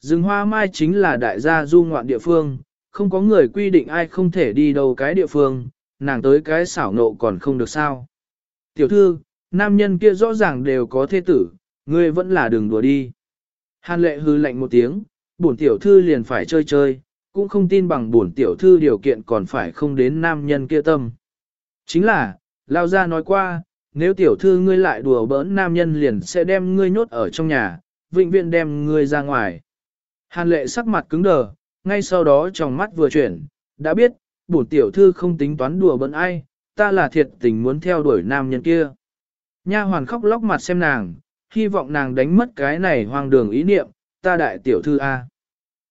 Rừng hoa mai chính là đại gia du ngoạn địa phương, không có người quy định ai không thể đi đâu cái địa phương, nàng tới cái xảo nộ còn không được sao. Tiểu thư, nam nhân kia rõ ràng đều có thế tử, ngươi vẫn là đừng đùa đi. Hàn lệ hư lạnh một tiếng, bổn tiểu thư liền phải chơi chơi, cũng không tin bằng bổn tiểu thư điều kiện còn phải không đến nam nhân kia tâm. Chính là, lao gia nói qua, nếu tiểu thư ngươi lại đùa bỡn nam nhân liền sẽ đem ngươi nhốt ở trong nhà, vĩnh viễn đem ngươi ra ngoài. Hàn lệ sắc mặt cứng đờ, ngay sau đó trong mắt vừa chuyển, đã biết, bổn tiểu thư không tính toán đùa bận ai, ta là thiệt tình muốn theo đuổi nam nhân kia. Nha hoàn khóc lóc mặt xem nàng, hy vọng nàng đánh mất cái này hoang đường ý niệm, ta đại tiểu thư A.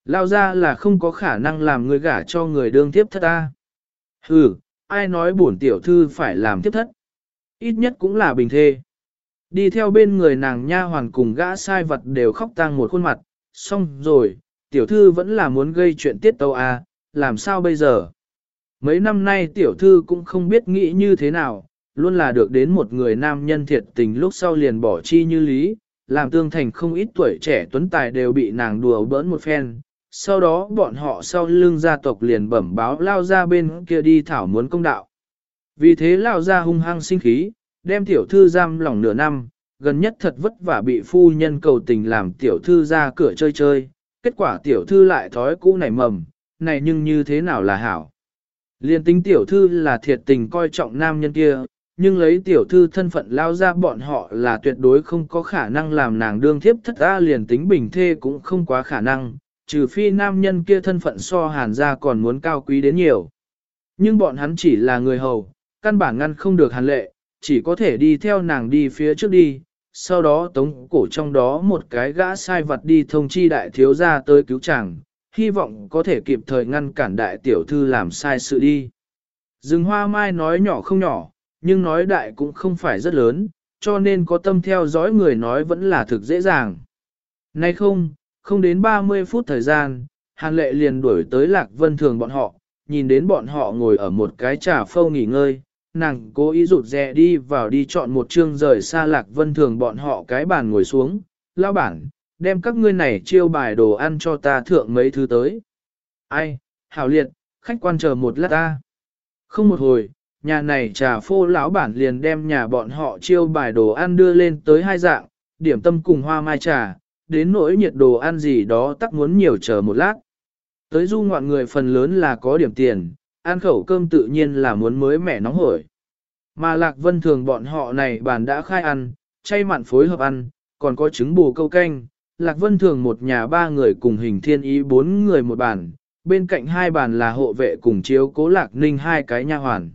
Lao ra là không có khả năng làm người gả cho người đương tiếp thất A. Ừ, ai nói bổn tiểu thư phải làm tiếp thất. Ít nhất cũng là bình thê. Đi theo bên người nàng nha hoàn cùng gã sai vật đều khóc tang một khuôn mặt, xong rồi, tiểu thư vẫn là muốn gây chuyện tiết tâu à làm sao bây giờ? Mấy năm nay tiểu thư cũng không biết nghĩ như thế nào, luôn là được đến một người nam nhân thiệt tình lúc sau liền bỏ chi như lý, làm tương thành không ít tuổi trẻ tuấn tài đều bị nàng đùa bỡn một phen. Sau đó bọn họ sau lưng gia tộc liền bẩm báo lao ra bên kia đi thảo muốn công đạo. Vì thế lao ra hung hăng sinh khí, đem tiểu thư giam lỏng nửa năm, gần nhất thật vất vả bị phu nhân cầu tình làm tiểu thư ra cửa chơi chơi, kết quả tiểu thư lại thói cũ nảy mầm, này nhưng như thế nào là hảo. Liên tính tiểu thư là thiệt tình coi trọng nam nhân kia, nhưng lấy tiểu thư thân phận lao ra bọn họ là tuyệt đối không có khả năng làm nàng đương thiếp thất ra liền tính bình thê cũng không quá khả năng, trừ phi nam nhân kia thân phận so hàn ra còn muốn cao quý đến nhiều. Nhưng bọn hắn chỉ là người hầu, căn bản ngăn không được hàn lệ, chỉ có thể đi theo nàng đi phía trước đi, sau đó tống cổ trong đó một cái gã sai vật đi thông chi đại thiếu gia tới cứu chàng, hy vọng có thể kịp thời ngăn cản đại tiểu thư làm sai sự đi. Rừng hoa mai nói nhỏ không nhỏ, nhưng nói đại cũng không phải rất lớn, cho nên có tâm theo dõi người nói vẫn là thực dễ dàng. Nay không, không đến 30 phút thời gian, Hàn Lệ liền đuổi tới Lạc Vân Thường bọn họ, nhìn đến bọn họ ngồi ở một cái trà phâu nghỉ ngơi, nàng cố ý rụt rè đi vào đi chọn một chương rời xa Lạc Vân Thường bọn họ cái bàn ngồi xuống, lao bản, đem các ngươi này chiêu bài đồ ăn cho ta thượng mấy thứ tới. Ai, hảo liệt, khách quan chờ một lát ta. Không một hồi, nhà này trà phô lão bản liền đem nhà bọn họ chiêu bài đồ ăn đưa lên tới hai dạng, điểm tâm cùng hoa mai trà, đến nỗi nhiệt đồ ăn gì đó tắc muốn nhiều chờ một lát. Tới du ngoạn người phần lớn là có điểm tiền, ăn khẩu cơm tự nhiên là muốn mới mẻ nóng hổi. Mà Lạc Vân thường bọn họ này bàn đã khai ăn, chay mặn phối hợp ăn, còn có trứng bù câu canh. Lạc Vân thường một nhà ba người cùng hình thiên ý bốn người một bàn, bên cạnh hai bàn là hộ vệ cùng chiếu cố Lạc Ninh hai cái nha hoàn.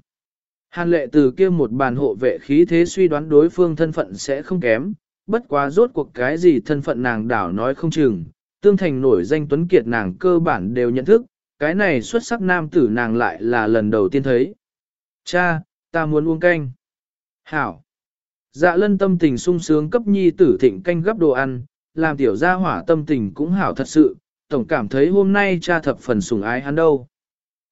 Hàn lệ từ kia một bàn hộ vệ khí thế suy đoán đối phương thân phận sẽ không kém, bất quá rốt cuộc cái gì thân phận nàng đảo nói không chừng, tương thành nổi danh tuấn kiệt nàng cơ bản đều nhận thức, cái này xuất sắc nam tử nàng lại là lần đầu tiên thấy. Cha, ta muốn uống canh. Hảo. Dạ lân tâm tình sung sướng cấp nhi tử thịnh canh gấp đồ ăn, làm tiểu gia hỏa tâm tình cũng hảo thật sự, tổng cảm thấy hôm nay cha thập phần sủng ái hắn đâu.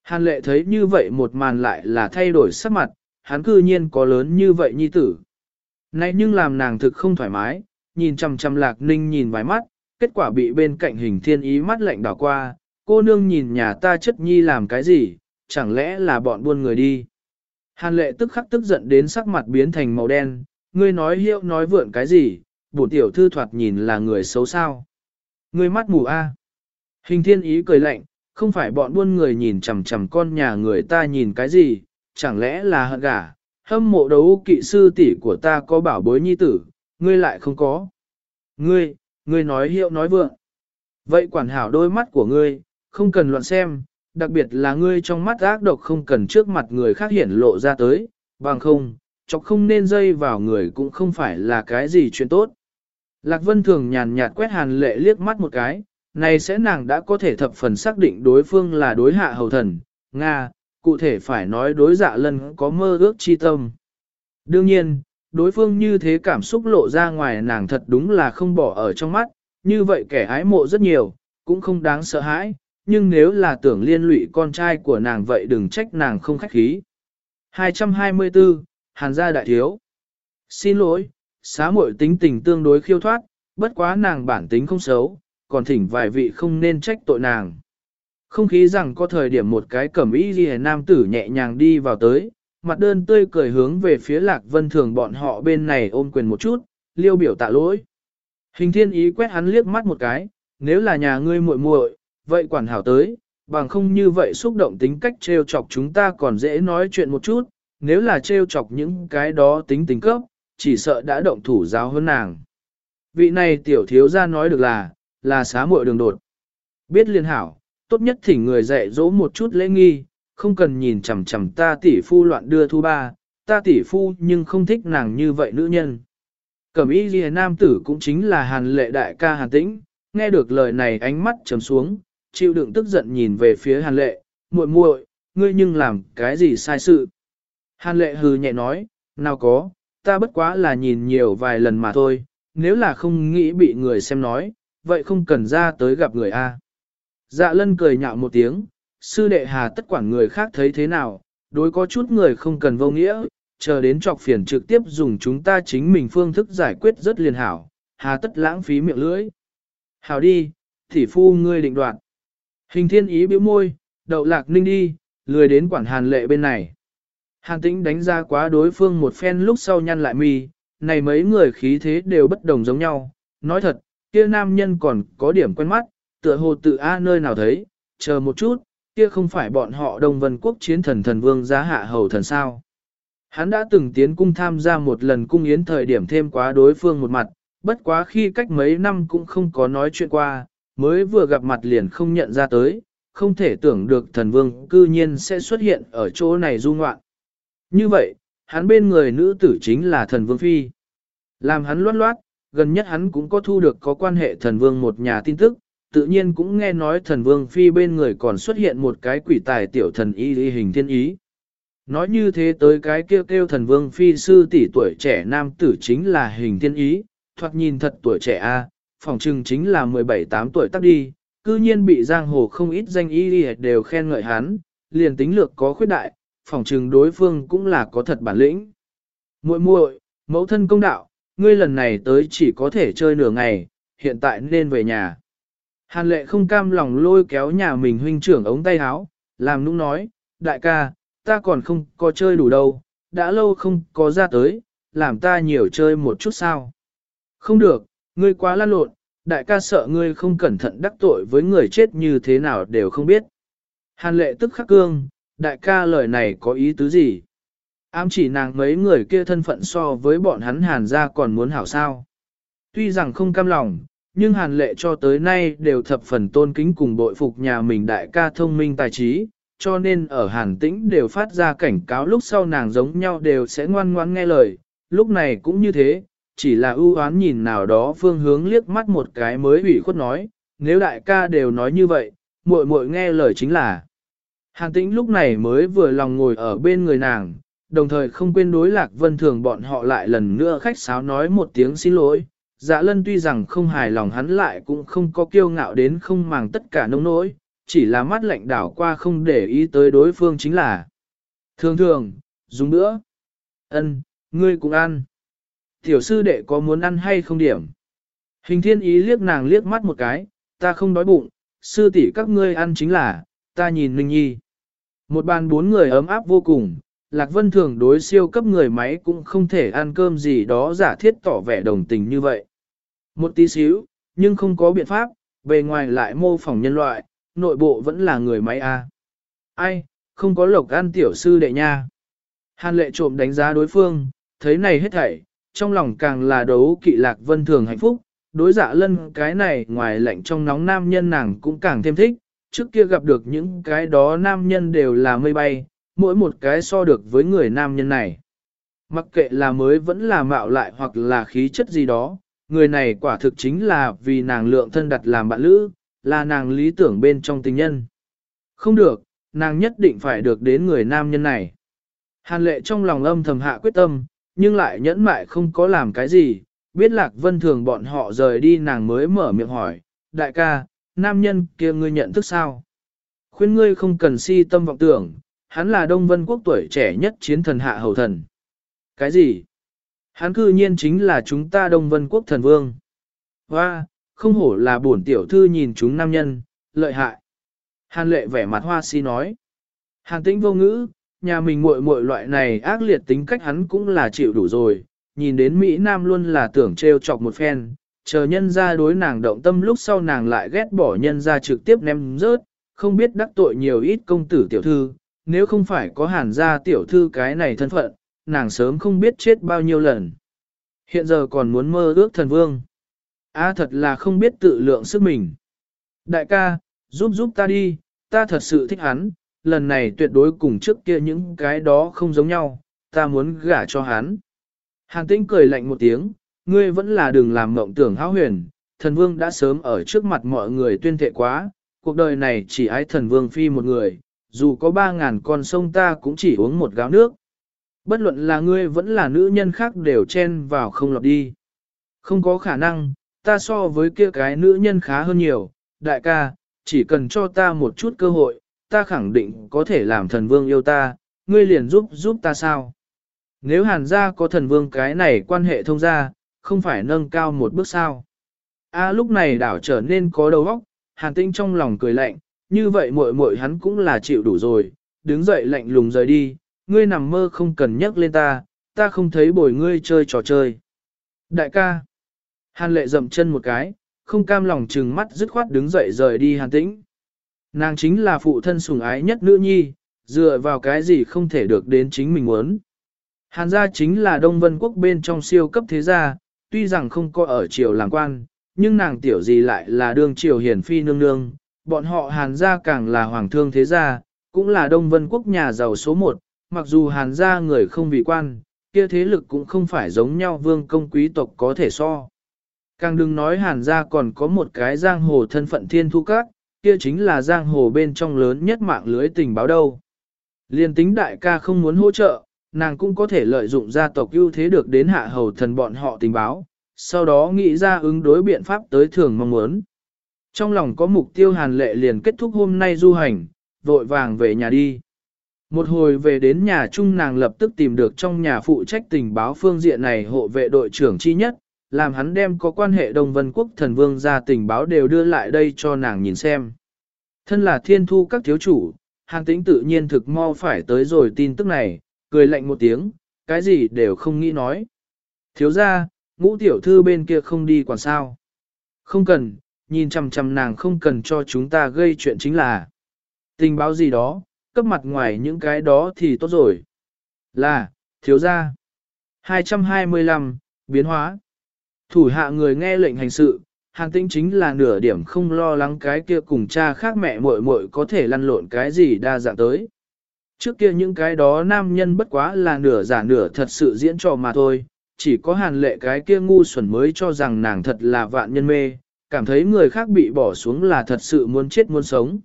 Hàn lệ thấy như vậy một màn lại là thay đổi sắc mặt, hắn cư nhiên có lớn như vậy nhi tử. Này nhưng làm nàng thực không thoải mái, nhìn chằm chằm lạc ninh nhìn vài mắt, kết quả bị bên cạnh hình thiên ý mắt lạnh đảo qua, cô nương nhìn nhà ta chất nhi làm cái gì, chẳng lẽ là bọn buôn người đi. Hàn lệ tức khắc tức giận đến sắc mặt biến thành màu đen, ngươi nói hiệu nói vượn cái gì, bổn tiểu thư thoạt nhìn là người xấu sao. Ngươi mắt mù a. Hình thiên ý cười lạnh, không phải bọn buôn người nhìn chằm chằm con nhà người ta nhìn cái gì, chẳng lẽ là hận gả, hâm mộ đấu kỵ sư tỷ của ta có bảo bối nhi tử, ngươi lại không có. Ngươi, ngươi nói hiệu nói vượng. Vậy quản hảo đôi mắt của ngươi, không cần loạn xem, đặc biệt là ngươi trong mắt ác độc không cần trước mặt người khác hiển lộ ra tới, bằng không, chọc không nên dây vào người cũng không phải là cái gì chuyện tốt. Lạc Vân thường nhàn nhạt quét hàn lệ liếc mắt một cái, này sẽ nàng đã có thể thập phần xác định đối phương là đối hạ hầu thần, Nga, cụ thể phải nói đối dạ lân có mơ ước chi tâm. Đương nhiên, đối phương như thế cảm xúc lộ ra ngoài nàng thật đúng là không bỏ ở trong mắt, như vậy kẻ ái mộ rất nhiều, cũng không đáng sợ hãi, nhưng nếu là tưởng liên lụy con trai của nàng vậy đừng trách nàng không khách khí. 224, Hàn gia đại thiếu. Xin lỗi, xá muội tính tình tương đối khiêu thoát, bất quá nàng bản tính không xấu, còn thỉnh vài vị không nên trách tội nàng. Không khí rằng có thời điểm một cái cẩm y ghi nam tử nhẹ nhàng đi vào tới, mặt đơn tươi cười hướng về phía lạc vân thường bọn họ bên này ôm quyền một chút, liêu biểu tạ lỗi. Hình thiên ý quét hắn liếc mắt một cái, nếu là nhà ngươi muội muội, vậy quản hảo tới, bằng không như vậy xúc động tính cách trêu chọc chúng ta còn dễ nói chuyện một chút, nếu là trêu chọc những cái đó tính tính cấp, chỉ sợ đã động thủ giáo hơn nàng. Vị này tiểu thiếu ra nói được là, là xá muội đường đột. Biết liên hảo, tốt nhất thỉnh người dạy dỗ một chút lễ nghi, không cần nhìn chằm chằm ta tỷ phu loạn đưa thu ba, ta tỷ phu nhưng không thích nàng như vậy nữ nhân. Cẩm y ghi nam tử cũng chính là hàn lệ đại ca hàn tĩnh, nghe được lời này ánh mắt trầm xuống, chịu đựng tức giận nhìn về phía hàn lệ, muội muội, ngươi nhưng làm cái gì sai sự. Hàn lệ hừ nhẹ nói, nào có, ta bất quá là nhìn nhiều vài lần mà thôi, nếu là không nghĩ bị người xem nói, vậy không cần ra tới gặp người A. Dạ lân cười nhạo một tiếng, sư đệ hà tất quản người khác thấy thế nào, đối có chút người không cần vô nghĩa, chờ đến trọc phiền trực tiếp dùng chúng ta chính mình phương thức giải quyết rất liền hảo, hà tất lãng phí miệng lưỡi. Hảo đi, thị phu ngươi định đoạt. Hình thiên ý biểu môi, đậu lạc ninh đi, lười đến quản hàn lệ bên này. Hàn tĩnh đánh ra quá đối phương một phen lúc sau nhăn lại mi, này mấy người khí thế đều bất đồng giống nhau. Nói thật, kia nam nhân còn có điểm quen mắt, tựa hồ tự A nơi nào thấy, chờ một chút, kia không phải bọn họ Đông Vân Quốc chiến thần thần vương giá hạ hầu thần sao. Hắn đã từng tiến cung tham gia một lần cung yến thời điểm thêm quá đối phương một mặt, bất quá khi cách mấy năm cũng không có nói chuyện qua, mới vừa gặp mặt liền không nhận ra tới, không thể tưởng được thần vương cư nhiên sẽ xuất hiện ở chỗ này du ngoạn. Như vậy, hắn bên người nữ tử chính là thần vương phi. Làm hắn loát loát, gần nhất hắn cũng có thu được có quan hệ thần vương một nhà tin tức, tự nhiên cũng nghe nói thần vương phi bên người còn xuất hiện một cái quỷ tài tiểu thần y y hình thiên ý. Nói như thế tới cái kêu kêu thần vương phi sư tỷ tuổi trẻ nam tử chính là hình thiên ý, thoạt nhìn thật tuổi trẻ a, phòng trừng chính là 17-8 tuổi tắt đi, cư nhiên bị giang hồ không ít danh y đều khen ngợi hắn, liền tính lược có khuyết đại, phòng trừng đối phương cũng là có thật bản lĩnh. muội muội, mẫu thân công đạo, ngươi lần này tới chỉ có thể chơi nửa ngày, hiện tại nên về nhà. Hàn lệ không cam lòng lôi kéo nhà mình huynh trưởng ống tay áo, làm nũng nói, đại ca, ta còn không có chơi đủ đâu, đã lâu không có ra tới, làm ta nhiều chơi một chút sao. Không được, ngươi quá lan lộn, đại ca sợ ngươi không cẩn thận đắc tội với người chết như thế nào đều không biết. Hàn lệ tức khắc cương, đại ca lời này có ý tứ gì? Ám chỉ nàng mấy người kia thân phận so với bọn hắn hàn ra còn muốn hảo sao. Tuy rằng không cam lòng, nhưng hàn lệ cho tới nay đều thập phần tôn kính cùng bội phục nhà mình đại ca thông minh tài trí, cho nên ở hàn tĩnh đều phát ra cảnh cáo lúc sau nàng giống nhau đều sẽ ngoan ngoãn nghe lời, lúc này cũng như thế, chỉ là ưu oán nhìn nào đó phương hướng liếc mắt một cái mới ủy khuất nói, nếu đại ca đều nói như vậy, muội muội nghe lời chính là. Hàn tĩnh lúc này mới vừa lòng ngồi ở bên người nàng, đồng thời không quên đối lạc vân thường bọn họ lại lần nữa khách sáo nói một tiếng xin lỗi. Dạ lân tuy rằng không hài lòng hắn lại cũng không có kiêu ngạo đến không màng tất cả nông nỗi, chỉ là mắt lạnh đảo qua không để ý tới đối phương chính là. Thường thường, dùng nữa. ân ngươi cũng ăn. Tiểu sư đệ có muốn ăn hay không điểm? Hình thiên ý liếc nàng liếc mắt một cái, ta không đói bụng, sư tỷ các ngươi ăn chính là, ta nhìn Ninh Nhi. Một bàn bốn người ấm áp vô cùng, Lạc Vân thường đối siêu cấp người máy cũng không thể ăn cơm gì đó giả thiết tỏ vẻ đồng tình như vậy. Một tí xíu, nhưng không có biện pháp, bề ngoài lại mô phỏng nhân loại, nội bộ vẫn là người máy a. Ai, không có lộc ăn tiểu sư đệ nha. Hàn lệ trộm đánh giá đối phương, thấy này hết thảy, trong lòng càng là đấu kỵ Lạc Vân thường hạnh phúc, đối dạ lân cái này ngoài lạnh trong nóng nam nhân nàng cũng càng thêm thích, trước kia gặp được những cái đó nam nhân đều là mây bay, mỗi một cái so được với người nam nhân này. Mặc kệ là mới vẫn là mạo lại hoặc là khí chất gì đó, người này quả thực chính là vì nàng lượng thân đặt làm bạn lữ, là nàng lý tưởng bên trong tình nhân. Không được, nàng nhất định phải được đến người nam nhân này. Hàn lệ trong lòng âm thầm hạ quyết tâm, nhưng lại nhẫn mại không có làm cái gì, biết lạc vân thường bọn họ rời đi nàng mới mở miệng hỏi, đại ca, nam nhân kia ngươi nhận thức sao? Khuyên ngươi không cần si tâm vọng tưởng, hắn là Đông Vân Quốc tuổi trẻ nhất chiến thần hạ hầu thần. Cái gì? Hắn cư nhiên chính là chúng ta Đông Vân Quốc thần vương. Hoa, không hổ là bổn tiểu thư nhìn chúng nam nhân, lợi hại. Hàn lệ vẻ mặt hoa si nói. Hàn tĩnh vô ngữ, nhà mình muội muội loại này ác liệt tính cách hắn cũng là chịu đủ rồi, nhìn đến Mỹ Nam luôn là tưởng trêu chọc một phen, chờ nhân ra đối nàng động tâm lúc sau nàng lại ghét bỏ nhân ra trực tiếp ném rớt, không biết đắc tội nhiều ít công tử tiểu thư, nếu không phải có hàn gia tiểu thư cái này thân phận, nàng sớm không biết chết bao nhiêu lần. Hiện giờ còn muốn mơ ước thần vương. A à, thật là không biết tự lượng sức mình. Đại ca, giúp giúp ta đi, ta thật sự thích hắn, lần này tuyệt đối cùng trước kia những cái đó không giống nhau, ta muốn gả cho hắn. Hàn tĩnh cười lạnh một tiếng, ngươi vẫn là đừng làm mộng tưởng hão huyền, thần vương đã sớm ở trước mặt mọi người tuyên thệ quá, cuộc đời này chỉ ái thần vương phi một người, dù có ba ngàn con sông ta cũng chỉ uống một gáo nước. Bất luận là ngươi vẫn là nữ nhân khác đều chen vào không lọt đi. Không có khả năng, ta so với kia cái nữ nhân khá hơn nhiều, đại ca, chỉ cần cho ta một chút cơ hội, ta khẳng định có thể làm thần vương yêu ta, ngươi liền giúp giúp ta sao. Nếu hàn gia có thần vương cái này quan hệ thông gia, không phải nâng cao một bước sao. A lúc này đảo trở nên có đầu óc, hàn tinh trong lòng cười lạnh, như vậy muội muội hắn cũng là chịu đủ rồi, đứng dậy lạnh lùng rời đi, ngươi nằm mơ không cần nhắc lên ta, ta không thấy bồi ngươi chơi trò chơi. Đại ca, hàn lệ dậm chân một cái, không cam lòng trừng mắt dứt khoát đứng dậy rời đi hàn tĩnh. Nàng chính là phụ thân sủng ái nhất nữ nhi, dựa vào cái gì không thể được đến chính mình muốn. Hàn gia chính là Đông Vân Quốc bên trong siêu cấp thế gia, tuy rằng không có ở triều làm quan, nhưng nàng tiểu gì lại là đương triều hiển phi nương nương, bọn họ Hàn gia càng là hoàng thương thế gia, cũng là Đông Vân Quốc nhà giàu số một, mặc dù Hàn gia người không vị quan, kia thế lực cũng không phải giống nhau vương công quý tộc có thể so. Càng đừng nói Hàn gia còn có một cái giang hồ thân phận thiên thu các, kia chính là giang hồ bên trong lớn nhất mạng lưới tình báo đâu. Liên tính đại ca không muốn hỗ trợ, nàng cũng có thể lợi dụng gia tộc ưu thế được đến hạ hầu thần bọn họ tình báo, sau đó nghĩ ra ứng đối biện pháp tới thường mong muốn. Trong lòng có mục tiêu hàn lệ liền kết thúc hôm nay du hành, vội vàng về nhà đi. Một hồi về đến nhà chung nàng lập tức tìm được trong nhà phụ trách tình báo phương diện này hộ vệ đội trưởng chi nhất, làm hắn đem có quan hệ Đông Vân Quốc thần vương ra tình báo đều đưa lại đây cho nàng nhìn xem. Thân là thiên thu các thiếu chủ, hàng tĩnh tự nhiên thực mo phải tới rồi tin tức này, cười lạnh một tiếng, cái gì đều không nghĩ nói. Thiếu ra, ngũ tiểu thư bên kia không đi quản sao. Không cần, nhìn chằm chằm nàng không cần cho chúng ta gây chuyện chính là. Tình báo gì đó, cấp mặt ngoài những cái đó thì tốt rồi. Là, thiếu ra. 225, biến hóa. Thủ hạ người nghe lệnh hành sự, hàng tĩnh chính là nửa điểm không lo lắng cái kia cùng cha khác mẹ muội muội có thể lăn lộn cái gì đa dạng tới. Trước kia những cái đó nam nhân bất quá là nửa giả nửa thật sự diễn trò mà thôi, chỉ có hàn lệ cái kia ngu xuẩn mới cho rằng nàng thật là vạn nhân mê, cảm thấy người khác bị bỏ xuống là thật sự muốn chết muốn sống.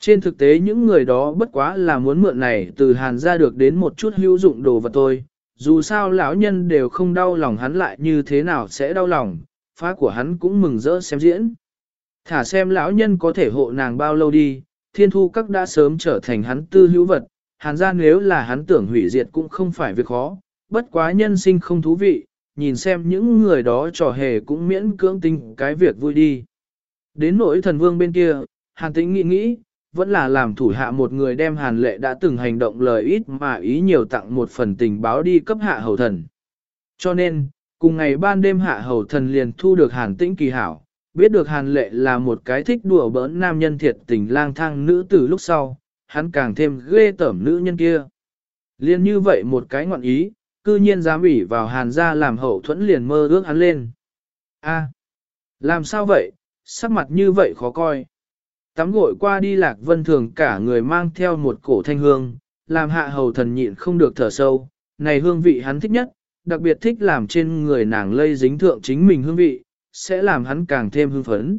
Trên thực tế những người đó bất quá là muốn mượn này từ hàn ra được đến một chút hữu dụng đồ vật thôi, dù sao lão nhân đều không đau lòng hắn lại như thế nào sẽ đau lòng, phá của hắn cũng mừng rỡ xem diễn. Thả xem lão nhân có thể hộ nàng bao lâu đi, thiên thu các đã sớm trở thành hắn tư hữu vật, hàn ra nếu là hắn tưởng hủy diệt cũng không phải việc khó, bất quá nhân sinh không thú vị, nhìn xem những người đó trò hề cũng miễn cưỡng tinh cái việc vui đi. Đến nỗi thần vương bên kia, hàn tĩnh nghĩ nghĩ, vẫn là làm thủ hạ một người đem hàn lệ đã từng hành động lời ít mà ý nhiều tặng một phần tình báo đi cấp hạ hầu thần. Cho nên, cùng ngày ban đêm hạ hầu thần liền thu được hàn tĩnh kỳ hảo, biết được hàn lệ là một cái thích đùa bỡn nam nhân thiệt tình lang thang nữ từ lúc sau, hắn càng thêm ghê tởm nữ nhân kia. Liên như vậy một cái ngọn ý, cư nhiên dám ủy vào hàn ra làm hậu thuẫn liền mơ ước hắn lên. A, làm sao vậy, sắc mặt như vậy khó coi. Tắm gội qua đi lạc vân thường cả người mang theo một cổ thanh hương, làm hạ hầu thần nhịn không được thở sâu, này hương vị hắn thích nhất, đặc biệt thích làm trên người nàng lây dính thượng chính mình hương vị, sẽ làm hắn càng thêm hưng phấn.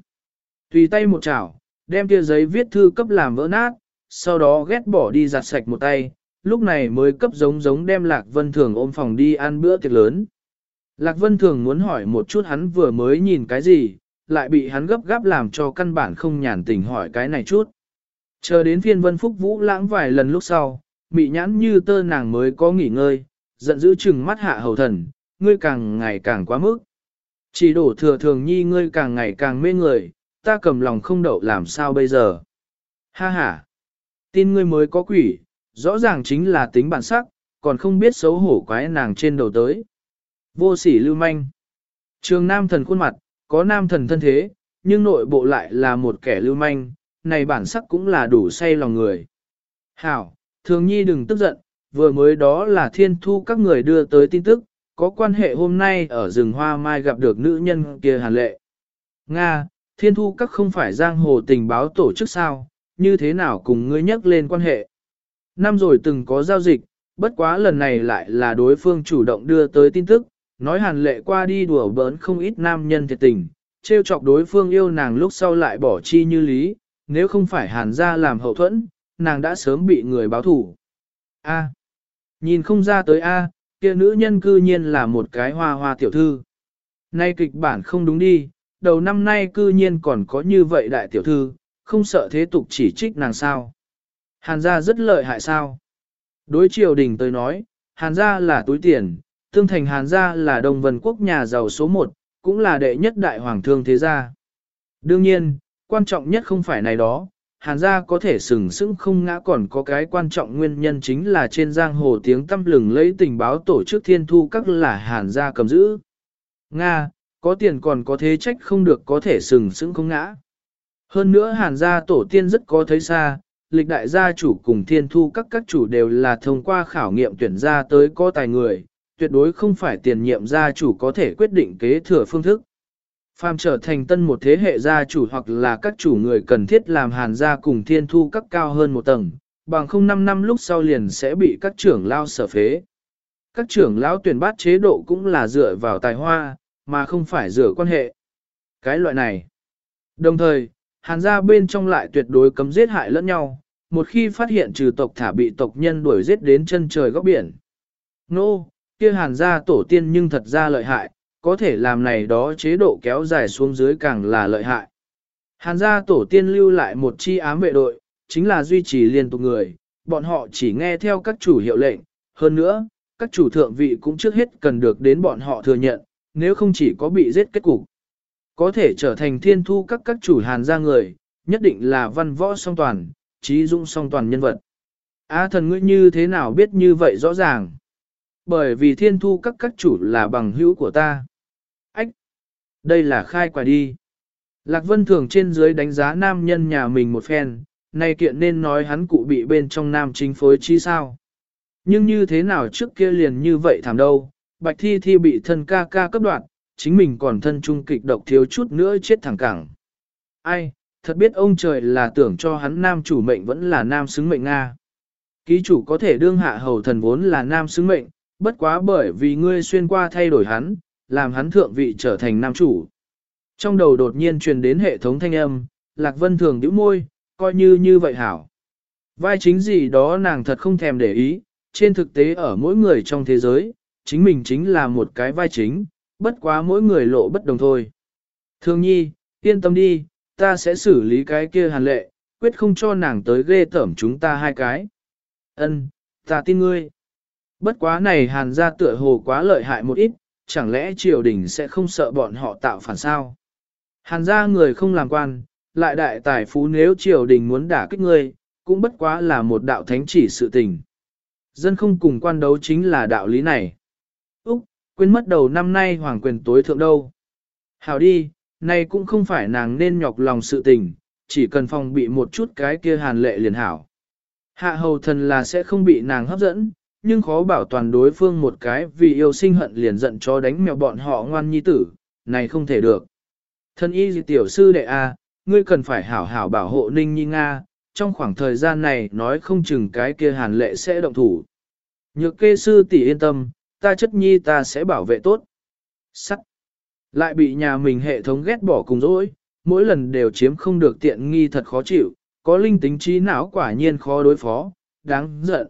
Tùy tay một chảo, đem kia giấy viết thư cấp làm vỡ nát, sau đó ghét bỏ đi giặt sạch một tay, lúc này mới cấp giống giống đem Lạc Vân Thường ôm phòng đi ăn bữa tiệc lớn. Lạc Vân Thường muốn hỏi một chút hắn vừa mới nhìn cái gì, lại bị hắn gấp gáp làm cho căn bản không nhàn tình hỏi cái này chút. Chờ đến phiên Vân Phúc Vũ lãng vài lần lúc sau, mị nhãn như tơ nàng mới có nghỉ ngơi, giận dữ chừng mắt hạ hầu thần, ngươi càng ngày càng quá mức. Chỉ đổ thừa thường nhi ngươi càng ngày càng mê người, ta cầm lòng không đậu làm sao bây giờ. Ha ha, tin ngươi mới có quỷ, rõ ràng chính là tính bản sắc, còn không biết xấu hổ quái nàng trên đầu tới. Vô sỉ lưu manh. Trường nam thần khuôn mặt, có nam thần thân thế, nhưng nội bộ lại là một kẻ lưu manh, này bản sắc cũng là đủ say lòng người. Hảo, thường nhi đừng tức giận, vừa mới đó là thiên thu các người đưa tới tin tức, có quan hệ hôm nay ở rừng hoa mai gặp được nữ nhân kia hàn lệ. Nga, thiên thu các không phải giang hồ tình báo tổ chức sao, như thế nào cùng ngươi nhắc lên quan hệ. Năm rồi từng có giao dịch, bất quá lần này lại là đối phương chủ động đưa tới tin tức, nói hàn lệ qua đi đùa bỡn không ít nam nhân thiệt tình, trêu chọc đối phương yêu nàng lúc sau lại bỏ chi như lý, nếu không phải hàn ra làm hậu thuẫn, nàng đã sớm bị người báo thủ. A. Nhìn không ra tới A, kia nữ nhân cư nhiên là một cái hoa hoa tiểu thư. Nay kịch bản không đúng đi, đầu năm nay cư nhiên còn có như vậy đại tiểu thư, không sợ thế tục chỉ trích nàng sao. Hàn gia rất lợi hại sao. Đối triều đình tới nói, hàn gia là túi tiền, tương thành hàn gia là đồng vần quốc nhà giàu số một, cũng là đệ nhất đại hoàng thương thế gia. Đương nhiên, quan trọng nhất không phải này đó, hàn gia có thể sừng sững không ngã còn có cái quan trọng nguyên nhân chính là trên giang hồ tiếng tăm lừng lấy tình báo tổ chức thiên thu các là hàn gia cầm giữ. Nga, có tiền còn có thế trách không được có thể sừng sững không ngã. Hơn nữa hàn gia tổ tiên rất có thấy xa, lịch đại gia chủ cùng thiên thu các các chủ đều là thông qua khảo nghiệm tuyển ra tới có tài người, tuyệt đối không phải tiền nhiệm gia chủ có thể quyết định kế thừa phương thức. Phàm trở thành tân một thế hệ gia chủ hoặc là các chủ người cần thiết làm hàn gia cùng thiên thu các cao hơn một tầng, bằng không 5 năm lúc sau liền sẽ bị các trưởng lao sở phế. Các trưởng lão tuyển bát chế độ cũng là dựa vào tài hoa, mà không phải dựa quan hệ. Cái loại này. Đồng thời, hàn gia bên trong lại tuyệt đối cấm giết hại lẫn nhau, một khi phát hiện trừ tộc thả bị tộc nhân đuổi giết đến chân trời góc biển. Nô, kia hàn gia tổ tiên nhưng thật ra lợi hại, có thể làm này đó chế độ kéo dài xuống dưới càng là lợi hại. Hàn gia tổ tiên lưu lại một chi ám vệ đội, chính là duy trì liên tục người, bọn họ chỉ nghe theo các chủ hiệu lệnh, hơn nữa, các chủ thượng vị cũng trước hết cần được đến bọn họ thừa nhận, nếu không chỉ có bị giết kết cục. Có thể trở thành thiên thu các các chủ hàn gia người, nhất định là văn võ song toàn, trí dung song toàn nhân vật. Á thần ngươi như thế nào biết như vậy rõ ràng? Bởi vì thiên thu các các chủ là bằng hữu của ta. Đây là khai quả đi. Lạc Vân Thường trên dưới đánh giá nam nhân nhà mình một phen, nay kiện nên nói hắn cụ bị bên trong nam chính phối chi sao. Nhưng như thế nào trước kia liền như vậy thảm đâu, Bạch Thi Thi bị thân ca ca cấp đoạn, chính mình còn thân trung kịch độc thiếu chút nữa chết thẳng cẳng. Ai, thật biết ông trời là tưởng cho hắn nam chủ mệnh vẫn là nam xứng mệnh Nga. Ký chủ có thể đương hạ hầu thần vốn là nam xứng mệnh, bất quá bởi vì ngươi xuyên qua thay đổi hắn, làm hắn thượng vị trở thành nam chủ. Trong đầu đột nhiên truyền đến hệ thống thanh âm, Lạc Vân thường nhíu môi, coi như như vậy hảo. Vai chính gì đó nàng thật không thèm để ý, trên thực tế ở mỗi người trong thế giới, chính mình chính là một cái vai chính, bất quá mỗi người lộ bất đồng thôi. Thương nhi, yên tâm đi, ta sẽ xử lý cái kia hàn lệ, quyết không cho nàng tới ghê tẩm chúng ta hai cái. Ân, ta tin ngươi. Bất quá này hàn ra tựa hồ quá lợi hại một ít, chẳng lẽ triều đình sẽ không sợ bọn họ tạo phản sao? Hàn gia người không làm quan, lại đại tài phú nếu triều đình muốn đả kích ngươi, cũng bất quá là một đạo thánh chỉ sự tình. Dân không cùng quan đấu chính là đạo lý này. Úc, quên mất đầu năm nay hoàng quyền tối thượng đâu. Hảo đi, nay cũng không phải nàng nên nhọc lòng sự tình, chỉ cần phòng bị một chút cái kia hàn lệ liền hảo. Hạ hầu thần là sẽ không bị nàng hấp dẫn, nhưng khó bảo toàn đối phương một cái vì yêu sinh hận liền giận cho đánh mèo bọn họ ngoan nhi tử, này không thể được. Thân y tiểu sư đệ A, ngươi cần phải hảo hảo bảo hộ ninh nhi Nga, trong khoảng thời gian này nói không chừng cái kia hàn lệ sẽ động thủ. Nhược kê sư tỷ yên tâm, ta chất nhi ta sẽ bảo vệ tốt. Sắc. Lại bị nhà mình hệ thống ghét bỏ cùng dỗi, mỗi lần đều chiếm không được tiện nghi thật khó chịu, có linh tính trí não quả nhiên khó đối phó, đáng giận.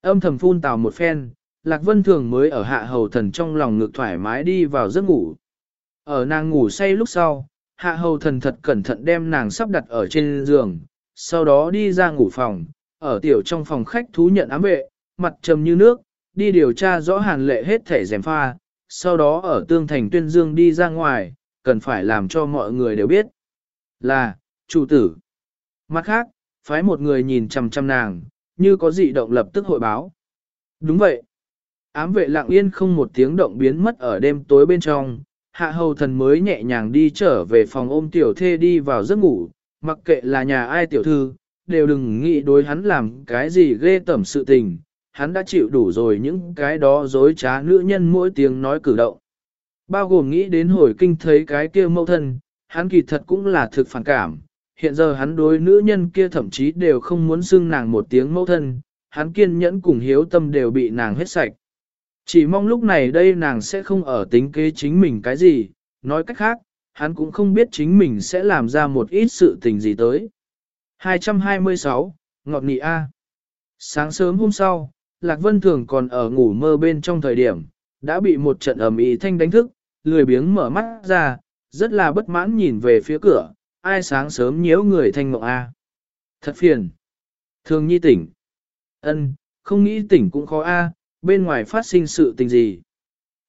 Âm thầm phun tào một phen, Lạc Vân Thường mới ở hạ hầu thần trong lòng ngực thoải mái đi vào giấc ngủ. Ở nàng ngủ say lúc sau, hạ hầu thần thật cẩn thận đem nàng sắp đặt ở trên giường, sau đó đi ra ngủ phòng, ở tiểu trong phòng khách thú nhận ám vệ, mặt trầm như nước, đi điều tra rõ hàn lệ hết thể dèm pha, sau đó ở tương thành tuyên dương đi ra ngoài, cần phải làm cho mọi người đều biết. Là, chủ tử. Mặt khác, phái một người nhìn chằm chằm nàng, như có dị động lập tức hội báo. Đúng vậy. Ám vệ lặng yên không một tiếng động biến mất ở đêm tối bên trong, hạ hầu thần mới nhẹ nhàng đi trở về phòng ôm tiểu thê đi vào giấc ngủ, mặc kệ là nhà ai tiểu thư, đều đừng nghĩ đối hắn làm cái gì ghê tẩm sự tình, hắn đã chịu đủ rồi những cái đó dối trá nữ nhân mỗi tiếng nói cử động. Bao gồm nghĩ đến hồi kinh thấy cái kia mâu thân, hắn kỳ thật cũng là thực phản cảm, hiện giờ hắn đối nữ nhân kia thậm chí đều không muốn xưng nàng một tiếng mẫu thân, hắn kiên nhẫn cùng hiếu tâm đều bị nàng hết sạch. Chỉ mong lúc này đây nàng sẽ không ở tính kế chính mình cái gì, nói cách khác, hắn cũng không biết chính mình sẽ làm ra một ít sự tình gì tới. 226, Ngọt Nị A Sáng sớm hôm sau, Lạc Vân Thường còn ở ngủ mơ bên trong thời điểm, đã bị một trận ầm ĩ thanh đánh thức, lười biếng mở mắt ra, rất là bất mãn nhìn về phía cửa, ai sáng sớm nhiễu người thanh mộng A. Thật phiền. Thường nhi tỉnh. ân không nghĩ tỉnh cũng khó A, bên ngoài phát sinh sự tình gì.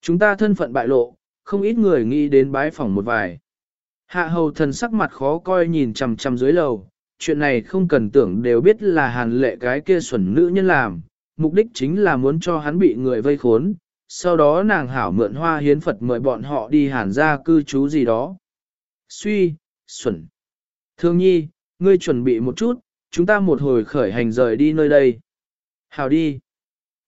Chúng ta thân phận bại lộ, không ít người nghĩ đến bái phỏng một vài. Hạ hầu thần sắc mặt khó coi nhìn chằm chằm dưới lầu, chuyện này không cần tưởng đều biết là hàn lệ cái kia xuẩn nữ nhân làm, mục đích chính là muốn cho hắn bị người vây khốn, sau đó nàng hảo mượn hoa hiến Phật mời bọn họ đi hàn ra cư trú gì đó. Suy, xuẩn. Thương nhi, ngươi chuẩn bị một chút, chúng ta một hồi khởi hành rời đi nơi đây. hào đi.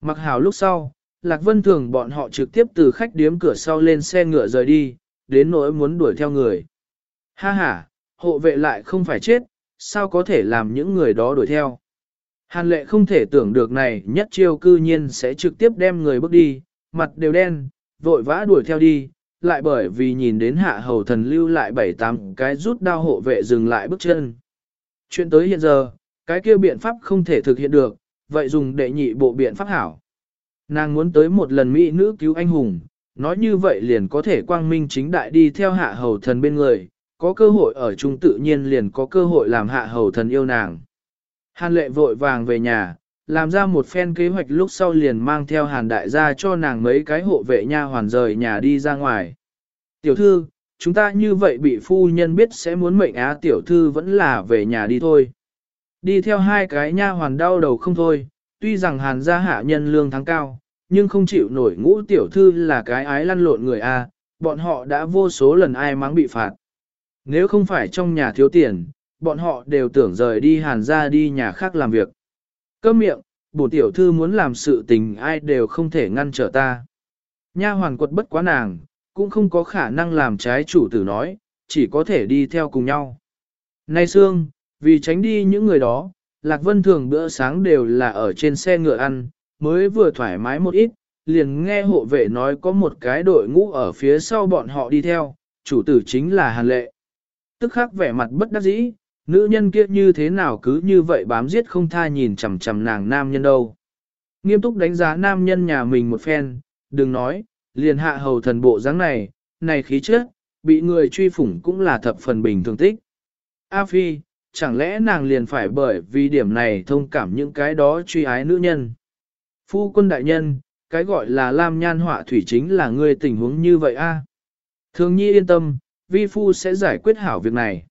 Mặc hào lúc sau, Lạc Vân Thường bọn họ trực tiếp từ khách điếm cửa sau lên xe ngựa rời đi, đến nỗi muốn đuổi theo người. Ha ha, hộ vệ lại không phải chết, sao có thể làm những người đó đuổi theo. Hàn lệ không thể tưởng được này nhất chiêu cư nhiên sẽ trực tiếp đem người bước đi, mặt đều đen, vội vã đuổi theo đi, lại bởi vì nhìn đến hạ hầu thần lưu lại bảy tám cái rút đao hộ vệ dừng lại bước chân. Chuyện tới hiện giờ, cái kia biện pháp không thể thực hiện được, vậy dùng đệ nhị bộ biện pháp hảo. Nàng muốn tới một lần Mỹ nữ cứu anh hùng, nói như vậy liền có thể quang minh chính đại đi theo hạ hầu thần bên người, có cơ hội ở chung tự nhiên liền có cơ hội làm hạ hầu thần yêu nàng. Hàn lệ vội vàng về nhà, làm ra một phen kế hoạch lúc sau liền mang theo hàn đại gia cho nàng mấy cái hộ vệ nha hoàn rời nhà đi ra ngoài. Tiểu thư, chúng ta như vậy bị phu nhân biết sẽ muốn mệnh á tiểu thư vẫn là về nhà đi thôi. Đi theo hai cái nha hoàn đau đầu không thôi, tuy rằng hàn gia hạ nhân lương tháng cao, nhưng không chịu nổi ngũ tiểu thư là cái ái lăn lộn người A, bọn họ đã vô số lần ai mắng bị phạt. Nếu không phải trong nhà thiếu tiền, bọn họ đều tưởng rời đi hàn gia đi nhà khác làm việc. Câm miệng, bổ tiểu thư muốn làm sự tình ai đều không thể ngăn trở ta. Nha hoàn quật bất quá nàng, cũng không có khả năng làm trái chủ tử nói, chỉ có thể đi theo cùng nhau. Nay Sương, vì tránh đi những người đó, Lạc Vân thường bữa sáng đều là ở trên xe ngựa ăn, mới vừa thoải mái một ít, liền nghe hộ vệ nói có một cái đội ngũ ở phía sau bọn họ đi theo, chủ tử chính là Hàn Lệ. Tức khắc vẻ mặt bất đắc dĩ, nữ nhân kia như thế nào cứ như vậy bám giết không tha nhìn chằm chằm nàng nam nhân đâu. Nghiêm túc đánh giá nam nhân nhà mình một phen, đừng nói, liền hạ hầu thần bộ dáng này, này khí chất, bị người truy phủng cũng là thập phần bình thường tích. A Phi, chẳng lẽ nàng liền phải bởi vì điểm này thông cảm những cái đó truy ái nữ nhân. Phu quân đại nhân, cái gọi là lam nhan họa thủy chính là người tình huống như vậy a. Thường nhi yên tâm, vi phu sẽ giải quyết hảo việc này.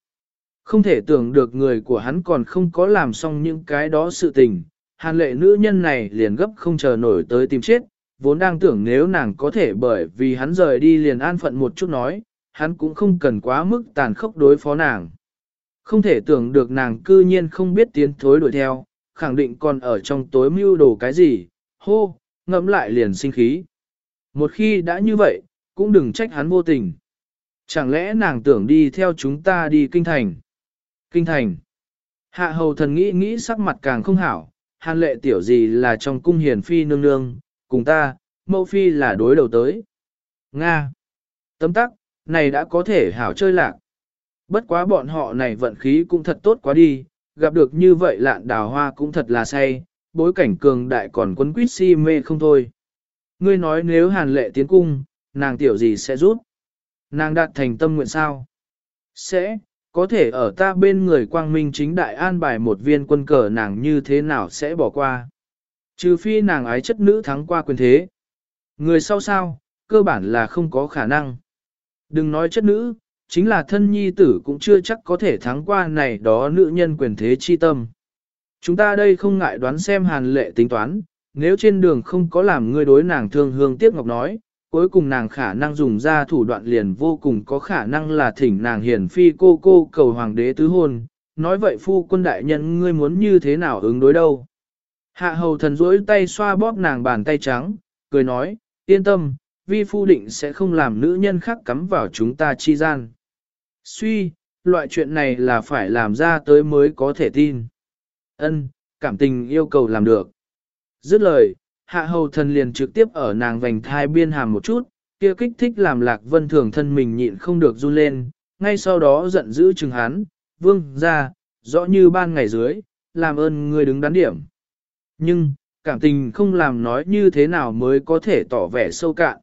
Không thể tưởng được người của hắn còn không có làm xong những cái đó sự tình, hàn lệ nữ nhân này liền gấp không chờ nổi tới tìm chết, vốn đang tưởng nếu nàng có thể bởi vì hắn rời đi liền an phận một chút nói, hắn cũng không cần quá mức tàn khốc đối phó nàng. Không thể tưởng được nàng cư nhiên không biết tiến thối đuổi theo, khẳng định còn ở trong tối mưu đồ cái gì, hô, ngẫm lại liền sinh khí. Một khi đã như vậy, cũng đừng trách hắn vô tình. Chẳng lẽ nàng tưởng đi theo chúng ta đi kinh thành? Kinh thành. Hạ hầu thần nghĩ nghĩ sắc mặt càng không hảo, hàn lệ tiểu gì là trong cung hiền phi nương nương, cùng ta, mẫu phi là đối đầu tới. Nga. Tấm tắc, này đã có thể hảo chơi lạc. Bất quá bọn họ này vận khí cũng thật tốt quá đi, gặp được như vậy lạn đào hoa cũng thật là say, bối cảnh cường đại còn quấn quýt si mê không thôi. Ngươi nói nếu hàn lệ tiến cung, nàng tiểu gì sẽ rút? Nàng đạt thành tâm nguyện sao? Sẽ, có thể ở ta bên người quang minh chính đại an bài một viên quân cờ nàng như thế nào sẽ bỏ qua. Trừ phi nàng ái chất nữ thắng qua quyền thế. Người sau sao, cơ bản là không có khả năng. Đừng nói chất nữ, chính là thân nhi tử cũng chưa chắc có thể thắng qua này đó nữ nhân quyền thế chi tâm. Chúng ta đây không ngại đoán xem hàn lệ tính toán, nếu trên đường không có làm ngươi đối nàng thương hương tiếc ngọc nói, cuối cùng nàng khả năng dùng ra thủ đoạn liền vô cùng có khả năng là thỉnh nàng hiển phi cô cô cầu hoàng đế tứ hôn, nói vậy phu quân đại nhân ngươi muốn như thế nào ứng đối đâu. Hạ hầu thần rỗi tay xoa bóp nàng bàn tay trắng, cười nói, yên tâm, vi phu định sẽ không làm nữ nhân khác cắm vào chúng ta chi gian. Suy, loại chuyện này là phải làm ra tới mới có thể tin. Ân, cảm tình yêu cầu làm được. Dứt lời, hạ hầu thần liền trực tiếp ở nàng vành thai biên hàm một chút, kia kích thích làm lạc vân thường thân mình nhịn không được run lên, ngay sau đó giận dữ chừng hắn, vương ra, rõ như ban ngày dưới, làm ơn người đứng đắn điểm. Nhưng, cảm tình không làm nói như thế nào mới có thể tỏ vẻ sâu cạn.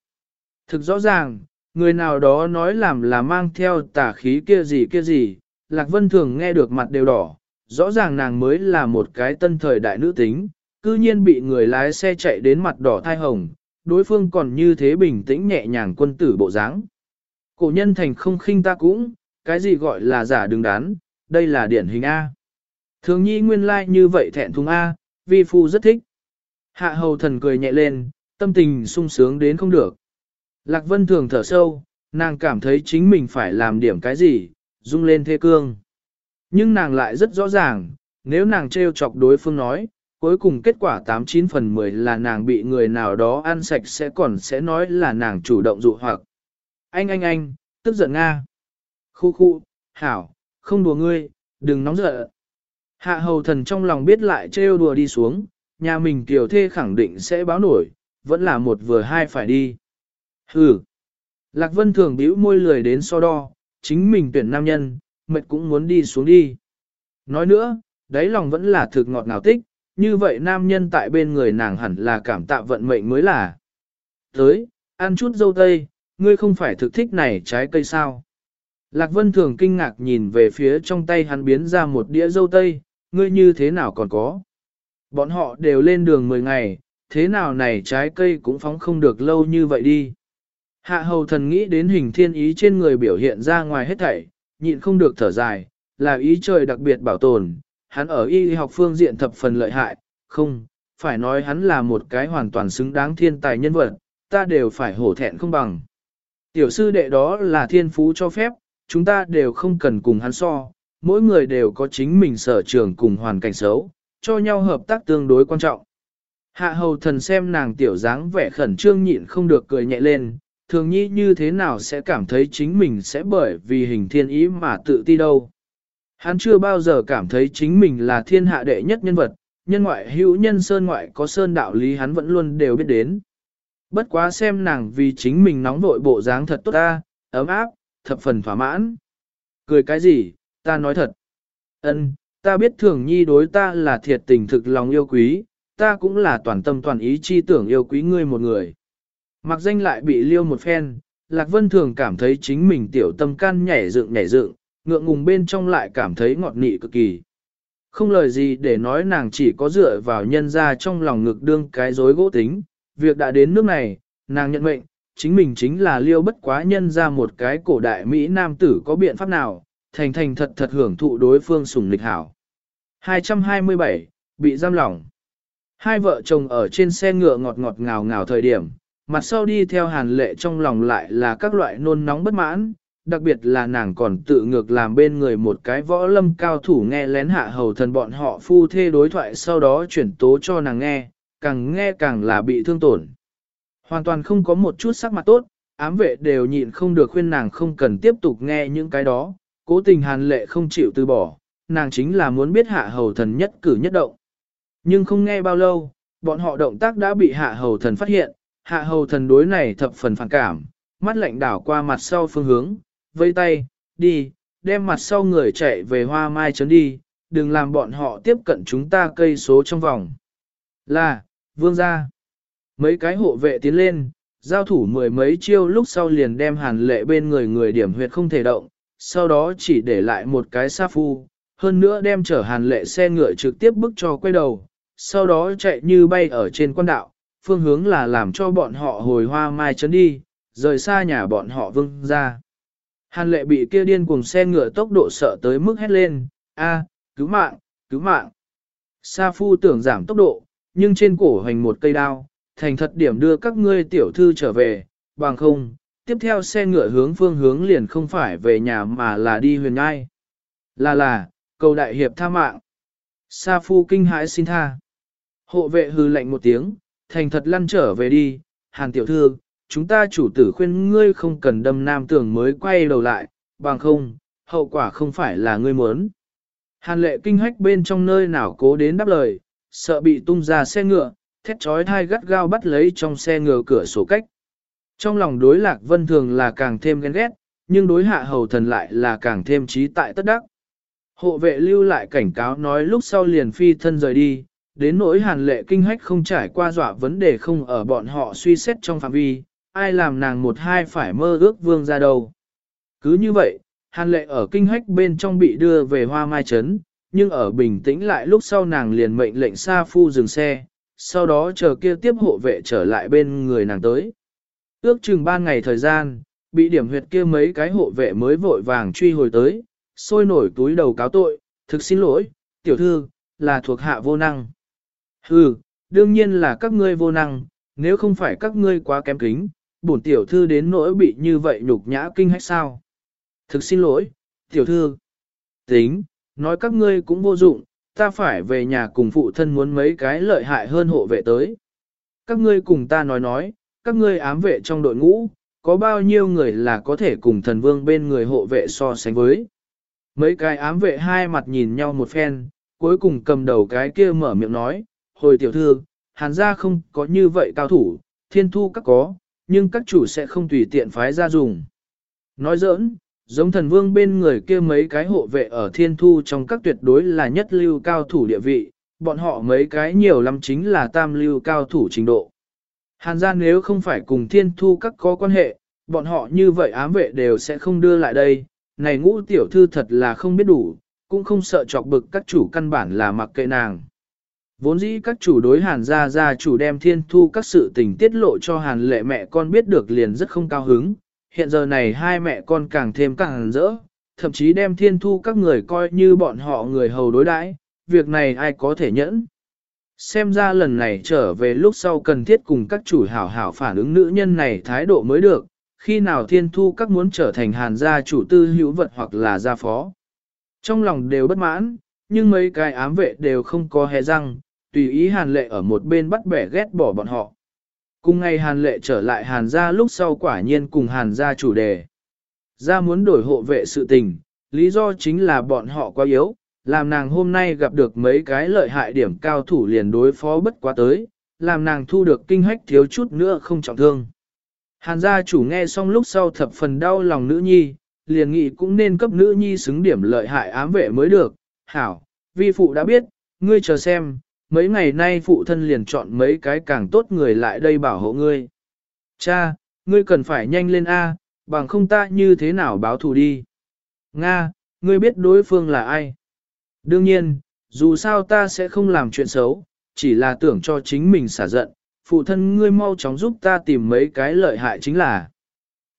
Thực rõ ràng, người nào đó nói làm là mang theo tà khí kia gì kia gì, Lạc Vân thường nghe được mặt đều đỏ, rõ ràng nàng mới là một cái tân thời đại nữ tính, cư nhiên bị người lái xe chạy đến mặt đỏ thai hồng, đối phương còn như thế bình tĩnh nhẹ nhàng quân tử bộ dáng. Cổ nhân thành không khinh ta cũng, cái gì gọi là giả đứng đắn, đây là điển hình A. Thường nhi nguyên lai like như vậy thẹn thùng A, vi phu rất thích. Hạ hầu thần cười nhẹ lên, tâm tình sung sướng đến không được. Lạc vân thường thở sâu, nàng cảm thấy chính mình phải làm điểm cái gì, rung lên thê cương. Nhưng nàng lại rất rõ ràng, nếu nàng trêu chọc đối phương nói, cuối cùng kết quả 89 phần 10 là nàng bị người nào đó ăn sạch sẽ còn sẽ nói là nàng chủ động dụ hoặc. Anh anh anh, tức giận Nga. Khu khu, hảo, không đùa ngươi, đừng nóng giận. Hạ hầu thần trong lòng biết lại trêu đùa đi xuống, nhà mình tiểu thê khẳng định sẽ báo nổi, vẫn là một vừa hai phải đi. Hừ. Lạc Vân thường bĩu môi lười đến so đo, chính mình tuyển nam nhân, mệt cũng muốn đi xuống đi. Nói nữa, đáy lòng vẫn là thực ngọt ngào tích, như vậy nam nhân tại bên người nàng hẳn là cảm tạ vận mệnh mới là. Tới, ăn chút dâu tây, ngươi không phải thực thích này trái cây sao? Lạc Vân thường kinh ngạc nhìn về phía trong tay hắn biến ra một đĩa dâu tây, ngươi như thế nào còn có? Bọn họ đều lên đường 10 ngày, thế nào này trái cây cũng phóng không được lâu như vậy đi. Hạ hầu thần nghĩ đến hình thiên ý trên người biểu hiện ra ngoài hết thảy, nhịn không được thở dài, là ý trời đặc biệt bảo tồn, hắn ở y học phương diện thập phần lợi hại, không, phải nói hắn là một cái hoàn toàn xứng đáng thiên tài nhân vật, ta đều phải hổ thẹn không bằng. Tiểu sư đệ đó là thiên phú cho phép, chúng ta đều không cần cùng hắn so, mỗi người đều có chính mình sở trường cùng hoàn cảnh xấu, cho nhau hợp tác tương đối quan trọng. Hạ hầu thần xem nàng tiểu dáng vẻ khẩn trương nhịn không được cười nhẹ lên, thường nhi như thế nào sẽ cảm thấy chính mình sẽ bởi vì hình thiên ý mà tự ti đâu. Hắn chưa bao giờ cảm thấy chính mình là thiên hạ đệ nhất nhân vật, nhân ngoại hữu nhân sơn ngoại có sơn đạo lý hắn vẫn luôn đều biết đến. Bất quá xem nàng vì chính mình nóng vội bộ dáng thật tốt ta, ấm áp, thập phần thỏa mãn. Cười cái gì, ta nói thật. Ân, ta biết thường nhi đối ta là thiệt tình thực lòng yêu quý, ta cũng là toàn tâm toàn ý chi tưởng yêu quý ngươi một người. Mặc danh lại bị liêu một phen, Lạc Vân thường cảm thấy chính mình tiểu tâm can nhảy dựng nhảy dựng, ngượng ngùng bên trong lại cảm thấy ngọt nị cực kỳ. Không lời gì để nói nàng chỉ có dựa vào nhân ra trong lòng ngực đương cái dối gỗ tính, việc đã đến nước này, nàng nhận mệnh, chính mình chính là liêu bất quá nhân ra một cái cổ đại Mỹ nam tử có biện pháp nào, thành thành thật thật hưởng thụ đối phương sùng lịch hảo. 227, bị giam lỏng. Hai vợ chồng ở trên xe ngựa ngọt ngọt ngào ngào thời điểm, mặt sau đi theo hàn lệ trong lòng lại là các loại nôn nóng bất mãn, đặc biệt là nàng còn tự ngược làm bên người một cái võ lâm cao thủ nghe lén hạ hầu thần bọn họ phu thê đối thoại sau đó chuyển tố cho nàng nghe, càng nghe càng là bị thương tổn. Hoàn toàn không có một chút sắc mặt tốt, ám vệ đều nhịn không được khuyên nàng không cần tiếp tục nghe những cái đó, cố tình hàn lệ không chịu từ bỏ, nàng chính là muốn biết hạ hầu thần nhất cử nhất động. Nhưng không nghe bao lâu, bọn họ động tác đã bị hạ hầu thần phát hiện, hạ hầu thần đối này thập phần phản cảm, mắt lạnh đảo qua mặt sau phương hướng, vây tay, đi, đem mặt sau người chạy về hoa mai trấn đi, đừng làm bọn họ tiếp cận chúng ta cây số trong vòng. Là, vương gia. Mấy cái hộ vệ tiến lên, giao thủ mười mấy chiêu lúc sau liền đem hàn lệ bên người người điểm huyệt không thể động, sau đó chỉ để lại một cái sa phu, hơn nữa đem chở hàn lệ xe ngựa trực tiếp bức cho quay đầu, sau đó chạy như bay ở trên quan đạo, phương hướng là làm cho bọn họ hồi hoa mai trấn đi, rời xa nhà bọn họ vương ra. Hàn lệ bị kia điên cuồng xe ngựa tốc độ sợ tới mức hét lên, a, cứu mạng, cứu mạng. Sa phu tưởng giảm tốc độ, nhưng trên cổ hành một cây đao, thành thật điểm đưa các ngươi tiểu thư trở về, bằng không, tiếp theo xe ngựa hướng phương hướng liền không phải về nhà mà là đi huyền ngai. Là là, cầu đại hiệp tha mạng. Sa phu kinh hãi xin tha. Hộ vệ hư lệnh một tiếng, thành thật lăn trở về đi, hàn tiểu thư, chúng ta chủ tử khuyên ngươi không cần đâm nam tưởng mới quay đầu lại, bằng không, hậu quả không phải là ngươi muốn. Hàn lệ kinh hách bên trong nơi nào cố đến đáp lời, sợ bị tung ra xe ngựa, thét trói thai gắt gao bắt lấy trong xe ngựa cửa sổ cách. Trong lòng đối lạc vân thường là càng thêm ghen ghét, nhưng đối hạ hầu thần lại là càng thêm trí tại tất đắc. Hộ vệ lưu lại cảnh cáo nói lúc sau liền phi thân rời đi, đến nỗi hàn lệ kinh hách không trải qua dọa vấn đề không ở bọn họ suy xét trong phạm vi, ai làm nàng một hai phải mơ ước vương ra đâu. Cứ như vậy, hàn lệ ở kinh hách bên trong bị đưa về hoa mai trấn, nhưng ở bình tĩnh lại lúc sau nàng liền mệnh lệnh xa phu dừng xe, sau đó chờ kia tiếp hộ vệ trở lại bên người nàng tới. Ước chừng ba ngày thời gian, bị điểm huyệt kia mấy cái hộ vệ mới vội vàng truy hồi tới, sôi nổi túi đầu cáo tội, thực xin lỗi, tiểu thư, là thuộc hạ vô năng. Hừ, đương nhiên là các ngươi vô năng, nếu không phải các ngươi quá kém kính, bổn tiểu thư đến nỗi bị như vậy nhục nhã kinh hách sao. Thực xin lỗi, tiểu thư. Tính, nói các ngươi cũng vô dụng, ta phải về nhà cùng phụ thân muốn mấy cái lợi hại hơn hộ vệ tới. Các ngươi cùng ta nói nói, các ngươi ám vệ trong đội ngũ, có bao nhiêu người là có thể cùng thần vương bên người hộ vệ so sánh với. Mấy cái ám vệ hai mặt nhìn nhau một phen, cuối cùng cầm đầu cái kia mở miệng nói, hồi tiểu thư, hàn gia không có như vậy cao thủ, thiên thu các có, nhưng các chủ sẽ không tùy tiện phái ra dùng. Nói giỡn, giống thần vương bên người kia mấy cái hộ vệ ở thiên thu trong các tuyệt đối là nhất lưu cao thủ địa vị, bọn họ mấy cái nhiều lắm chính là tam lưu cao thủ trình độ. Hàn gia nếu không phải cùng thiên thu các có quan hệ, bọn họ như vậy ám vệ đều sẽ không đưa lại đây, này ngũ tiểu thư thật là không biết đủ, cũng không sợ chọc bực các chủ căn bản là mặc kệ nàng. Vốn dĩ các chủ đối hàn gia gia chủ đem thiên thu các sự tình tiết lộ cho hàn lệ mẹ con biết được liền rất không cao hứng, hiện giờ này hai mẹ con càng thêm càng rỡ, thậm chí đem thiên thu các người coi như bọn họ người hầu đối đãi, việc này ai có thể nhẫn. Xem ra lần này trở về lúc sau cần thiết cùng các chủ hảo hảo phản ứng nữ nhân này thái độ mới được, khi nào thiên thu các muốn trở thành hàn gia chủ tư hữu vật hoặc là gia phó. Trong lòng đều bất mãn, nhưng mấy cái ám vệ đều không có hề răng, tùy ý hàn lệ ở một bên bắt bẻ ghét bỏ bọn họ. Cùng ngày hàn lệ trở lại hàn gia lúc sau quả nhiên cùng hàn gia chủ đề. Gia muốn đổi hộ vệ sự tình, lý do chính là bọn họ quá yếu, làm nàng hôm nay gặp được mấy cái lợi hại điểm cao thủ liền đối phó bất quá tới, làm nàng thu được kinh hách thiếu chút nữa không trọng thương. Hàn gia chủ nghe xong lúc sau thập phần đau lòng nữ nhi, liền nghĩ cũng nên cấp nữ nhi xứng điểm lợi hại ám vệ mới được. Hảo, vi phụ đã biết, ngươi chờ xem, mấy ngày nay phụ thân liền chọn mấy cái càng tốt người lại đây bảo hộ ngươi. Cha, ngươi cần phải nhanh lên A, bằng không ta như thế nào báo thù đi. Nga, ngươi biết đối phương là ai? Đương nhiên, dù sao ta sẽ không làm chuyện xấu, chỉ là tưởng cho chính mình xả giận, phụ thân ngươi mau chóng giúp ta tìm mấy cái lợi hại chính là.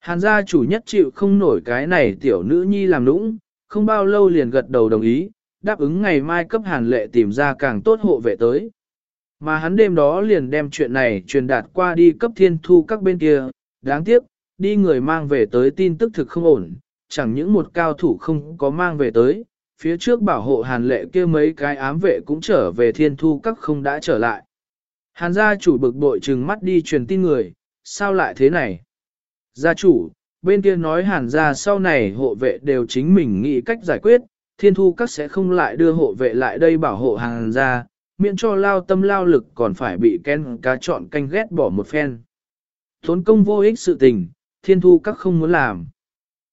Hàn gia chủ nhất chịu không nổi cái này tiểu nữ nhi làm nũng, không bao lâu liền gật đầu đồng ý, đáp ứng ngày mai cấp hàn lệ tìm ra càng tốt hộ vệ tới. Mà hắn đêm đó liền đem chuyện này truyền đạt qua đi cấp thiên thu các bên kia, đáng tiếc, đi người mang về tới tin tức thực không ổn, chẳng những một cao thủ không có mang về tới, phía trước bảo hộ hàn lệ kia mấy cái ám vệ cũng trở về thiên thu các không đã trở lại. Hàn gia chủ bực bội trừng mắt đi truyền tin người, sao lại thế này? Gia chủ, bên kia nói hàn gia sau này hộ vệ đều chính mình nghĩ cách giải quyết, thiên thu các sẽ không lại đưa hộ vệ lại đây bảo hộ hàn gia, miễn cho lao tâm lao lực còn phải bị ken cá chọn canh ghét bỏ một phen. Thốn công vô ích sự tình, thiên thu các không muốn làm.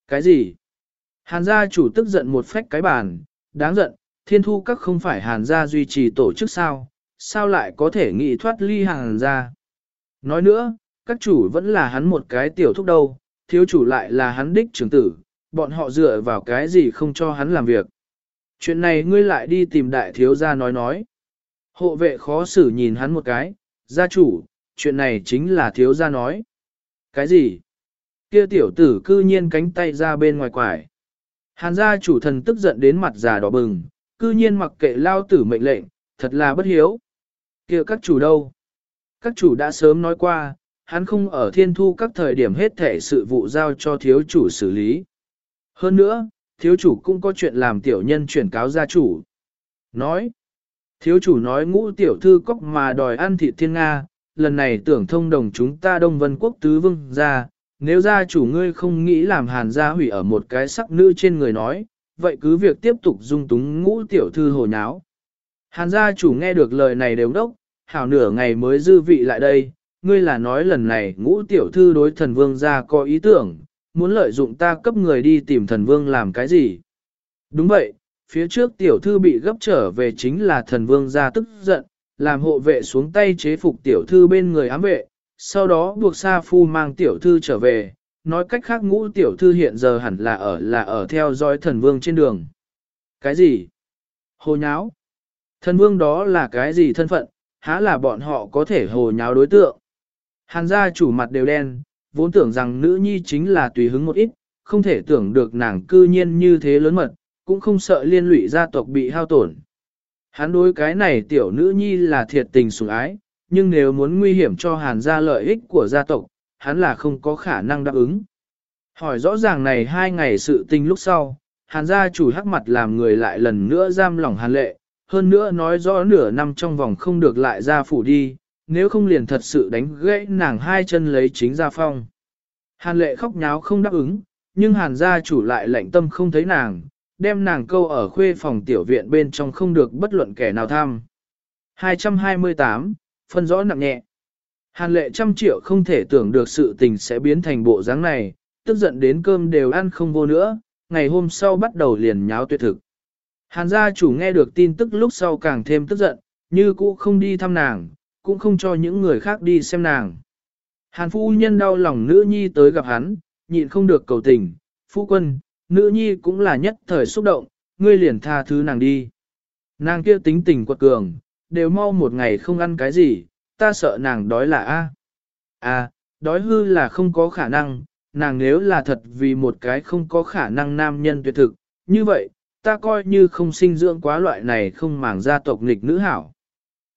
Cái gì? Hàn gia chủ tức giận một phách cái bàn, đáng giận, thiên thu các không phải hàn gia duy trì tổ chức sao, sao lại có thể nghĩ thoát ly hàn gia. Nói nữa, các chủ vẫn là hắn một cái tiểu thúc đâu, thiếu chủ lại là hắn đích trưởng tử, bọn họ dựa vào cái gì không cho hắn làm việc. Chuyện này ngươi lại đi tìm đại thiếu gia nói nói. Hộ vệ khó xử nhìn hắn một cái, gia chủ, chuyện này chính là thiếu gia nói. Cái gì? Kia tiểu tử cư nhiên cánh tay ra bên ngoài quải. Hàn gia chủ thần tức giận đến mặt già đỏ bừng, cư nhiên mặc kệ lao tử mệnh lệnh, thật là bất hiếu. kia các chủ đâu? Các chủ đã sớm nói qua, hắn không ở thiên thu các thời điểm hết thể sự vụ giao cho thiếu chủ xử lý. Hơn nữa, thiếu chủ cũng có chuyện làm tiểu nhân chuyển cáo gia chủ. Nói, thiếu chủ nói ngũ tiểu thư cốc mà đòi ăn thịt thiên Nga, lần này tưởng thông đồng chúng ta Đông Vân Quốc tứ vương ra, nếu gia chủ ngươi không nghĩ làm hàn gia hủy ở một cái sắc nữ trên người nói, vậy cứ việc tiếp tục dung túng ngũ tiểu thư hồ nháo. Hàn gia chủ nghe được lời này đều đốc, hảo nửa ngày mới dư vị lại đây, ngươi là nói lần này ngũ tiểu thư đối thần vương gia có ý tưởng, muốn lợi dụng ta cấp người đi tìm thần vương làm cái gì. Đúng vậy, phía trước tiểu thư bị gấp trở về chính là thần vương ra tức giận, làm hộ vệ xuống tay chế phục tiểu thư bên người ám vệ, sau đó buộc Sa Phu mang tiểu thư trở về, nói cách khác ngũ tiểu thư hiện giờ hẳn là ở là ở theo dõi thần vương trên đường. Cái gì? Hồ nháo? Thần vương đó là cái gì thân phận, há là bọn họ có thể hồ nháo đối tượng? Hàn gia chủ mặt đều đen, vốn tưởng rằng nữ nhi chính là tùy hứng một ít, không thể tưởng được nàng cư nhiên như thế lớn mật, cũng không sợ liên lụy gia tộc bị hao tổn. Hắn đối cái này tiểu nữ nhi là thiệt tình sủng ái, nhưng nếu muốn nguy hiểm cho hàn gia lợi ích của gia tộc, hắn là không có khả năng đáp ứng. Hỏi rõ ràng này hai ngày sự tình lúc sau, hàn gia chủ hắc mặt làm người lại lần nữa giam lỏng hàn lệ, hơn nữa nói rõ nửa năm trong vòng không được lại ra phủ đi, nếu không liền thật sự đánh gãy nàng hai chân lấy chính ra phong. Hàn lệ khóc nháo không đáp ứng, nhưng hàn gia chủ lại lạnh tâm không thấy nàng, đem nàng câu ở khuê phòng tiểu viện bên trong không được bất luận kẻ nào tham. 228, phân rõ nặng nhẹ. Hàn lệ trăm triệu không thể tưởng được sự tình sẽ biến thành bộ dáng này, tức giận đến cơm đều ăn không vô nữa, ngày hôm sau bắt đầu liền nháo tuyệt thực. Hàn gia chủ nghe được tin tức lúc sau càng thêm tức giận, như cũ không đi thăm nàng, cũng không cho những người khác đi xem nàng. Hàn phu nhân đau lòng nữ nhi tới gặp hắn, nhịn không được cầu tình, phu quân, nữ nhi cũng là nhất thời xúc động, ngươi liền tha thứ nàng đi. Nàng kia tính tình quật cường, đều mau một ngày không ăn cái gì, ta sợ nàng đói là A. À, đói hư là không có khả năng, nàng nếu là thật vì một cái không có khả năng nam nhân tuyệt thực, như vậy, ta coi như không sinh dưỡng quá loại này không màng gia tộc nghịch nữ hảo.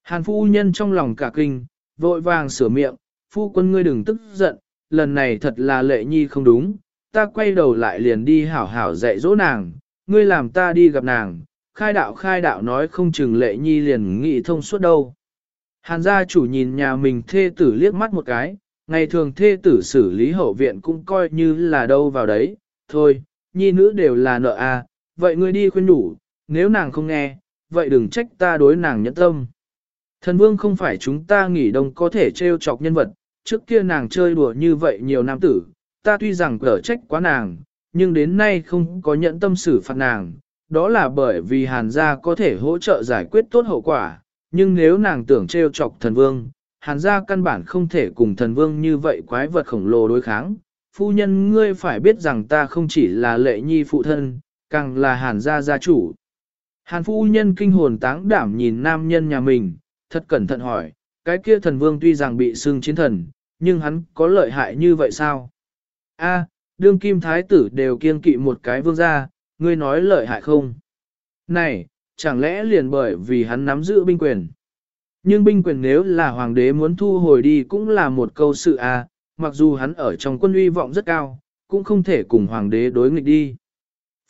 Hàn phu nhân trong lòng cả kinh, vội vàng sửa miệng, phu quân ngươi đừng tức giận, lần này thật là lệ nhi không đúng, ta quay đầu lại liền đi hảo hảo dạy dỗ nàng, ngươi làm ta đi gặp nàng, khai đạo khai đạo nói không chừng lệ nhi liền nghị thông suốt đâu. Hàn gia chủ nhìn nhà mình thê tử liếc mắt một cái, ngày thường thê tử xử lý hậu viện cũng coi như là đâu vào đấy, thôi, nhi nữ đều là nợ à, vậy ngươi đi khuyên đủ, nếu nàng không nghe, vậy đừng trách ta đối nàng nhẫn tâm. Thần vương không phải chúng ta nghỉ đông có thể trêu chọc nhân vật, trước kia nàng chơi đùa như vậy nhiều nam tử, ta tuy rằng cở trách quá nàng, nhưng đến nay không có nhận tâm xử phạt nàng, đó là bởi vì hàn gia có thể hỗ trợ giải quyết tốt hậu quả, nhưng nếu nàng tưởng trêu chọc thần vương, hàn gia căn bản không thể cùng thần vương như vậy quái vật khổng lồ đối kháng. Phu nhân ngươi phải biết rằng ta không chỉ là lệ nhi phụ thân, càng là hàn gia gia chủ. Hàn phu nhân kinh hồn táng đảm nhìn nam nhân nhà mình, thật cẩn thận hỏi, cái kia thần vương tuy rằng bị xưng chiến thần, nhưng hắn có lợi hại như vậy sao? A, đương kim thái tử đều kiên kỵ một cái vương gia, ngươi nói lợi hại không? Này, chẳng lẽ liền bởi vì hắn nắm giữ binh quyền? Nhưng binh quyền nếu là hoàng đế muốn thu hồi đi cũng là một câu sự a, mặc dù hắn ở trong quân uy vọng rất cao, cũng không thể cùng hoàng đế đối nghịch đi.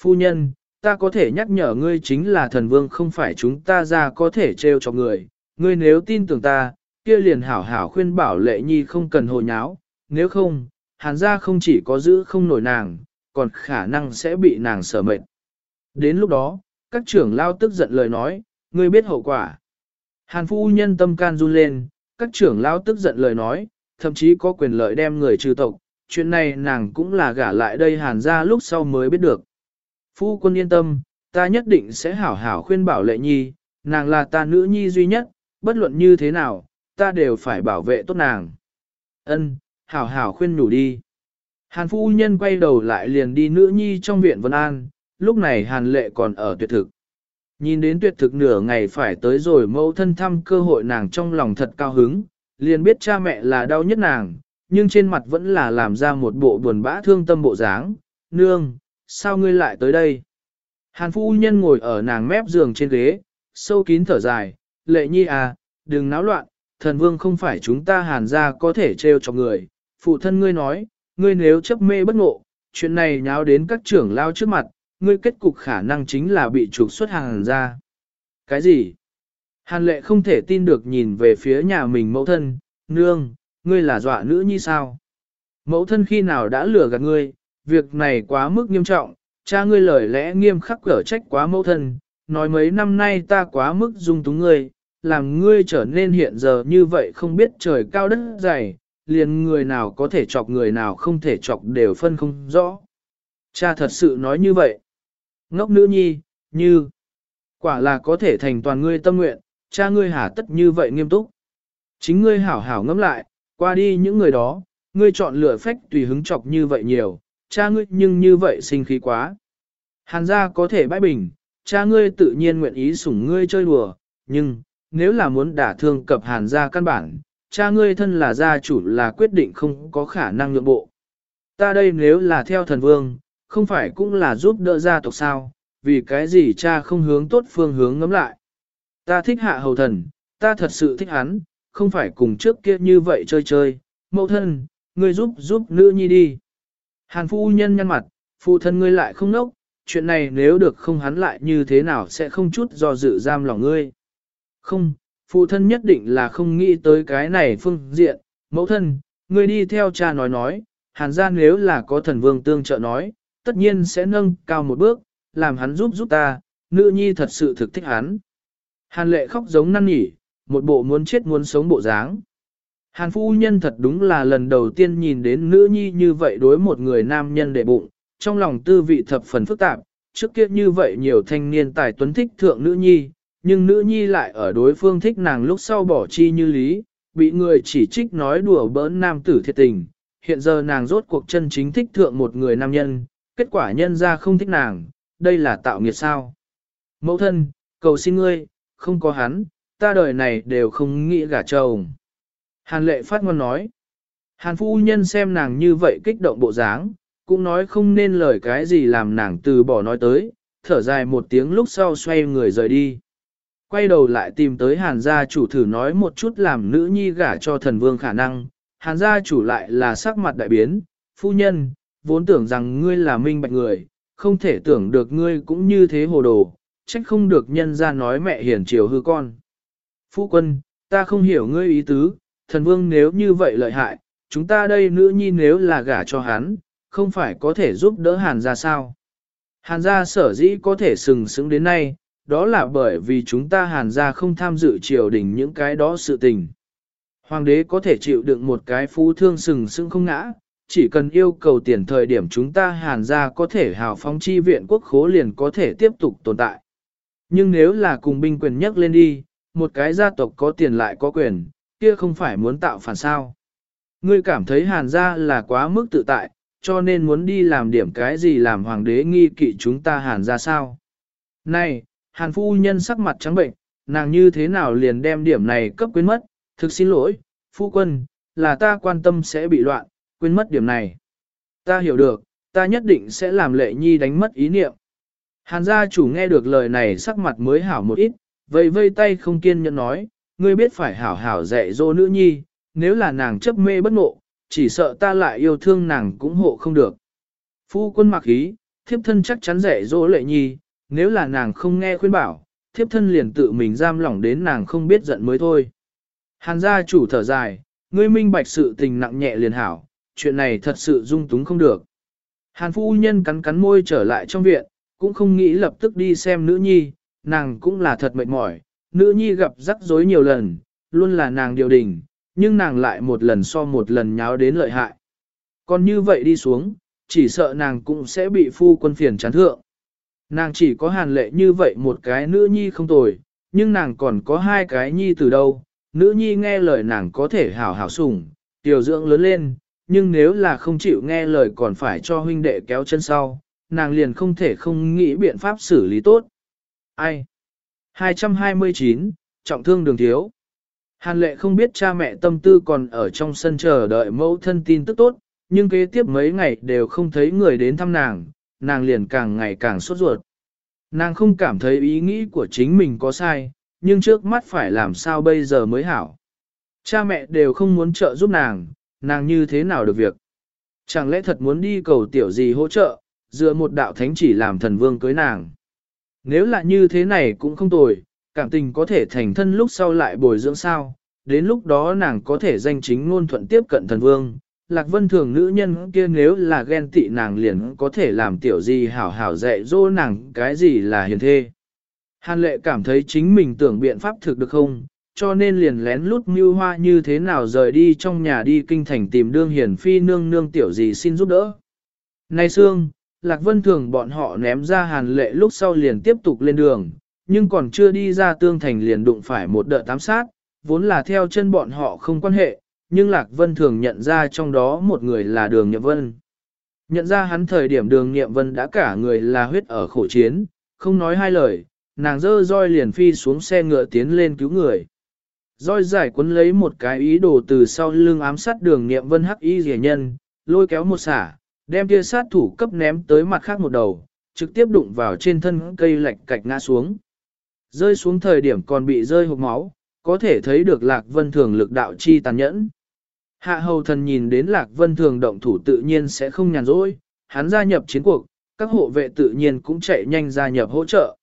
Phu nhân, ta có thể nhắc nhở ngươi chính là thần vương không phải chúng ta ra có thể trêu cho người, ngươi nếu tin tưởng ta, kia liền hảo hảo khuyên bảo lệ nhi không cần hồ nháo, nếu không, hàn gia không chỉ có giữ không nổi nàng, còn khả năng sẽ bị nàng sở mệt. Đến lúc đó, các trưởng lao tức giận lời nói, ngươi biết hậu quả. Hàn phu nhân tâm can run lên, các trưởng lao tức giận lời nói, thậm chí có quyền lợi đem người trừ tộc, chuyện này nàng cũng là gả lại đây hàn gia lúc sau mới biết được. Phu quân yên tâm, ta nhất định sẽ hảo hảo khuyên bảo lệ nhi, nàng là ta nữ nhi duy nhất, bất luận như thế nào, ta đều phải bảo vệ tốt nàng. Ân, hảo hảo khuyên nhủ đi. Hàn phu nhân quay đầu lại liền đi nữ nhi trong viện Vân An, lúc này hàn lệ còn ở tuyệt thực. Nhìn đến tuyệt thực nửa ngày phải tới rồi mẫu thân thăm cơ hội nàng trong lòng thật cao hứng, liền biết cha mẹ là đau nhất nàng, nhưng trên mặt vẫn là làm ra một bộ buồn bã thương tâm bộ dáng. Nương, sao ngươi lại tới đây? Hàn phu nhân ngồi ở nàng mép giường trên ghế, sâu kín thở dài, lệ nhi à, đừng náo loạn, thần vương không phải chúng ta hàn ra có thể trêu cho người. Phụ thân ngươi nói, ngươi nếu chấp mê bất ngộ, chuyện này nháo đến các trưởng lao trước mặt, ngươi kết cục khả năng chính là bị trục xuất hàn ra. Cái gì? Hàn lệ không thể tin được nhìn về phía nhà mình mẫu thân, nương, ngươi là dọa nữ như sao? Mẫu thân khi nào đã lừa gạt ngươi, việc này quá mức nghiêm trọng, cha ngươi lời lẽ nghiêm khắc cở trách quá mẫu thân, nói mấy năm nay ta quá mức dung túng ngươi, làm ngươi trở nên hiện giờ như vậy không biết trời cao đất dày, liền người nào có thể chọc người nào không thể chọc đều phân không rõ. Cha thật sự nói như vậy. Ngốc nữ nhi, như, quả là có thể thành toàn ngươi tâm nguyện, cha ngươi hả tất như vậy nghiêm túc. Chính ngươi hảo hảo ngẫm lại, qua đi những người đó, ngươi chọn lựa phách tùy hứng chọc như vậy nhiều, cha ngươi nhưng như vậy sinh khí quá. Hàn gia có thể bãi bình, cha ngươi tự nhiên nguyện ý sủng ngươi chơi đùa, nhưng, nếu là muốn đả thương cập hàn gia căn bản, cha ngươi thân là gia chủ là quyết định không có khả năng nhượng bộ. Ta đây nếu là theo thần vương, không phải cũng là giúp đỡ gia tộc sao, vì cái gì cha không hướng tốt phương hướng ngắm lại. Ta thích hạ hầu thần, ta thật sự thích hắn, không phải cùng trước kia như vậy chơi chơi, mẫu thân, ngươi giúp giúp nữ nhi đi. Hàn phu nhân nhăn mặt, phụ thân ngươi lại không nốc, chuyện này nếu được không hắn lại như thế nào sẽ không chút do dự giam lòng ngươi. Không, phụ thân nhất định là không nghĩ tới cái này phương diện, mẫu thân, người đi theo cha nói nói, hàn gia nếu là có thần vương tương trợ nói, tất nhiên sẽ nâng cao một bước, làm hắn giúp giúp ta, nữ nhi thật sự thực thích hắn. Hàn lệ khóc giống năn nỉ, một bộ muốn chết muốn sống bộ dáng. Hàn phu nhân thật đúng là lần đầu tiên nhìn đến nữ nhi như vậy đối một người nam nhân đệ bụng, trong lòng tư vị thập phần phức tạp, trước kia như vậy nhiều thanh niên tài tuấn thích thượng nữ nhi, nhưng nữ nhi lại ở đối phương thích nàng lúc sau bỏ chi như lý, bị người chỉ trích nói đùa bỡn nam tử thiệt tình, hiện giờ nàng rốt cuộc chân chính thích thượng một người nam nhân, kết quả nhân ra không thích nàng, đây là tạo nghiệt sao. Mẫu thân, cầu xin ngươi, không có hắn, ta đời này đều không nghĩ gả chồng. Hàn lệ phát ngôn nói. Hàn phu nhân xem nàng như vậy kích động bộ dáng, cũng nói không nên lời cái gì làm nàng từ bỏ nói tới, thở dài một tiếng lúc sau xoay người rời đi. Quay đầu lại tìm tới hàn gia chủ thử nói một chút làm nữ nhi gả cho thần vương khả năng, hàn gia chủ lại là sắc mặt đại biến, phu nhân, vốn tưởng rằng ngươi là minh bạch người, không thể tưởng được ngươi cũng như thế hồ đồ, trách không được nhân ra nói mẹ hiển chiều hư con. Phu quân, ta không hiểu ngươi ý tứ, thần vương nếu như vậy lợi hại, chúng ta đây nữ nhi nếu là gả cho hắn, không phải có thể giúp đỡ hàn gia sao. Hàn gia sở dĩ có thể sừng sững đến nay, đó là bởi vì chúng ta hàn gia không tham dự triều đình những cái đó sự tình. Hoàng đế có thể chịu đựng một cái phú thương sừng sững không ngã, chỉ cần yêu cầu tiền thời điểm chúng ta hàn gia có thể hào phóng chi viện quốc khố liền có thể tiếp tục tồn tại. Nhưng nếu là cùng binh quyền nhắc lên đi, một cái gia tộc có tiền lại có quyền, kia không phải muốn tạo phản sao. Ngươi cảm thấy hàn gia là quá mức tự tại, cho nên muốn đi làm điểm cái gì làm hoàng đế nghi kỵ chúng ta hàn gia sao. Này, hàn phu nhân sắc mặt trắng bệnh, nàng như thế nào liền đem điểm này cấp quên mất, thực xin lỗi, phu quân, là ta quan tâm sẽ bị loạn, quên mất điểm này. Ta hiểu được, ta nhất định sẽ làm lệ nhi đánh mất ý niệm. Hàn gia chủ nghe được lời này sắc mặt mới hảo một ít, vây vây tay không kiên nhẫn nói, ngươi biết phải hảo hảo dạy dỗ nữ nhi, nếu là nàng chấp mê bất ngộ, chỉ sợ ta lại yêu thương nàng cũng hộ không được. Phu quân mặc ý, thiếp thân chắc chắn dạy dỗ lệ nhi, nếu là nàng không nghe khuyên bảo, thiếp thân liền tự mình giam lỏng đến nàng không biết giận mới thôi. Hàn gia chủ thở dài, ngươi minh bạch sự tình nặng nhẹ liền hảo, chuyện này thật sự dung túng không được. Hàn phu nhân cắn cắn môi trở lại trong viện, cũng không nghĩ lập tức đi xem nữ nhi, nàng cũng là thật mệt mỏi, nữ nhi gặp rắc rối nhiều lần, luôn là nàng điều đình, nhưng nàng lại một lần so một lần nháo đến lợi hại. Còn như vậy đi xuống, chỉ sợ nàng cũng sẽ bị phu quân phiền chán thượng. Nàng chỉ có hàn lệ như vậy một cái nữ nhi không tồi, nhưng nàng còn có hai cái nhi từ đâu. Nữ nhi nghe lời nàng có thể hảo hảo sủng, tiểu dưỡng lớn lên, nhưng nếu là không chịu nghe lời còn phải cho huynh đệ kéo chân sau, nàng liền không thể không nghĩ biện pháp xử lý tốt. Ai? 229, trọng thương đường thiếu. Hàn lệ không biết cha mẹ tâm tư còn ở trong sân chờ đợi mẫu thân tin tức tốt, nhưng kế tiếp mấy ngày đều không thấy người đến thăm nàng, nàng liền càng ngày càng sốt ruột. Nàng không cảm thấy ý nghĩ của chính mình có sai, nhưng trước mắt phải làm sao bây giờ mới hảo. Cha mẹ đều không muốn trợ giúp nàng, nàng như thế nào được việc. Chẳng lẽ thật muốn đi cầu tiểu gì hỗ trợ, dựa một đạo thánh chỉ làm thần vương cưới nàng. Nếu là như thế này cũng không tồi, cảm tình có thể thành thân lúc sau lại bồi dưỡng sao, đến lúc đó nàng có thể danh chính ngôn thuận tiếp cận thần vương. Lạc vân thường nữ nhân kia nếu là ghen tị nàng liền có thể làm tiểu gì hảo hảo dạy dỗ nàng cái gì là hiền thê. Hàn lệ cảm thấy chính mình tưởng biện pháp thực được không, cho nên liền lén lút mưu hoa như thế nào rời đi trong nhà đi kinh thành tìm đương hiền phi nương nương tiểu gì xin giúp đỡ. Này Sương, Lạc Vân Thường bọn họ ném ra hàn lệ lúc sau liền tiếp tục lên đường, nhưng còn chưa đi ra tương thành liền đụng phải một đợt tám sát, vốn là theo chân bọn họ không quan hệ, nhưng Lạc Vân Thường nhận ra trong đó một người là Đường Nhậm Vân. Nhận ra hắn thời điểm Đường Nhậm Vân đã cả người là huyết ở khổ chiến, không nói hai lời, nàng dơ roi liền phi xuống xe ngựa tiến lên cứu người. Roi giải quấn lấy một cái ý đồ từ sau lưng ám sát đường nghiệm vân hắc y rẻ nhân, lôi kéo một xả, đem kia sát thủ cấp ném tới mặt khác một đầu, trực tiếp đụng vào trên thân cây lạch cạch ngã xuống. Rơi xuống thời điểm còn bị rơi hộp máu, có thể thấy được lạc vân thường lực đạo chi tàn nhẫn. Hạ hầu thần nhìn đến lạc vân thường động thủ tự nhiên sẽ không nhàn rỗi, hắn gia nhập chiến cuộc, các hộ vệ tự nhiên cũng chạy nhanh gia nhập hỗ trợ.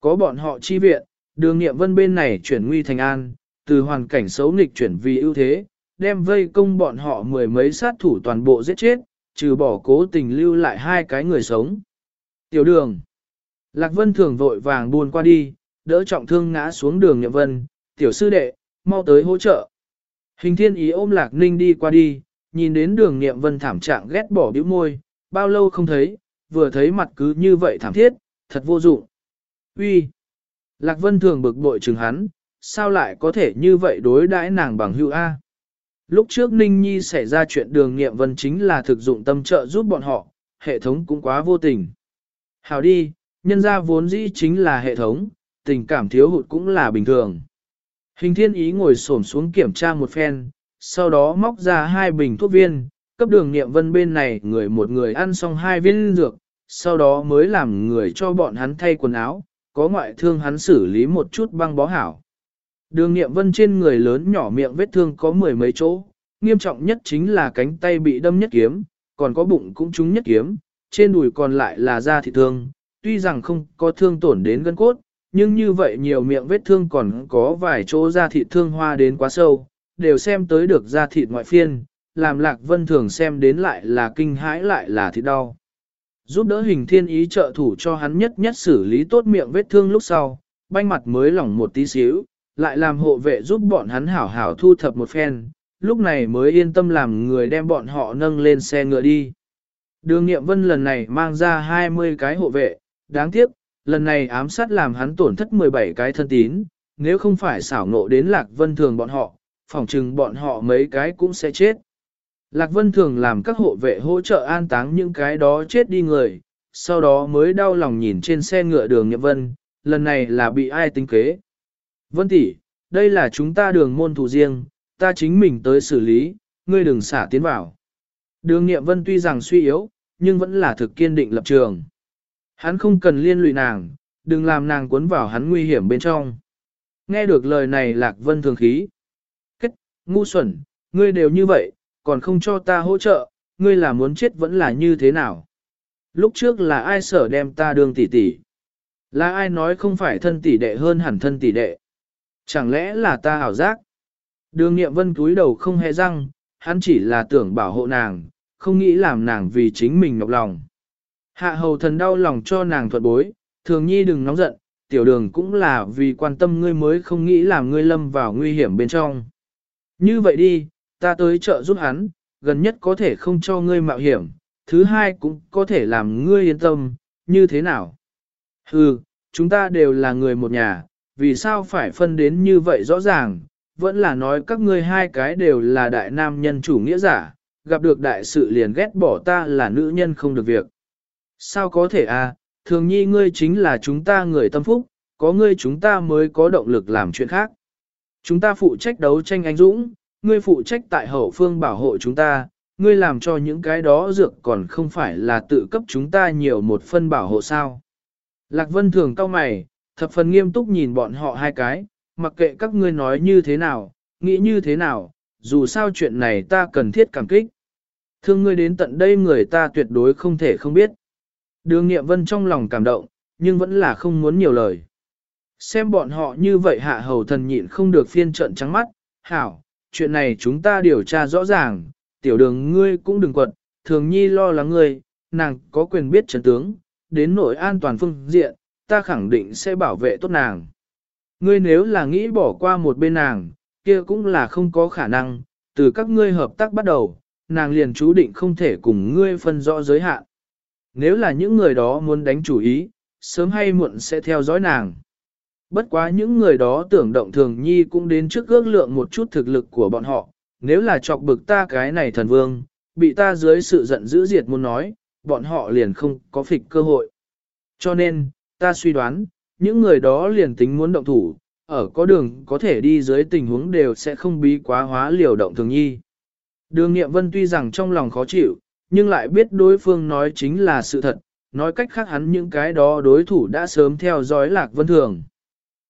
Có bọn họ chi viện, đường nghiệm vân bên này chuyển nguy thành an, từ hoàn cảnh xấu nghịch chuyển vì ưu thế, đem vây công bọn họ mười mấy sát thủ toàn bộ giết chết, trừ bỏ cố tình lưu lại hai cái người sống. Tiểu đường. Lạc Vân thường vội vàng buôn qua đi, đỡ trọng thương ngã xuống đường nghiệm vân, tiểu sư đệ, mau tới hỗ trợ. Hình thiên ý ôm Lạc Ninh đi qua đi, nhìn đến đường nghiệm vân thảm trạng ghét bỏ bĩu môi, bao lâu không thấy, vừa thấy mặt cứ như vậy thảm thiết, thật vô dụng. Uy. Lạc Vân thường bực bội chừng hắn, sao lại có thể như vậy đối đãi nàng bằng hữu A. Lúc trước Ninh Nhi xảy ra chuyện đường nghiệm vân chính là thực dụng tâm trợ giúp bọn họ, hệ thống cũng quá vô tình. Hào đi, nhân ra vốn dĩ chính là hệ thống, tình cảm thiếu hụt cũng là bình thường. Hình thiên ý ngồi xổm xuống kiểm tra một phen, sau đó móc ra hai bình thuốc viên, cấp đường nghiệm vân bên này người một người ăn xong hai viên dược, sau đó mới làm người cho bọn hắn thay quần áo, có ngoại thương hắn xử lý một chút băng bó hảo. Đường nghiệm vân trên người lớn nhỏ miệng vết thương có mười mấy chỗ, nghiêm trọng nhất chính là cánh tay bị đâm nhất kiếm, còn có bụng cũng trúng nhất kiếm, trên đùi còn lại là da thịt thương, tuy rằng không có thương tổn đến gân cốt, nhưng như vậy nhiều miệng vết thương còn có vài chỗ da thịt thương hoa đến quá sâu, đều xem tới được da thịt ngoại phiên, làm lạc vân thường xem đến lại là kinh hãi lại là thịt đau. Giúp đỡ hình thiên ý trợ thủ cho hắn nhất nhất xử lý tốt miệng vết thương lúc sau, banh mặt mới lỏng một tí xíu, lại làm hộ vệ giúp bọn hắn hảo hảo thu thập một phen, lúc này mới yên tâm làm người đem bọn họ nâng lên xe ngựa đi. Đường Nghiệm Vân lần này mang ra 20 cái hộ vệ, đáng tiếc, lần này ám sát làm hắn tổn thất 17 cái thân tín, nếu không phải xảo nộ đến Lạc Vân Thường bọn họ, phỏng chừng bọn họ mấy cái cũng sẽ chết. Lạc Vân Thường làm các hộ vệ hỗ trợ an táng những cái đó chết đi người, sau đó mới đau lòng nhìn trên xe ngựa đường Nhậm Vân, lần này là bị ai tính kế. Vân tỷ, đây là chúng ta đường môn thủ riêng, ta chính mình tới xử lý, ngươi đừng xả tiến vào. Đường Nghiệm Vân tuy rằng suy yếu, nhưng vẫn là thực kiên định lập trường. Hắn không cần liên lụy nàng, đừng làm nàng cuốn vào hắn nguy hiểm bên trong. Nghe được lời này Lạc Vân thường khí. Kết, ngu xuẩn, ngươi đều như vậy, còn không cho ta hỗ trợ, ngươi là muốn chết vẫn là như thế nào? Lúc trước là ai sở đem ta đường tỷ tỷ? Là ai nói không phải thân tỷ đệ hơn hẳn thân tỷ đệ? Chẳng lẽ là ta hảo giác? Đường nghiệm vân cúi đầu không hề răng, hắn chỉ là tưởng bảo hộ nàng, không nghĩ làm nàng vì chính mình nhọc lòng. Hạ hầu thần đau lòng cho nàng thuận bối, thường nhi đừng nóng giận, tiểu đường cũng là vì quan tâm ngươi mới không nghĩ làm ngươi lâm vào nguy hiểm bên trong. Như vậy đi, ta tới chợ giúp hắn, gần nhất có thể không cho ngươi mạo hiểm, thứ hai cũng có thể làm ngươi yên tâm, như thế nào? Hừ, chúng ta đều là người một nhà, vì sao phải phân đến như vậy rõ ràng, vẫn là nói các ngươi hai cái đều là đại nam nhân chủ nghĩa giả, gặp được đại sự liền ghét bỏ ta là nữ nhân không được việc. Sao có thể à, thường nhi ngươi chính là chúng ta người tâm phúc, có ngươi chúng ta mới có động lực làm chuyện khác. Chúng ta phụ trách đấu tranh anh dũng, ngươi phụ trách tại hậu phương bảo hộ chúng ta, ngươi làm cho những cái đó dược còn không phải là tự cấp chúng ta nhiều một phân bảo hộ sao. Lạc Vân thường cao mày, thập phần nghiêm túc nhìn bọn họ hai cái, mặc kệ các ngươi nói như thế nào, nghĩ như thế nào, dù sao chuyện này ta cần thiết cảm kích. Thương ngươi đến tận đây người ta tuyệt đối không thể không biết. Đường Nghiệm Vân trong lòng cảm động, nhưng vẫn là không muốn nhiều lời. Xem bọn họ như vậy hạ hầu thần nhịn không được phiên trận trắng mắt, hảo, chuyện này chúng ta điều tra rõ ràng, tiểu đường ngươi cũng đừng quật, thường nhi lo lắng ngươi, nàng có quyền biết chân tướng, đến nội an toàn phương diện, ta khẳng định sẽ bảo vệ tốt nàng. Ngươi nếu là nghĩ bỏ qua một bên nàng, kia cũng là không có khả năng, từ các ngươi hợp tác bắt đầu, nàng liền chú định không thể cùng ngươi phân rõ giới hạn. Nếu là những người đó muốn đánh chủ ý, sớm hay muộn sẽ theo dõi nàng. Bất quá những người đó tưởng động thường nhi cũng đến trước ước lượng một chút thực lực của bọn họ, nếu là chọc bực ta cái này thần vương, bị ta dưới sự giận dữ diệt muốn nói, bọn họ liền không có phịch cơ hội. Cho nên, ta suy đoán, những người đó liền tính muốn động thủ, ở có đường có thể đi dưới tình huống đều sẽ không bí quá hóa liều động thường nhi. Đường Nghiệm Vân tuy rằng trong lòng khó chịu, nhưng lại biết đối phương nói chính là sự thật, nói cách khác hắn những cái đó đối thủ đã sớm theo dõi Lạc Vân Thường.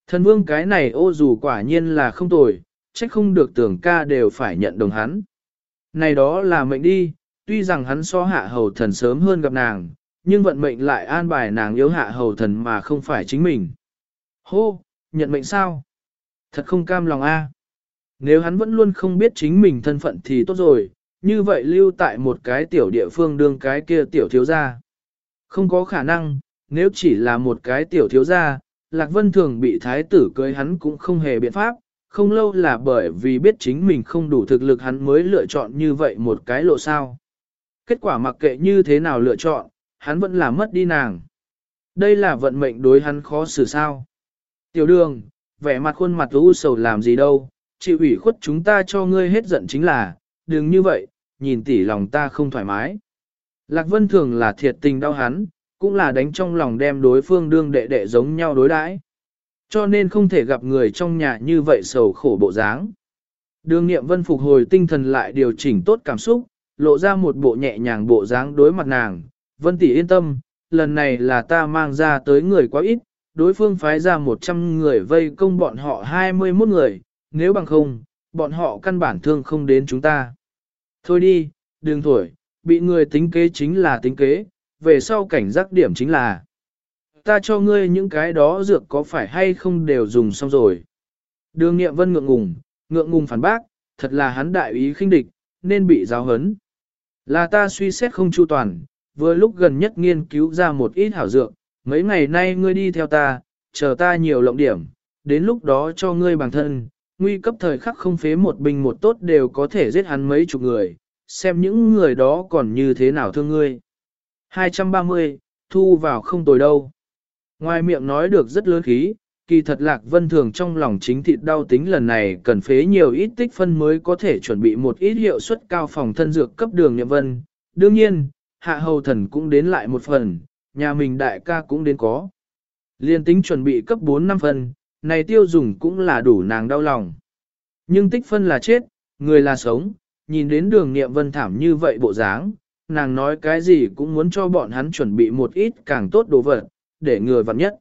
Thần vương cái này ô dù quả nhiên là không tồi, trách không được tưởng ca đều phải nhận đồng hắn. Này đó là mệnh đi, tuy rằng hắn so hạ hầu thần sớm hơn gặp nàng, nhưng vận mệnh lại an bài nàng yếu hạ hầu thần mà không phải chính mình. Hô, nhận mệnh sao? Thật không cam lòng a. Nếu hắn vẫn luôn không biết chính mình thân phận thì tốt rồi, như vậy lưu tại một cái tiểu địa phương đương cái kia tiểu thiếu gia. Không có khả năng, nếu chỉ là một cái tiểu thiếu gia, Lạc Vân Thường bị thái tử cưới hắn cũng không hề biện pháp, không lâu là bởi vì biết chính mình không đủ thực lực hắn mới lựa chọn như vậy một cái lộ sao. Kết quả mặc kệ như thế nào lựa chọn, hắn vẫn là mất đi nàng. Đây là vận mệnh đối hắn khó xử sao. Tiểu đường, vẻ mặt khuôn mặt u sầu làm gì đâu, chịu ủy khuất chúng ta cho ngươi hết giận chính là, đừng như vậy, nhìn tỉ lòng ta không thoải mái. Lạc Vân thường là thiệt tình đau hắn, cũng là đánh trong lòng đem đối phương đương đệ đệ giống nhau đối đãi. Cho nên không thể gặp người trong nhà như vậy sầu khổ bộ dáng. Đường nghiệm vân phục hồi tinh thần lại điều chỉnh tốt cảm xúc, lộ ra một bộ nhẹ nhàng bộ dáng đối mặt nàng. Vân tỷ yên tâm, lần này là ta mang ra tới người quá ít, đối phương phái ra 100 người vây công bọn họ 21 người, nếu bằng không, bọn họ căn bản thương không đến chúng ta. Thôi đi, đừng thổi, bị người tính kế chính là tính kế, về sau cảnh giác điểm chính là ta cho ngươi những cái đó dược có phải hay không đều dùng xong rồi. Đường nghiệm vân ngượng ngùng, ngượng ngùng phản bác, thật là hắn đại ý khinh địch, nên bị giáo hấn. Là ta suy xét không chu toàn, vừa lúc gần nhất nghiên cứu ra một ít hảo dược, mấy ngày nay ngươi đi theo ta, chờ ta nhiều lộng điểm, đến lúc đó cho ngươi bằng thân, nguy cấp thời khắc không phế một binh một tốt đều có thể giết hắn mấy chục người, xem những người đó còn như thế nào thương ngươi. 230, thu vào không tồi đâu. Ngoài miệng nói được rất lớn khí, kỳ thật lạc vân thường trong lòng chính thịt đau tính lần này cần phế nhiều ít tích phân mới có thể chuẩn bị một ít hiệu suất cao phòng thân dược cấp đường nhậm vân. Đương nhiên, hạ hầu thần cũng đến lại một phần, nhà mình đại ca cũng đến có. Liên tính chuẩn bị cấp 4 năm phần, này tiêu dùng cũng là đủ nàng đau lòng. Nhưng tích phân là chết, người là sống, nhìn đến đường nghiệm vân thảm như vậy bộ dáng, nàng nói cái gì cũng muốn cho bọn hắn chuẩn bị một ít càng tốt đồ vật, để người vặn nhất.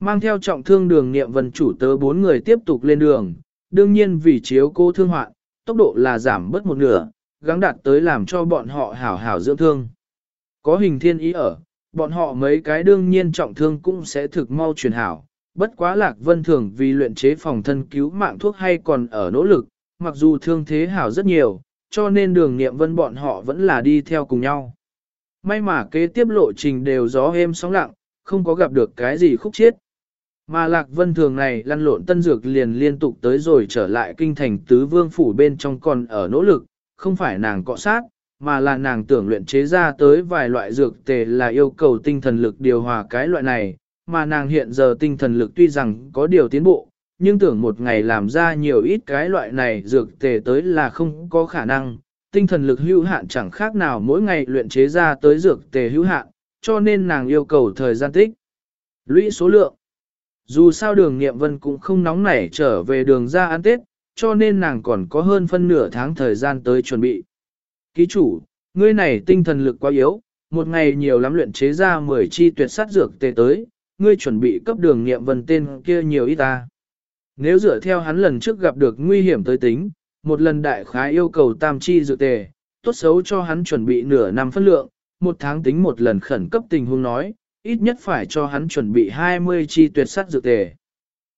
Mang theo trọng thương đường nghiệm vân chủ tớ bốn người tiếp tục lên đường, đương nhiên vì chiếu cô thương hoạn, tốc độ là giảm bớt một nửa, gắng đạt tới làm cho bọn họ hảo hảo dưỡng thương. Có hình thiên ý ở, bọn họ mấy cái đương nhiên trọng thương cũng sẽ thực mau truyền hảo. Bất quá lạc vân thường vì luyện chế phòng thân cứu mạng thuốc hay còn ở nỗ lực, mặc dù thương thế hảo rất nhiều, cho nên đường nghiệm vân bọn họ vẫn là đi theo cùng nhau. May mà kế tiếp lộ trình đều gió êm sóng lặng, không có gặp được cái gì khúc chiết. Mà lạc vân thường này lăn lộn tân dược liền liên tục tới rồi trở lại kinh thành tứ vương phủ bên trong còn ở nỗ lực, không phải nàng cọ sát, mà là nàng tưởng luyện chế ra tới vài loại dược tề là yêu cầu tinh thần lực điều hòa cái loại này, mà nàng hiện giờ tinh thần lực tuy rằng có điều tiến bộ, nhưng tưởng một ngày làm ra nhiều ít cái loại này dược tề tới là không có khả năng, tinh thần lực hữu hạn chẳng khác nào mỗi ngày luyện chế ra tới dược tề hữu hạn, cho nên nàng yêu cầu thời gian tích. Lũy số lượng. Dù sao đường nghiệm vân cũng không nóng nảy trở về đường ra ăn Tết, cho nên nàng còn có hơn phân nửa tháng thời gian tới chuẩn bị. Ký chủ, ngươi này tinh thần lực quá yếu, một ngày nhiều lắm luyện chế ra 10 chi tuyệt sát dược tề tới, ngươi chuẩn bị cấp đường nghiệm vân tên kia nhiều ít ta. Nếu dựa theo hắn lần trước gặp được nguy hiểm tới tính, một lần đại khái yêu cầu tam chi dược tề, tốt xấu cho hắn chuẩn bị nửa năm phân lượng, một tháng tính một lần khẩn cấp tình huống nói, ít nhất phải cho hắn chuẩn bị 20 chi tuyệt sát dược tề.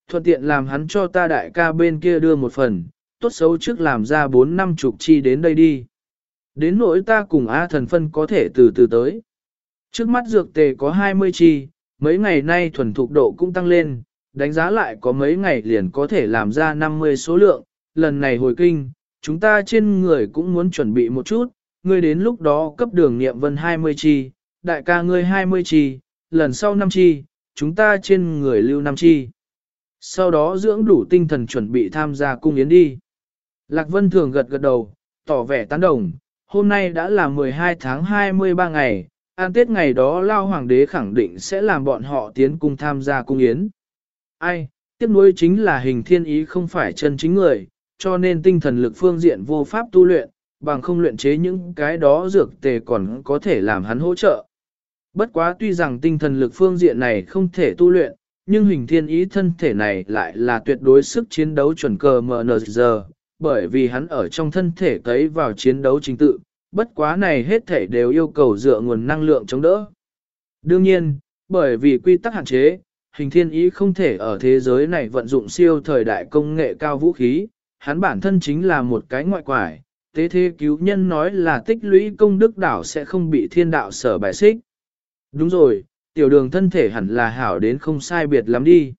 Thuận tiện làm hắn cho ta đại ca bên kia đưa một phần, tốt xấu trước làm ra 4 năm chục chi đến đây đi. Đến nỗi ta cùng A thần phân có thể từ từ tới. Trước mắt dược tề có 20 chi, mấy ngày nay thuần thục độ cũng tăng lên, đánh giá lại có mấy ngày liền có thể làm ra 50 số lượng, lần này hồi kinh, chúng ta trên người cũng muốn chuẩn bị một chút, ngươi đến lúc đó cấp đường nghiệm vân 20 chi, đại ca ngươi 20 chi, lần sau 5 chi, chúng ta trên người lưu 5 chi. Sau đó dưỡng đủ tinh thần chuẩn bị tham gia cung yến đi. Lạc Vân thường gật gật đầu, tỏ vẻ tán đồng, hôm nay đã là 12 tháng 23 ngày, an tết ngày đó Lao Hoàng đế khẳng định sẽ làm bọn họ tiến cung tham gia cung yến. Ai, tiếp nối chính là hình thiên ý không phải chân chính người, cho nên tinh thần lực phương diện vô pháp tu luyện, bằng không luyện chế những cái đó dược tề còn có thể làm hắn hỗ trợ. Bất quá tuy rằng tinh thần lực phương diện này không thể tu luyện, nhưng hình thiên ý thân thể này lại là tuyệt đối sức chiến đấu chuẩn cờ giờ, bởi vì hắn ở trong thân thể cấy vào chiến đấu chính tự, bất quá này hết thể đều yêu cầu dựa nguồn năng lượng chống đỡ. Đương nhiên, bởi vì quy tắc hạn chế, hình thiên ý không thể ở thế giới này vận dụng siêu thời đại công nghệ cao vũ khí, hắn bản thân chính là một cái ngoại quải, tế thế cứu nhân nói là tích lũy công đức đảo sẽ không bị thiên đạo sở bài xích. Đúng rồi, tiểu đường thân thể hẳn là hảo đến không sai biệt lắm đi.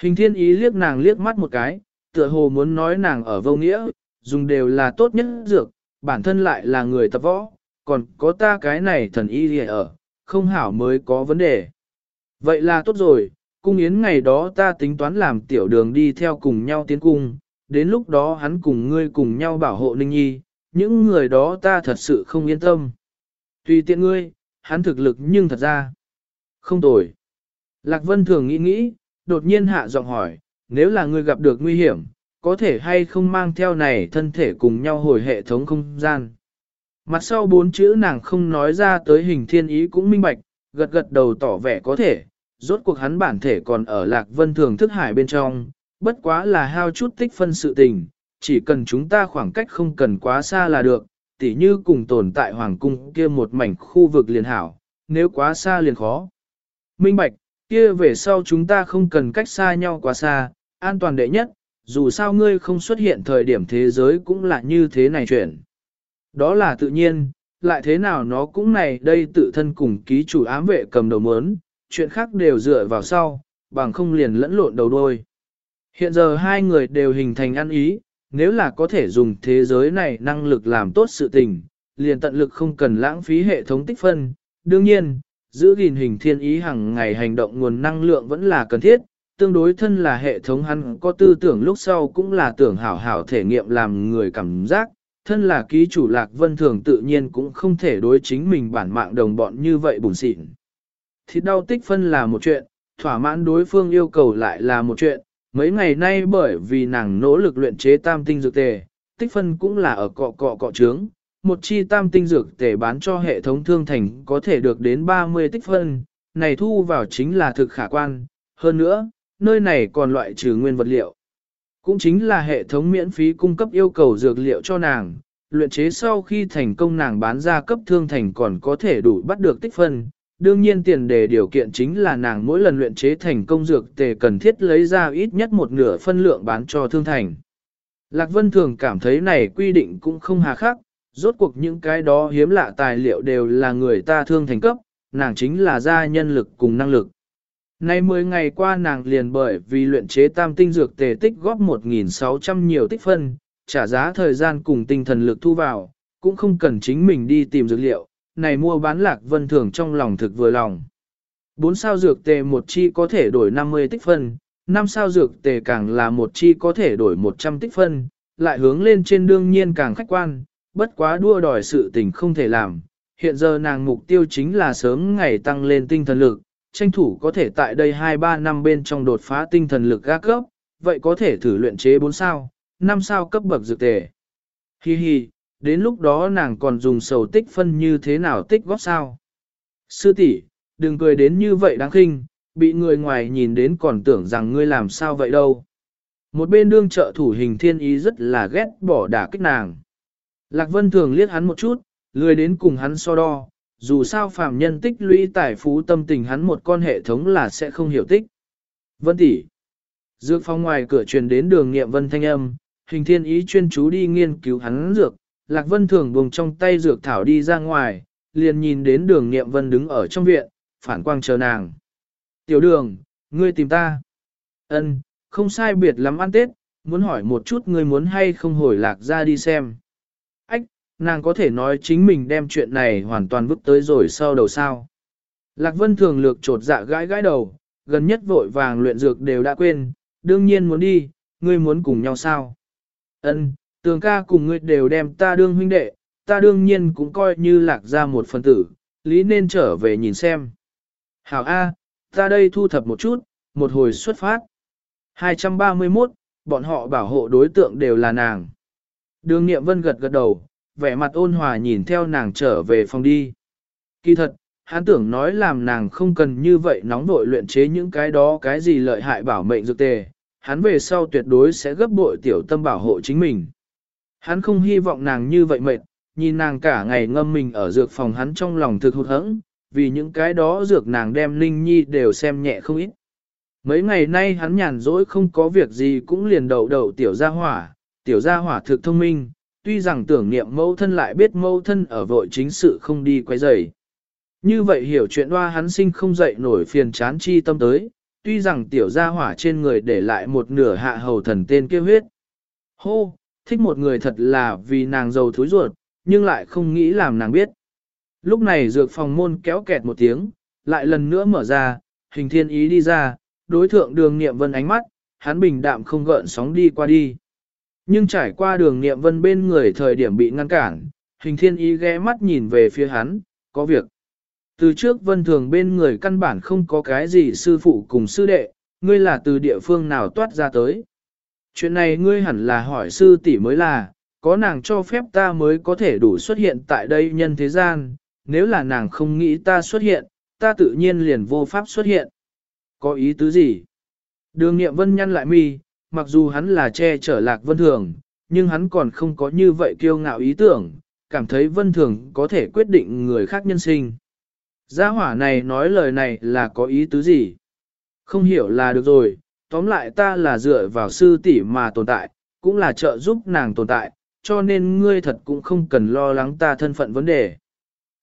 Hình thiên ý liếc nàng liếc mắt một cái, tựa hồ muốn nói nàng ở vô nghĩa, dùng đều là tốt nhất dược, bản thân lại là người tập võ, còn có ta cái này thần y gì ở, không hảo mới có vấn đề. Vậy là tốt rồi, cung yến ngày đó ta tính toán làm tiểu đường đi theo cùng nhau tiến cung, đến lúc đó hắn cùng ngươi cùng nhau bảo hộ Ninh Nhi, những người đó ta thật sự không yên tâm. Tùy tiện ngươi, hắn thực lực nhưng thật ra không tồi. Lạc Vân thường nghĩ nghĩ, đột nhiên hạ giọng hỏi, nếu là ngươi gặp được nguy hiểm, có thể hay không mang theo này thân thể cùng nhau hồi hệ thống không gian. Mặt sau bốn chữ nàng không nói ra tới hình thiên ý cũng minh bạch, gật gật đầu tỏ vẻ có thể, rốt cuộc hắn bản thể còn ở Lạc Vân thường thức hải bên trong, bất quá là hao chút tích phân sự tình, chỉ cần chúng ta khoảng cách không cần quá xa là được, tỉ như cùng tồn tại hoàng cung kia một mảnh khu vực liền hảo, nếu quá xa liền khó. Minh Bạch, kia về sau chúng ta không cần cách xa nhau quá xa, an toàn đệ nhất, dù sao ngươi không xuất hiện thời điểm thế giới cũng là như thế này chuyển. Đó là tự nhiên, lại thế nào nó cũng này đây tự thân cùng ký chủ ám vệ cầm đầu mớn, chuyện khác đều dựa vào sau, bằng không liền lẫn lộn đầu đôi. Hiện giờ hai người đều hình thành ăn ý, nếu là có thể dùng thế giới này năng lực làm tốt sự tình, liền tận lực không cần lãng phí hệ thống tích phân. Đương nhiên, giữ gìn hình thiên ý hàng ngày hành động nguồn năng lượng vẫn là cần thiết, tương đối thân là hệ thống hắn có tư tưởng lúc sau cũng là tưởng hảo hảo thể nghiệm làm người cảm giác, thân là ký chủ lạc vân thường tự nhiên cũng không thể đối chính mình bản mạng đồng bọn như vậy bùn xịn. Thịt đau tích phân là một chuyện, thỏa mãn đối phương yêu cầu lại là một chuyện, mấy ngày nay bởi vì nàng nỗ lực luyện chế tam tinh dược tề, tích phân cũng là ở cọ cọ cọ trướng, một chi tam tinh dược tề bán cho hệ thống thương thành có thể được đến 30 tích phân, này thu vào chính là thực khả quan, hơn nữa, nơi này còn loại trừ nguyên vật liệu. Cũng chính là hệ thống miễn phí cung cấp yêu cầu dược liệu cho nàng, luyện chế sau khi thành công nàng bán ra cấp thương thành còn có thể đủ bắt được tích phân. Đương nhiên tiền đề điều kiện chính là nàng mỗi lần luyện chế thành công dược tề cần thiết lấy ra ít nhất một nửa phân lượng bán cho thương thành. Lạc Vân thường cảm thấy này quy định cũng không hà khắc, rốt cuộc những cái đó hiếm lạ tài liệu đều là người ta thương thành cấp, nàng chính là gia nhân lực cùng năng lực. Nay 10 ngày qua nàng liền bởi vì luyện chế tam tinh dược tề tích góp 1.600 nhiều tích phân, trả giá thời gian cùng tinh thần lực thu vào, cũng không cần chính mình đi tìm dược liệu, này mua bán lạc vân thường trong lòng thực vừa lòng. 4 sao dược tề một chi có thể đổi 50 tích phân, 5 sao dược tề càng là một chi có thể đổi 100 tích phân, lại hướng lên trên đương nhiên càng khách quan, bất quá đua đòi sự tình không thể làm. Hiện giờ nàng mục tiêu chính là sớm ngày tăng lên tinh thần lực, tranh thủ có thể tại đây 2-3 năm bên trong đột phá tinh thần lực gác cấp, vậy có thể thử luyện chế 4 sao, 5 sao cấp bậc dược tề. Hi hi, đến lúc đó nàng còn dùng sầu tích phân như thế nào tích góp sao. Sư tỷ, đừng cười đến như vậy đáng khinh, bị người ngoài nhìn đến còn tưởng rằng ngươi làm sao vậy đâu. Một bên đương trợ thủ hình thiên ý rất là ghét bỏ đả kích nàng. Lạc Vân thường liếc hắn một chút, lười đến cùng hắn so đo, dù sao phàm nhân tích lũy tài phú tâm tình hắn một con hệ thống là sẽ không hiểu tích. Vân tỷ. Dược phong ngoài cửa truyền đến đường nghiệm vân thanh âm, hình thiên ý chuyên chú đi nghiên cứu hắn dược, Lạc Vân thường buông trong tay dược thảo đi ra ngoài, liền nhìn đến đường nghiệm vân đứng ở trong viện, phản quang chờ nàng. Tiểu đường, ngươi tìm ta. Ân, không sai biệt lắm ăn Tết, muốn hỏi một chút ngươi muốn hay không hồi lạc ra đi xem. Nàng có thể nói chính mình đem chuyện này hoàn toàn vứt tới rồi sau đầu sao. Lạc Vân thường lược trột dạ gãi gãi đầu, gần nhất vội vàng luyện dược đều đã quên, đương nhiên muốn đi, ngươi muốn cùng nhau sao. Ân, tường ca cùng ngươi đều đem ta đương huynh đệ, ta đương nhiên cũng coi như lạc ra một phần tử, lý nên trở về nhìn xem. Hảo A, ta đây thu thập một chút, một hồi xuất phát. 231, bọn họ bảo hộ đối tượng đều là nàng. Đường nghiệm vân gật gật đầu, vẻ mặt ôn hòa nhìn theo nàng trở về phòng đi. Kỳ thật, hắn tưởng nói làm nàng không cần như vậy nóng vội luyện chế những cái đó cái gì lợi hại bảo mệnh dược tề, hắn về sau tuyệt đối sẽ gấp bội tiểu tâm bảo hộ chính mình. Hắn không hy vọng nàng như vậy mệt, nhìn nàng cả ngày ngâm mình ở dược phòng hắn trong lòng thực hụt hẫng, vì những cái đó dược nàng đem Linh Nhi đều xem nhẹ không ít. Mấy ngày nay hắn nhàn rỗi không có việc gì cũng liền đầu đầu tiểu gia hỏa, tiểu gia hỏa thực thông minh, tuy rằng tưởng niệm mẫu thân lại biết mẫu thân ở vội chính sự không đi quay rầy. Như vậy hiểu chuyện hoa hắn sinh không dậy nổi phiền chán chi tâm tới, tuy rằng tiểu gia hỏa trên người để lại một nửa hạ hầu thần tên kêu huyết. Hô, thích một người thật là vì nàng giàu thối ruột, nhưng lại không nghĩ làm nàng biết. Lúc này dược phòng môn kéo kẹt một tiếng, lại lần nữa mở ra, hình thiên ý đi ra, đối thượng đường niệm vân ánh mắt, hắn bình đạm không gợn sóng đi qua đi. Nhưng trải qua đường nghiệm vân bên người thời điểm bị ngăn cản, hình thiên ý ghé mắt nhìn về phía hắn, có việc. Từ trước vân thường bên người căn bản không có cái gì sư phụ cùng sư đệ, ngươi là từ địa phương nào toát ra tới. Chuyện này ngươi hẳn là hỏi sư tỷ mới là, có nàng cho phép ta mới có thể đủ xuất hiện tại đây nhân thế gian, nếu là nàng không nghĩ ta xuất hiện, ta tự nhiên liền vô pháp xuất hiện. Có ý tứ gì? Đường nghiệm vân nhăn lại mi, mặc dù hắn là che chở lạc vân thường, nhưng hắn còn không có như vậy kiêu ngạo ý tưởng, cảm thấy vân thường có thể quyết định người khác nhân sinh. Gia hỏa này nói lời này là có ý tứ gì? Không hiểu là được rồi, tóm lại ta là dựa vào sư tỷ mà tồn tại, cũng là trợ giúp nàng tồn tại, cho nên ngươi thật cũng không cần lo lắng ta thân phận vấn đề.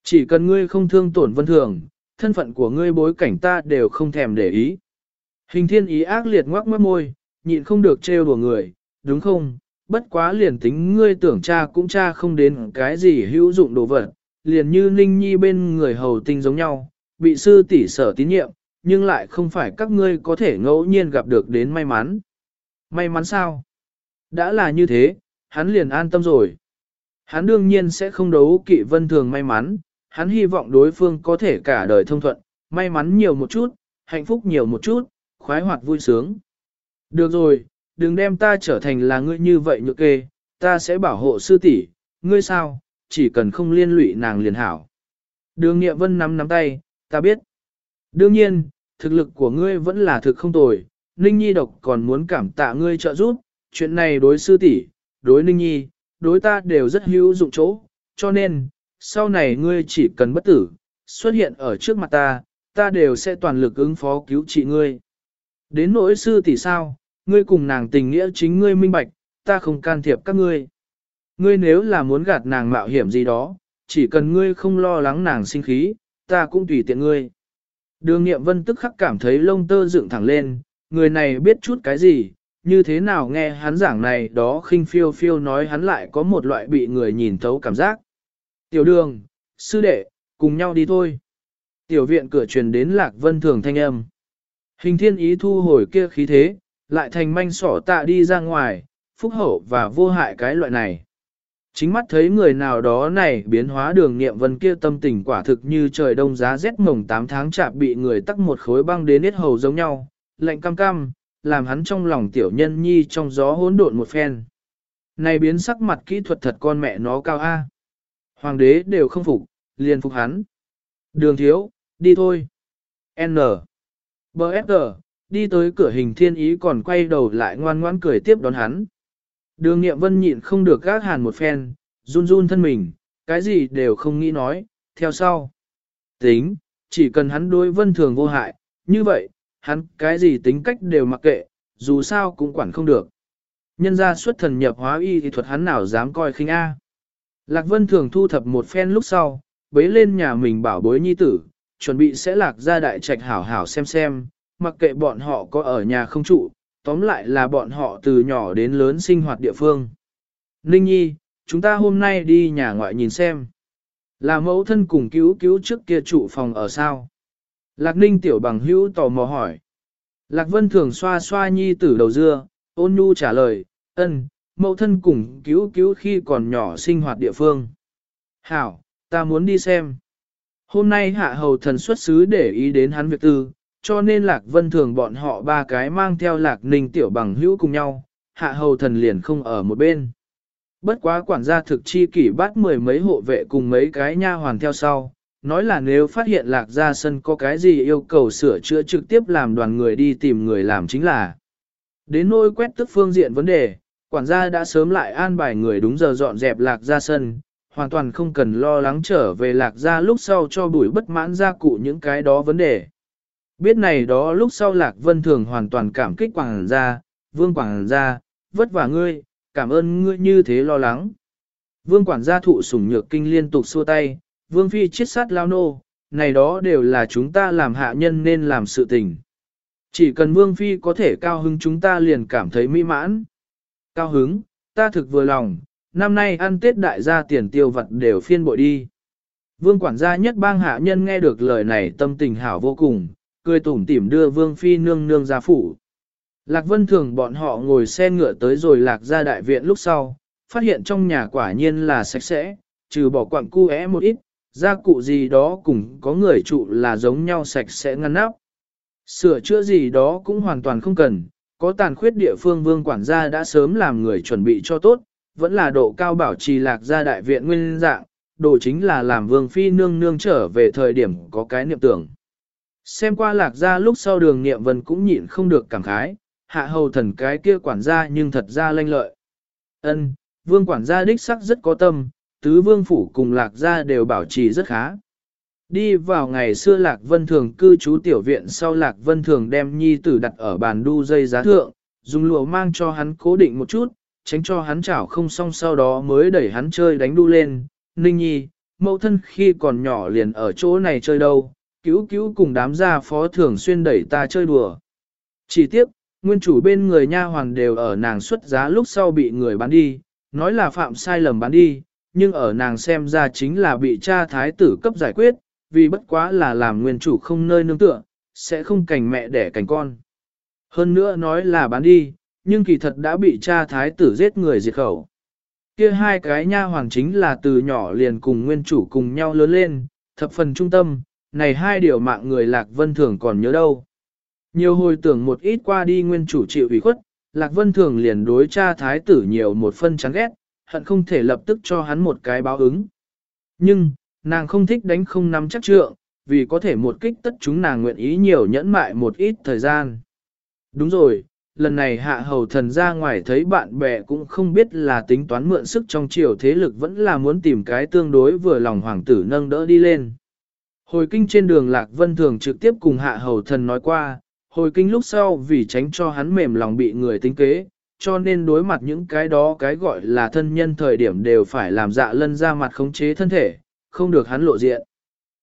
Chỉ cần ngươi không thương tổn vân thường, thân phận của ngươi bối cảnh ta đều không thèm để ý. Hình thiên ý ác liệt ngoác mất môi, nhịn không được trêu đùa người, đúng không? Bất quá liền tính ngươi tưởng cha cũng cha không đến cái gì hữu dụng đồ vật, liền như Ninh Nhi bên người hầu tinh giống nhau, bị sư tỷ sở tín nhiệm, nhưng lại không phải các ngươi có thể ngẫu nhiên gặp được đến may mắn. May mắn sao? Đã là như thế, hắn liền an tâm rồi. Hắn đương nhiên sẽ không đấu kỵ vân thường may mắn, hắn hy vọng đối phương có thể cả đời thông thuận, may mắn nhiều một chút, hạnh phúc nhiều một chút, khoái hoạt vui sướng. Được rồi, đừng đem ta trở thành là ngươi như vậy nhược kê, ta sẽ bảo hộ sư tỷ, ngươi sao, chỉ cần không liên lụy nàng liền hảo. Đường Nghiệm Vân nắm nắm tay, ta biết. Đương nhiên, thực lực của ngươi vẫn là thực không tồi, Ninh Nhi độc còn muốn cảm tạ ngươi trợ giúp, chuyện này đối sư tỷ, đối Ninh Nhi, đối ta đều rất hữu dụng chỗ, cho nên, sau này ngươi chỉ cần bất tử, xuất hiện ở trước mặt ta, ta đều sẽ toàn lực ứng phó cứu trị ngươi. Đến nỗi sư tỷ sao, ngươi cùng nàng tình nghĩa chính ngươi minh bạch, ta không can thiệp các ngươi. Ngươi nếu là muốn gạt nàng mạo hiểm gì đó, chỉ cần ngươi không lo lắng nàng sinh khí, ta cũng tùy tiện ngươi. Đường nghiệm vân tức khắc cảm thấy lông tơ dựng thẳng lên, người này biết chút cái gì, như thế nào nghe hắn giảng này đó khinh phiêu phiêu nói hắn lại có một loại bị người nhìn thấu cảm giác. Tiểu đường, sư đệ, cùng nhau đi thôi. Tiểu viện cửa truyền đến lạc vân thường thanh âm. Hình thiên ý thu hồi kia khí thế, lại thành manh sỏ tạ đi ra ngoài, phúc hậu và vô hại cái loại này. Chính mắt thấy người nào đó này biến hóa đường nghiệm vân kia tâm tình quả thực như trời đông giá rét mồng 8 tháng chạp bị người tắc một khối băng đến hết hầu giống nhau, lạnh cam cam, làm hắn trong lòng tiểu nhân nhi trong gió hỗn độn một phen. Này biến sắc mặt kỹ thuật thật con mẹ nó cao A. Hoàng đế đều không phục, liền phục hắn. Đường thiếu, đi thôi. N. B. F. Đi tới cửa hình thiên ý còn quay đầu lại ngoan ngoãn cười tiếp đón hắn. Đường nghiệm vân nhịn không được gác hàn một phen, run run thân mình, cái gì đều không nghĩ nói, theo sau. Tính, chỉ cần hắn đối vân thường vô hại, như vậy, hắn cái gì tính cách đều mặc kệ, dù sao cũng quản không được. Nhân ra xuất thần nhập hóa y thì thuật hắn nào dám coi khinh A. Lạc vân thường thu thập một phen lúc sau, bế lên nhà mình bảo bối nhi tử, chuẩn bị sẽ lạc ra đại trạch hảo hảo xem xem, mặc kệ bọn họ có ở nhà không trụ, tóm lại là bọn họ từ nhỏ đến lớn sinh hoạt địa phương. Ninh Nhi, chúng ta hôm nay đi nhà ngoại nhìn xem. Là mẫu thân cùng cứu cứu trước kia trụ phòng ở sao? Lạc Ninh tiểu bằng hữu tò mò hỏi. Lạc Vân thường xoa xoa nhi tử đầu dưa, ôn nhu trả lời, ân, mẫu thân cùng cứu cứu khi còn nhỏ sinh hoạt địa phương. Hảo, ta muốn đi xem. Hôm nay hạ hầu thần xuất xứ để ý đến hắn việc tư, cho nên Lạc Vân Thường bọn họ ba cái mang theo Lạc Ninh tiểu bằng hữu cùng nhau, hạ hầu thần liền không ở một bên. Bất quá quản gia thực chi kỷ bắt mười mấy hộ vệ cùng mấy cái nha hoàn theo sau, nói là nếu phát hiện Lạc gia sân có cái gì yêu cầu sửa chữa trực tiếp làm đoàn người đi tìm người làm chính là. Đến nôi quét tức phương diện vấn đề, quản gia đã sớm lại an bài người đúng giờ dọn dẹp Lạc gia sân, hoàn toàn không cần lo lắng trở về Lạc gia lúc sau cho bùi bất mãn gia cụ những cái đó vấn đề. Biết này đó lúc sau Lạc Vân Thường hoàn toàn cảm kích quảng gia, vương quảng gia, vất vả ngươi, cảm ơn ngươi như thế lo lắng. Vương quản gia thụ sủng nhược kinh liên tục xua tay, vương phi chết sát lao nô, này đó đều là chúng ta làm hạ nhân nên làm sự tình. Chỉ cần vương phi có thể cao hứng chúng ta liền cảm thấy mỹ mãn. Cao hứng, ta thực vừa lòng, năm nay ăn tết đại gia tiền tiêu vật đều phiên bội đi. Vương quản gia nhất bang hạ nhân nghe được lời này tâm tình hảo vô cùng, cười tủm tỉm đưa Vương Phi nương nương ra phủ. Lạc Vân Thường bọn họ ngồi xe ngựa tới rồi lạc ra đại viện lúc sau, phát hiện trong nhà quả nhiên là sạch sẽ, trừ bỏ quặng cu é một ít, gia cụ gì đó cũng có người trụ là giống nhau sạch sẽ ngăn nắp. Sửa chữa gì đó cũng hoàn toàn không cần, có tàn khuyết địa phương vương quản gia đã sớm làm người chuẩn bị cho tốt, vẫn là độ cao bảo trì lạc gia đại viện nguyên dạng, đồ chính là làm vương phi nương nương trở về thời điểm có cái niệm tưởng. Xem qua lạc gia lúc sau đường nghiệm vân cũng nhịn không được cảm khái, hạ hầu thần cái kia quản gia nhưng thật ra lanh lợi. ân vương quản gia đích sắc rất có tâm, tứ vương phủ cùng lạc gia đều bảo trì rất khá. Đi vào ngày xưa Lạc Vân Thường cư trú tiểu viện sau Lạc Vân Thường đem nhi tử đặt ở bàn đu dây giá thượng, dùng lụa mang cho hắn cố định một chút, tránh cho hắn chảo không xong sau đó mới đẩy hắn chơi đánh đu lên. Ninh nhi, mẫu thân khi còn nhỏ liền ở chỗ này chơi đâu, cứu cứu cùng đám gia phó thường xuyên đẩy ta chơi đùa. Chỉ tiếp, nguyên chủ bên người nha hoàn đều ở nàng xuất giá lúc sau bị người bán đi, nói là phạm sai lầm bán đi, nhưng ở nàng xem ra chính là bị cha thái tử cấp giải quyết, vì bất quá là làm nguyên chủ không nơi nương tựa, sẽ không cành mẹ đẻ cành con. Hơn nữa nói là bán đi, nhưng kỳ thật đã bị cha thái tử giết người diệt khẩu. Kia hai cái nha hoàng chính là từ nhỏ liền cùng nguyên chủ cùng nhau lớn lên, thập phần trung tâm, này hai điều mạng người Lạc Vân Thường còn nhớ đâu. Nhiều hồi tưởng một ít qua đi nguyên chủ chịu ủy khuất, Lạc Vân Thường liền đối cha thái tử nhiều một phân chán ghét, hận không thể lập tức cho hắn một cái báo ứng. Nhưng, nàng không thích đánh không nắm chắc trượng, vì có thể một kích tất chúng nàng nguyện ý nhiều nhẫn mại một ít thời gian. Đúng rồi, lần này hạ hầu thần ra ngoài thấy bạn bè cũng không biết là tính toán mượn sức trong triều thế lực vẫn là muốn tìm cái tương đối vừa lòng hoàng tử nâng đỡ đi lên. Hồi kinh trên đường Lạc Vân Thường trực tiếp cùng hạ hầu thần nói qua, hồi kinh lúc sau vì tránh cho hắn mềm lòng bị người tính kế, cho nên đối mặt những cái đó cái gọi là thân nhân thời điểm đều phải làm dạ lân ra mặt khống chế thân thể, không được hắn lộ diện.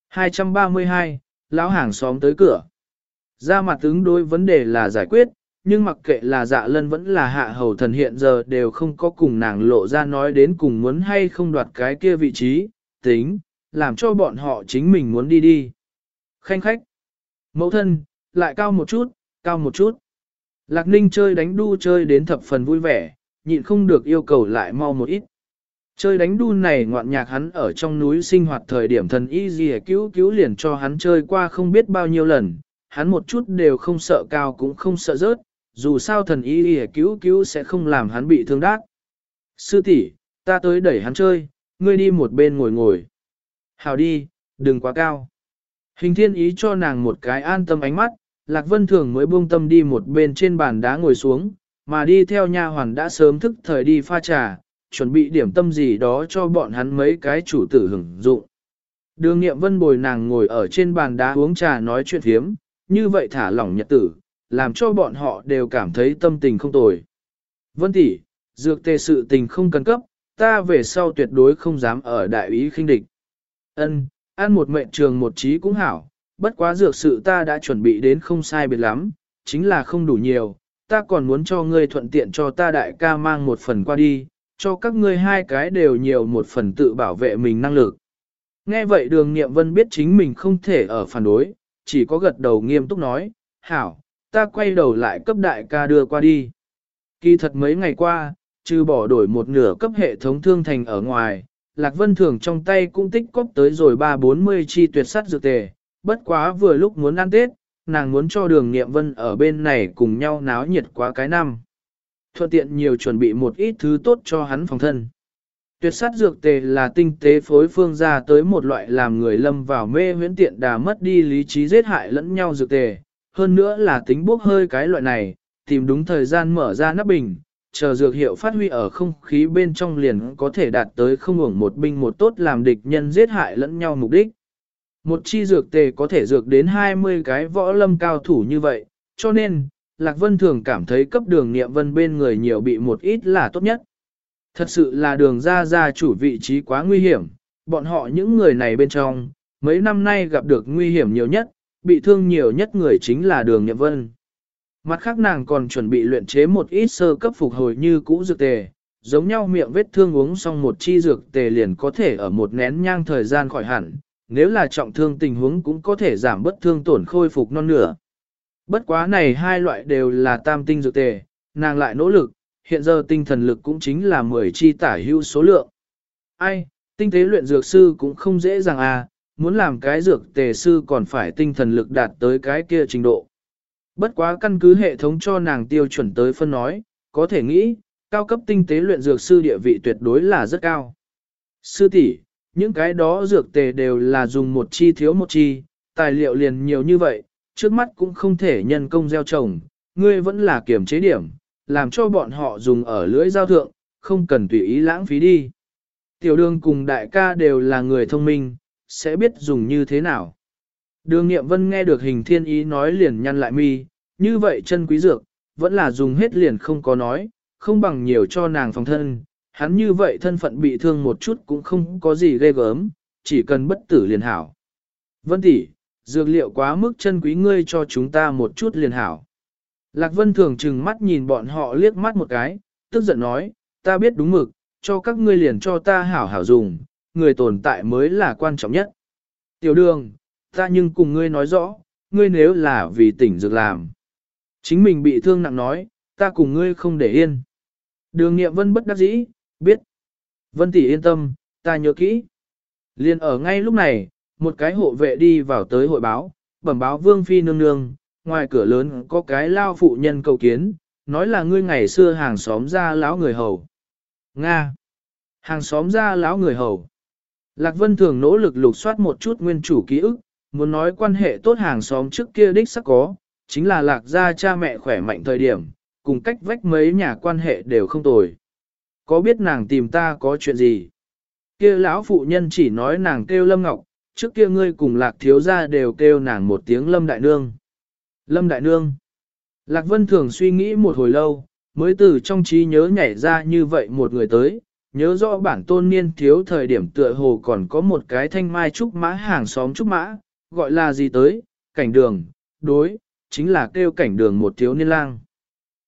232, lão hàng xóm tới cửa. Ra mặt ứng đối vấn đề là giải quyết, nhưng mặc kệ là dạ lân vẫn là hạ hầu thần hiện giờ đều không có cùng nàng lộ ra nói đến cùng muốn hay không đoạt cái kia vị trí, tính, làm cho bọn họ chính mình muốn đi đi. Khanh khách, mẫu thân, lại cao một chút, cao một chút. Lạc ninh chơi đánh đu chơi đến thập phần vui vẻ, nhịn không được yêu cầu lại mau một ít. Chơi đánh đu này ngoạn nhạc hắn ở trong núi sinh hoạt thời điểm thần y gì cứu cứu liền cho hắn chơi qua không biết bao nhiêu lần, hắn một chút đều không sợ cao cũng không sợ rớt, dù sao thần y y cứu cứu sẽ không làm hắn bị thương đát. Sư tỷ, ta tới đẩy hắn chơi, ngươi đi một bên ngồi ngồi. Hào đi, đừng quá cao. Hình thiên ý cho nàng một cái an tâm ánh mắt, Lạc Vân Thường mới buông tâm đi một bên trên bàn đá ngồi xuống, mà đi theo nha hoàn đã sớm thức thời đi pha trà, chuẩn bị điểm tâm gì đó cho bọn hắn mấy cái chủ tử hưởng dụng. Đường nghiệm vân bồi nàng ngồi ở trên bàn đá uống trà nói chuyện thiếm, như vậy thả lỏng nhật tử, làm cho bọn họ đều cảm thấy tâm tình không tồi. Vân tỷ, dược tề sự tình không cần cấp, ta về sau tuyệt đối không dám ở đại ý khinh địch. Ân, ăn một mệnh trường một trí cũng hảo, bất quá dược sự ta đã chuẩn bị đến không sai biệt lắm, chính là không đủ nhiều, ta còn muốn cho ngươi thuận tiện cho ta đại ca mang một phần qua đi, cho các ngươi hai cái đều nhiều một phần tự bảo vệ mình năng lực. Nghe vậy đường nghiệm vân biết chính mình không thể ở phản đối, chỉ có gật đầu nghiêm túc nói, hảo, ta quay đầu lại cấp đại ca đưa qua đi. Kỳ thật mấy ngày qua, trừ bỏ đổi một nửa cấp hệ thống thương thành ở ngoài, Lạc Vân Thường trong tay cũng tích cóp tới rồi 3-40 chi tuyệt sắt dược tề, bất quá vừa lúc muốn ăn Tết, nàng muốn cho đường nghiệm vân ở bên này cùng nhau náo nhiệt quá cái năm. Thuận tiện nhiều chuẩn bị một ít thứ tốt cho hắn phòng thân. Tuyệt sát dược tề là tinh tế phối phương ra tới một loại làm người lâm vào mê huyễn tiện đà mất đi lý trí giết hại lẫn nhau dược tề. Hơn nữa là tính bốc hơi cái loại này, tìm đúng thời gian mở ra nắp bình, chờ dược hiệu phát huy ở không khí bên trong liền có thể đạt tới không hưởng một binh một tốt làm địch nhân giết hại lẫn nhau mục đích. Một chi dược tề có thể dược đến 20 cái võ lâm cao thủ như vậy, cho nên, Lạc Vân thường cảm thấy cấp đường niệm vân bên người nhiều bị một ít là tốt nhất. Thật sự là đường ra ra chủ vị trí quá nguy hiểm, bọn họ những người này bên trong, mấy năm nay gặp được nguy hiểm nhiều nhất, bị thương nhiều nhất người chính là đường nhậm vân. Mặt khác nàng còn chuẩn bị luyện chế một ít sơ cấp phục hồi như cũ dược tề, giống nhau miệng vết thương uống xong một chi dược tề liền có thể ở một nén nhang thời gian khỏi hẳn, nếu là trọng thương tình huống cũng có thể giảm bất thương tổn khôi phục non nửa. Bất quá này hai loại đều là tam tinh dược tề, nàng lại nỗ lực, hiện giờ tinh thần lực cũng chính là 10 chi tả hữu số lượng. Ai, tinh tế luyện dược sư cũng không dễ dàng à, muốn làm cái dược tề sư còn phải tinh thần lực đạt tới cái kia trình độ. Bất quá căn cứ hệ thống cho nàng tiêu chuẩn tới phân nói, có thể nghĩ, cao cấp tinh tế luyện dược sư địa vị tuyệt đối là rất cao. Sư tỷ, những cái đó dược tề đều là dùng một chi thiếu một chi, tài liệu liền nhiều như vậy, trước mắt cũng không thể nhân công gieo trồng, ngươi vẫn là kiểm chế điểm, làm cho bọn họ dùng ở lưỡi giao thượng, không cần tùy ý lãng phí đi. Tiểu đường cùng đại ca đều là người thông minh, sẽ biết dùng như thế nào. Đường nghiệm vân nghe được hình thiên ý nói liền nhăn lại mi, như vậy chân quý dược, vẫn là dùng hết liền không có nói, không bằng nhiều cho nàng phòng thân, hắn như vậy thân phận bị thương một chút cũng không có gì ghê gớm, chỉ cần bất tử liền hảo. Vân tỷ, dược liệu quá mức chân quý ngươi cho chúng ta một chút liền hảo. Lạc Vân thường chừng mắt nhìn bọn họ liếc mắt một cái, tức giận nói, ta biết đúng mực, cho các ngươi liền cho ta hảo hảo dùng, người tồn tại mới là quan trọng nhất. Tiểu đường, ta nhưng cùng ngươi nói rõ, ngươi nếu là vì tỉnh dược làm. Chính mình bị thương nặng nói, ta cùng ngươi không để yên. Đường nghiệm vân bất đắc dĩ, biết. Vân tỷ yên tâm, ta nhớ kỹ. Liên ở ngay lúc này, một cái hộ vệ đi vào tới hội báo, bẩm báo vương phi nương nương, ngoài cửa lớn có cái lao phụ nhân cầu kiến, nói là ngươi ngày xưa hàng xóm ra lão người hầu. Nga. Hàng xóm ra lão người hầu. Lạc Vân thường nỗ lực lục soát một chút nguyên chủ ký ức, muốn nói quan hệ tốt hàng xóm trước kia đích sắc có, chính là lạc gia cha mẹ khỏe mạnh thời điểm, cùng cách vách mấy nhà quan hệ đều không tồi. Có biết nàng tìm ta có chuyện gì? Kia lão phụ nhân chỉ nói nàng kêu Lâm Ngọc, trước kia ngươi cùng lạc thiếu gia đều kêu nàng một tiếng Lâm Đại Nương. Lâm Đại Nương. Lạc Vân thường suy nghĩ một hồi lâu, mới từ trong trí nhớ nhảy ra như vậy một người tới, nhớ rõ bản tôn niên thiếu thời điểm tựa hồ còn có một cái thanh mai trúc mã hàng xóm trúc mã, gọi là gì tới, cảnh đường, đối, chính là kêu cảnh đường một thiếu niên lang.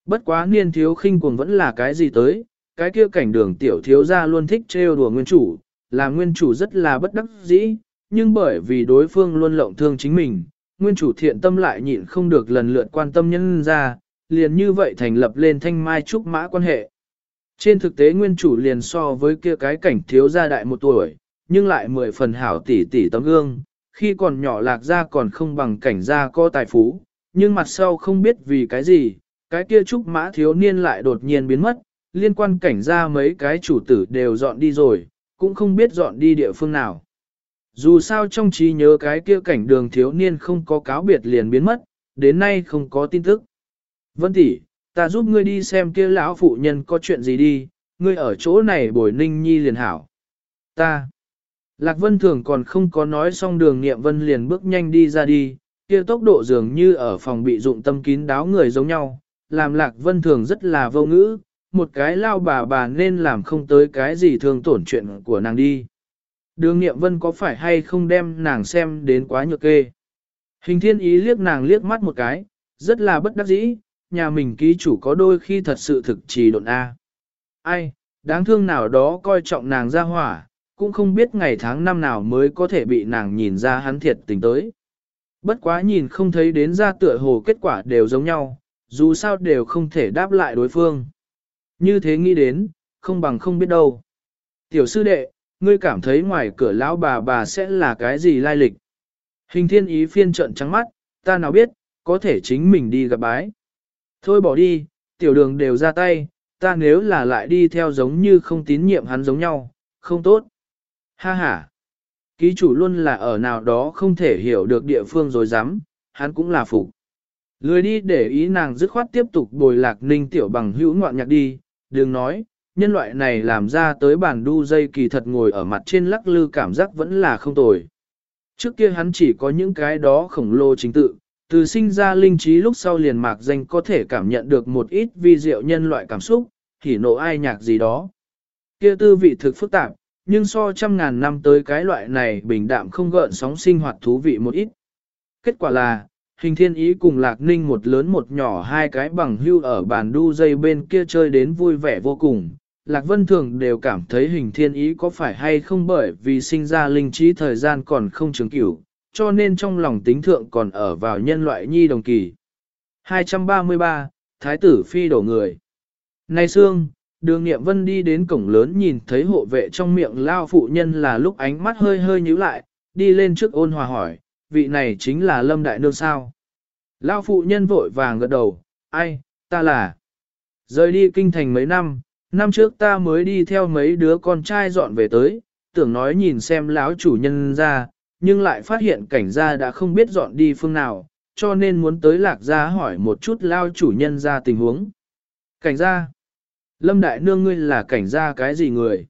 Bất quá niên thiếu khinh cuồng vẫn là cái gì tới, cái kia cảnh đường tiểu thiếu gia luôn thích trêu đùa nguyên chủ, là nguyên chủ rất là bất đắc dĩ, nhưng bởi vì đối phương luôn lộng thương chính mình, nguyên chủ thiện tâm lại nhịn không được lần lượt quan tâm nhân ra, liền như vậy thành lập lên thanh mai trúc mã quan hệ. Trên thực tế nguyên chủ liền so với kia cái cảnh thiếu gia đại một tuổi, nhưng lại mười phần hảo tỷ tỷ tấm gương, khi còn nhỏ lạc gia còn không bằng cảnh gia có tài phú, nhưng mặt sau không biết vì cái gì, cái kia trúc mã thiếu niên lại đột nhiên biến mất, liên quan cảnh gia mấy cái chủ tử đều dọn đi rồi, cũng không biết dọn đi địa phương nào. Dù sao trong trí nhớ cái kia cảnh đường thiếu niên không có cáo biệt liền biến mất, đến nay không có tin tức. Vân tỷ, ta giúp ngươi đi xem kia lão phụ nhân có chuyện gì đi, ngươi ở chỗ này bồi ninh nhi liền hảo. Ta. Lạc Vân Thường còn không có nói xong đường nghiệm Vân liền bước nhanh đi ra đi, kia tốc độ dường như ở phòng bị dụng tâm kín đáo người giống nhau, làm Lạc Vân Thường rất là vô ngữ, một cái lao bà bà nên làm không tới cái gì thương tổn chuyện của nàng đi. Đường nghiệm Vân có phải hay không đem nàng xem đến quá nhược kê. Hình thiên ý liếc nàng liếc mắt một cái, rất là bất đắc dĩ, nhà mình ký chủ có đôi khi thật sự thực trì độn A. Ai, đáng thương nào đó coi trọng nàng ra hỏa, cũng không biết ngày tháng năm nào mới có thể bị nàng nhìn ra hắn thiệt tình tới. Bất quá nhìn không thấy đến ra tựa hồ kết quả đều giống nhau, dù sao đều không thể đáp lại đối phương. Như thế nghĩ đến, không bằng không biết đâu. Tiểu sư đệ, ngươi cảm thấy ngoài cửa lão bà bà sẽ là cái gì lai lịch? Hình thiên ý phiên trận trắng mắt, ta nào biết, có thể chính mình đi gặp bái. Thôi bỏ đi, tiểu đường đều ra tay, ta nếu là lại đi theo giống như không tín nhiệm hắn giống nhau, không tốt. Ha ha. Ký chủ luôn là ở nào đó không thể hiểu được địa phương rồi dám, hắn cũng là phụ. Lười đi để ý nàng dứt khoát tiếp tục bồi lạc ninh tiểu bằng hữu ngoạn nhạc đi, đừng nói, nhân loại này làm ra tới bản đu dây kỳ thật ngồi ở mặt trên lắc lư cảm giác vẫn là không tồi. Trước kia hắn chỉ có những cái đó khổng lồ chính tự, từ sinh ra linh trí lúc sau liền mạc danh có thể cảm nhận được một ít vi diệu nhân loại cảm xúc, thì nộ ai nhạc gì đó. Kia tư vị thực phức tạp, nhưng so trăm ngàn năm tới cái loại này bình đạm không gợn sóng sinh hoạt thú vị một ít. Kết quả là, hình thiên ý cùng lạc ninh một lớn một nhỏ hai cái bằng hưu ở bàn đu dây bên kia chơi đến vui vẻ vô cùng. Lạc Vân Thường đều cảm thấy hình thiên ý có phải hay không bởi vì sinh ra linh trí thời gian còn không trường cửu, cho nên trong lòng tính thượng còn ở vào nhân loại nhi đồng kỳ. 233, Thái tử phi đổ người. nay xương đường nghiệm vân đi đến cổng lớn nhìn thấy hộ vệ trong miệng lao phụ nhân là lúc ánh mắt hơi hơi nhíu lại, đi lên trước ôn hòa hỏi, vị này chính là Lâm Đại Nương sao? Lao phụ nhân vội vàng gật đầu, ai, ta là. Rời đi kinh thành mấy năm, năm trước ta mới đi theo mấy đứa con trai dọn về tới, tưởng nói nhìn xem lão chủ nhân ra, nhưng lại phát hiện cảnh gia đã không biết dọn đi phương nào, cho nên muốn tới lạc gia hỏi một chút lao chủ nhân ra tình huống. Cảnh gia, Lâm Đại Nương ngươi là cảnh gia cái gì người?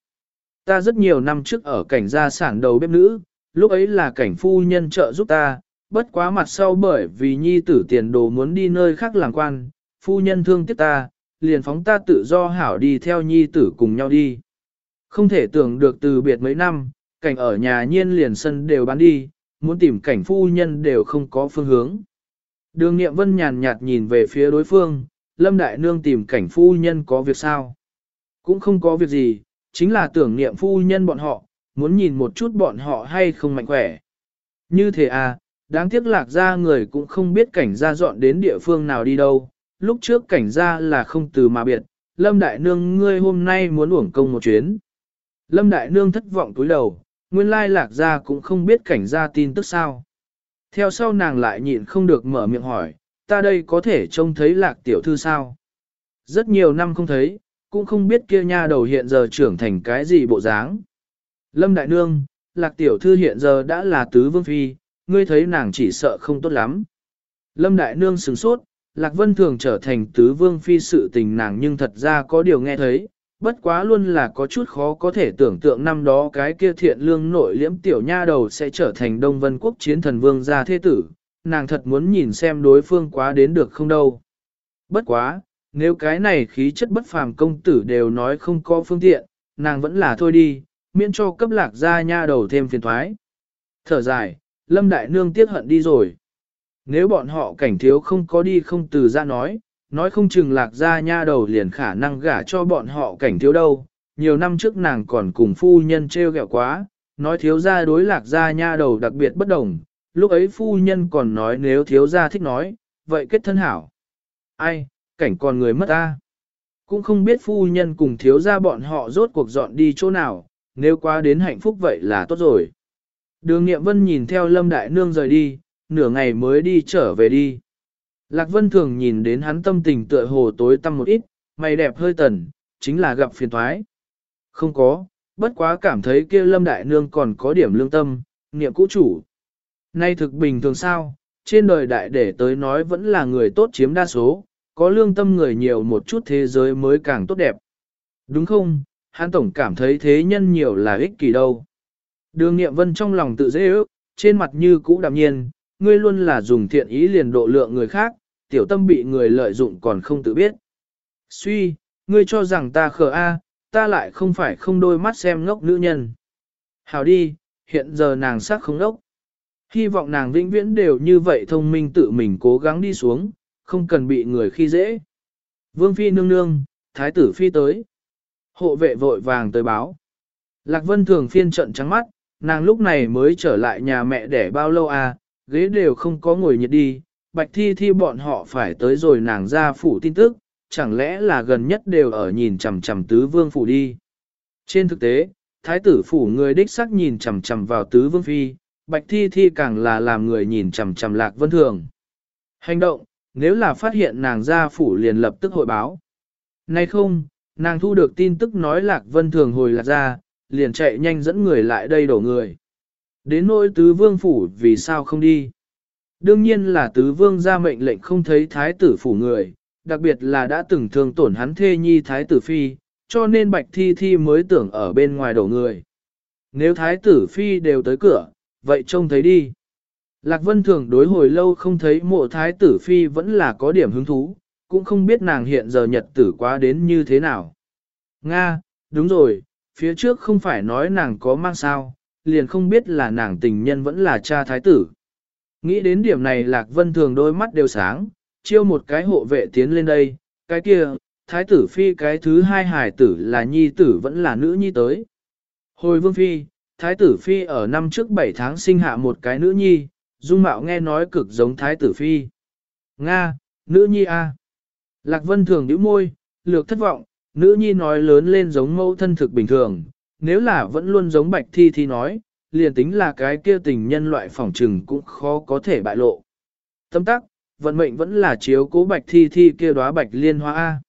Ta rất nhiều năm trước ở cảnh gia sản đầu bếp nữ, lúc ấy là cảnh phu nhân trợ giúp ta, bất quá mặt sau bởi vì nhi tử tiền đồ muốn đi nơi khác làm quan, phu nhân thương tiếc ta, liền phóng ta tự do hảo đi theo nhi tử cùng nhau đi. Không thể tưởng được từ biệt mấy năm, cảnh ở nhà nhiên liền sân đều bán đi, muốn tìm cảnh phu nhân đều không có phương hướng. Đường nghiệm vân nhàn nhạt nhìn về phía đối phương, lâm đại nương tìm cảnh phu nhân có việc sao? Cũng không có việc gì, chính là tưởng niệm phu nhân bọn họ, muốn nhìn một chút bọn họ hay không mạnh khỏe. Như thế à, đáng tiếc lạc ra người cũng không biết cảnh gia dọn đến địa phương nào đi đâu, lúc trước cảnh gia là không từ mà biệt, lâm đại nương ngươi hôm nay muốn uổng công một chuyến. Lâm đại nương thất vọng túi đầu, nguyên lai lạc gia cũng không biết cảnh gia tin tức sao. Theo sau nàng lại nhịn không được mở miệng hỏi, ta đây có thể trông thấy lạc tiểu thư sao? Rất nhiều năm không thấy, cũng không biết kia nha đầu hiện giờ trưởng thành cái gì bộ dáng. Lâm Đại Nương, lạc tiểu thư hiện giờ đã là tứ vương phi, ngươi thấy nàng chỉ sợ không tốt lắm. Lâm Đại Nương sừng sốt, Lạc Vân thường trở thành tứ vương phi sự tình nàng nhưng thật ra có điều nghe thấy, bất quá luôn là có chút khó có thể tưởng tượng năm đó cái kia thiện lương nội liễm tiểu nha đầu sẽ trở thành Đông Vân Quốc chiến thần vương gia thế tử, nàng thật muốn nhìn xem đối phương quá đến được không đâu. Bất quá, nếu cái này khí chất bất phàm công tử đều nói không có phương tiện, nàng vẫn là thôi đi, miễn cho cấp lạc gia nha đầu thêm phiền thoái. Thở dài, Lâm Đại Nương tiếc hận đi rồi. Nếu bọn họ cảnh thiếu không có đi không từ ra nói, nói không chừng lạc gia nha đầu liền khả năng gả cho bọn họ cảnh thiếu đâu. Nhiều năm trước nàng còn cùng phu nhân treo gẹo quá, nói thiếu gia đối lạc gia nha đầu đặc biệt bất đồng, lúc ấy phu nhân còn nói nếu thiếu gia thích nói, vậy kết thân hảo. Ai, cảnh còn người mất ta. Cũng không biết phu nhân cùng thiếu gia bọn họ rốt cuộc dọn đi chỗ nào, nếu qua đến hạnh phúc vậy là tốt rồi. Đường Nghiệm Vân nhìn theo Lâm Đại Nương rời đi, nửa ngày mới đi trở về đi. Lạc Vân thường nhìn đến hắn tâm tình tựa hồ tối tăm một ít, mày đẹp hơi tần, chính là gặp phiền thoái. Không có, bất quá cảm thấy kia Lâm Đại Nương còn có điểm lương tâm, niệm cũ chủ. Nay thực bình thường sao, trên đời đại để tới nói vẫn là người tốt chiếm đa số, có lương tâm người nhiều một chút thế giới mới càng tốt đẹp. Đúng không, hắn tổng cảm thấy thế nhân nhiều là ích kỷ đâu. Đường nghiệm vân trong lòng tự dễ ước, trên mặt như cũ đạm nhiên, ngươi luôn là dùng thiện ý liền độ lượng người khác, tiểu tâm bị người lợi dụng còn không tự biết. Suy, ngươi cho rằng ta khờ a, ta lại không phải không đôi mắt xem ngốc nữ nhân. Hào đi, hiện giờ nàng sắc không ngốc. Hy vọng nàng vĩnh viễn đều như vậy thông minh tự mình cố gắng đi xuống, không cần bị người khi dễ. Vương Phi nương nương, Thái tử Phi tới. Hộ vệ vội vàng tới báo. Lạc Vân thường phiên trận trắng mắt, nàng lúc này mới trở lại nhà mẹ để bao lâu à, ghế đều không có ngồi nhiệt đi, bạch thi thi bọn họ phải tới rồi nàng ra phủ tin tức, chẳng lẽ là gần nhất đều ở nhìn chằm chằm tứ vương phủ đi. Trên thực tế, thái tử phủ người đích sắc nhìn chằm chằm vào tứ vương phi, bạch thi thi càng là làm người nhìn chằm chằm lạc vân thường. Hành động, nếu là phát hiện nàng ra phủ liền lập tức hội báo. Nay không, nàng thu được tin tức nói lạc vân thường hồi lạc ra, liền chạy nhanh dẫn người lại đây đổ người. Đến nỗi tứ vương phủ vì sao không đi. Đương nhiên là tứ vương ra mệnh lệnh không thấy thái tử phủ người, đặc biệt là đã từng thương tổn hắn thê nhi thái tử phi, cho nên bạch thi thi mới tưởng ở bên ngoài đổ người. Nếu thái tử phi đều tới cửa, vậy trông thấy đi. Lạc Vân thường đối hồi lâu không thấy mộ thái tử phi vẫn là có điểm hứng thú, cũng không biết nàng hiện giờ nhật tử quá đến như thế nào. Nga, đúng rồi, phía trước không phải nói nàng có mang sao, liền không biết là nàng tình nhân vẫn là cha thái tử. Nghĩ đến điểm này Lạc Vân thường đôi mắt đều sáng, chiêu một cái hộ vệ tiến lên đây, cái kia, thái tử phi cái thứ hai hải tử là nhi tử vẫn là nữ nhi tới. Hồi vương phi, thái tử phi ở năm trước 7 tháng sinh hạ một cái nữ nhi, dung mạo nghe nói cực giống thái tử phi. Nga, nữ nhi a. Lạc Vân thường nhíu môi, lược thất vọng, nữ nhi nói lớn lên giống mẫu thân thực bình thường, nếu là vẫn luôn giống bạch thi thi nói, liền tính là cái kia tình nhân loại phỏng trừng cũng khó có thể bại lộ. Tâm tắc, vận mệnh vẫn là chiếu cố bạch thi thi kia đóa bạch liên hoa A.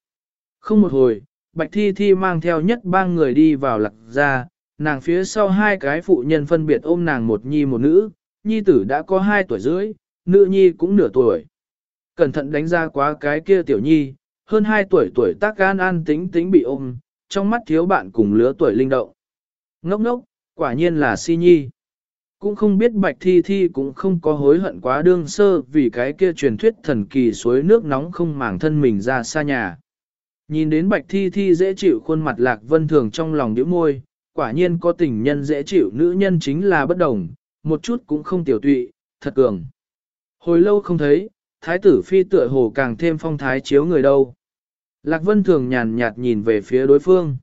Không một hồi, bạch thi thi mang theo nhất ba người đi vào lạc ra, nàng phía sau hai cái phụ nhân phân biệt ôm nàng một nhi một nữ, nhi tử đã có hai tuổi rưỡi, nữ nhi cũng nửa tuổi. Cẩn thận đánh ra quá cái kia tiểu nhi, hơn hai tuổi tuổi tác gan an tính tính bị ôm, trong mắt thiếu bạn cùng lứa tuổi linh động. Ngốc ngốc, quả nhiên là si nhi. Cũng không biết bạch thi thi cũng không có hối hận quá đương sơ vì cái kia truyền thuyết thần kỳ suối nước nóng không màng thân mình ra xa nhà. Nhìn đến bạch thi thi dễ chịu khuôn mặt lạc vân thường trong lòng điếu môi, quả nhiên có tình nhân dễ chịu nữ nhân chính là bất đồng, một chút cũng không tiểu tụy, thật cường. Hồi lâu không thấy, thái tử phi tựa hồ càng thêm phong thái chiếu người đâu. Lạc vân thường nhàn nhạt nhìn về phía đối phương.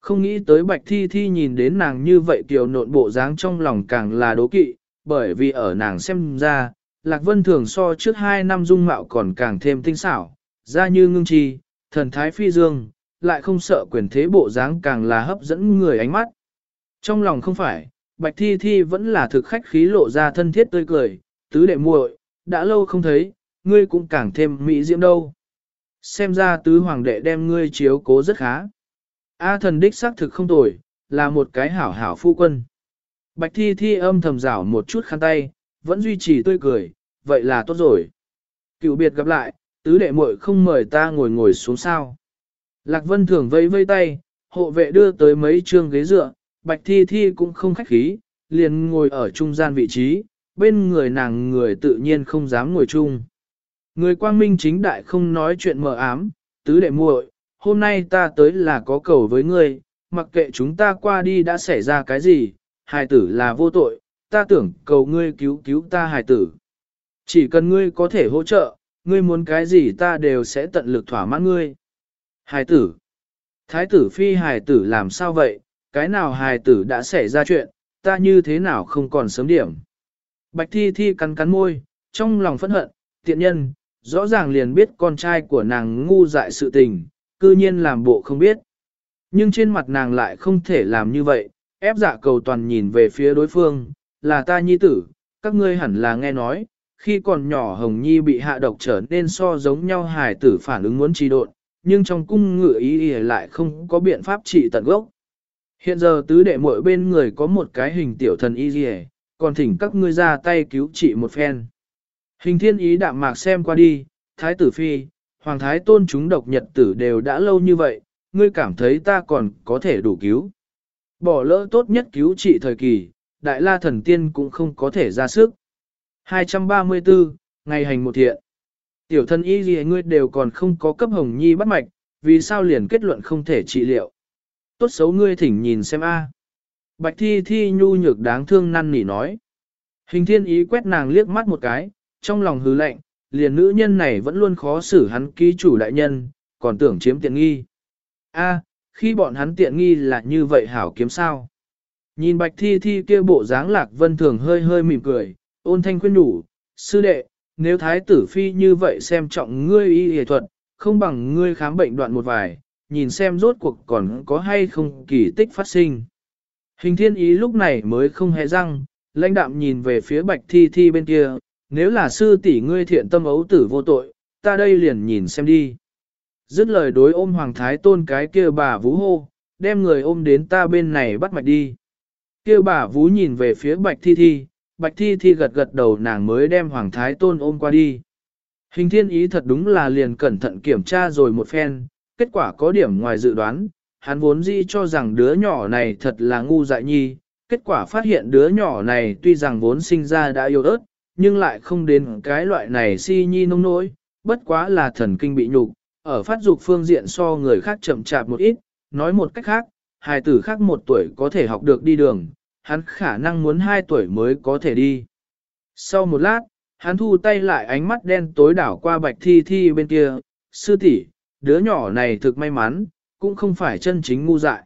Không nghĩ tới bạch thi thi nhìn đến nàng như vậy tiểu nộn bộ dáng trong lòng càng là đố kỵ, bởi vì ở nàng xem ra, Lạc Vân thường so trước hai năm dung mạo còn càng thêm tinh xảo, da như ngưng trì, thần thái phi dương, lại không sợ quyền thế bộ dáng càng là hấp dẫn người ánh mắt. Trong lòng không phải, bạch thi thi vẫn là thực khách khí lộ ra thân thiết tươi cười, tứ đệ muội, đã lâu không thấy, ngươi cũng càng thêm mỹ diễm đâu. Xem ra tứ hoàng đệ đem ngươi chiếu cố rất khá. A thần đích xác thực không tồi, là một cái hảo hảo phu quân. Bạch thi thi âm thầm rảo một chút khăn tay, vẫn duy trì tươi cười, vậy là tốt rồi. Cựu biệt gặp lại, tứ đệ muội không mời ta ngồi ngồi xuống sao. Lạc vân thường vây vây tay, hộ vệ đưa tới mấy trương ghế dựa, bạch thi thi cũng không khách khí, liền ngồi ở trung gian vị trí, bên người nàng người tự nhiên không dám ngồi chung. Người quang minh chính đại không nói chuyện mờ ám, tứ đệ muội, hôm nay ta tới là có cầu với ngươi, mặc kệ chúng ta qua đi đã xảy ra cái gì, hài tử là vô tội, ta tưởng cầu ngươi cứu cứu ta hài tử. Chỉ cần ngươi có thể hỗ trợ, ngươi muốn cái gì ta đều sẽ tận lực thỏa mãn ngươi. Hài tử. Thái tử phi hài tử làm sao vậy, cái nào hài tử đã xảy ra chuyện, ta như thế nào không còn sớm điểm. Bạch thi thi cắn cắn môi, trong lòng phẫn hận, tiện nhân, rõ ràng liền biết con trai của nàng ngu dại sự tình, cư nhiên làm bộ không biết. Nhưng trên mặt nàng lại không thể làm như vậy, ép dạ cầu toàn nhìn về phía đối phương, là ta nhi tử, các ngươi hẳn là nghe nói, khi còn nhỏ Hồng Nhi bị hạ độc trở nên so giống nhau hài tử phản ứng muốn trì độn, nhưng trong cung ngựa ý, ý lại không có biện pháp trị tận gốc. Hiện giờ tứ đệ mỗi bên người có một cái hình tiểu thần y gì còn thỉnh các ngươi ra tay cứu trị một phen. Hình thiên ý đạm mạc xem qua đi, thái tử phi, hoàng thái tôn chúng độc nhật tử đều đã lâu như vậy, ngươi cảm thấy ta còn có thể đủ cứu. Bỏ lỡ tốt nhất cứu trị thời kỳ, đại la thần tiên cũng không có thể ra sức. 234, ngày hành một thiện. Tiểu thân y gì ngươi đều còn không có cấp hồng nhi bắt mạch, vì sao liền kết luận không thể trị liệu. Tốt xấu ngươi thỉnh nhìn xem a. Bạch thi thi nhu nhược đáng thương năn nỉ nói. Hình thiên ý quét nàng liếc mắt một cái, trong lòng hứ lạnh, liền nữ nhân này vẫn luôn khó xử hắn ký chủ đại nhân, còn tưởng chiếm tiện nghi. A, khi bọn hắn tiện nghi là như vậy hảo kiếm sao. Nhìn bạch thi thi kia bộ dáng lạc vân thường hơi hơi mỉm cười, ôn thanh khuyên đủ. sư đệ, nếu thái tử phi như vậy xem trọng ngươi y y thuật, không bằng ngươi khám bệnh đoạn một vài, nhìn xem rốt cuộc còn có hay không kỳ tích phát sinh. Hình thiên ý lúc này mới không hề răng, lãnh đạm nhìn về phía bạch thi thi bên kia, nếu là sư tỷ ngươi thiện tâm ấu tử vô tội, ta đây liền nhìn xem đi. Dứt lời đối ôm hoàng thái tôn cái kia bà vũ hô, đem người ôm đến ta bên này bắt mạch đi. Kia bà vũ nhìn về phía bạch thi thi, bạch thi thi gật gật đầu nàng mới đem hoàng thái tôn ôm qua đi. Hình thiên ý thật đúng là liền cẩn thận kiểm tra rồi một phen, kết quả có điểm ngoài dự đoán, hắn vốn dĩ cho rằng đứa nhỏ này thật là ngu dại nhi, kết quả phát hiện đứa nhỏ này tuy rằng vốn sinh ra đã yêu ớt, nhưng lại không đến cái loại này si nhi nông nỗi, bất quá là thần kinh bị nhục, ở phát dục phương diện so người khác chậm chạp một ít, nói một cách khác, hài tử khác một tuổi có thể học được đi đường, hắn khả năng muốn hai tuổi mới có thể đi. Sau một lát, hắn thu tay lại ánh mắt đen tối đảo qua bạch thi thi bên kia, sư tỷ, đứa nhỏ này thực may mắn, cũng không phải chân chính ngu dại.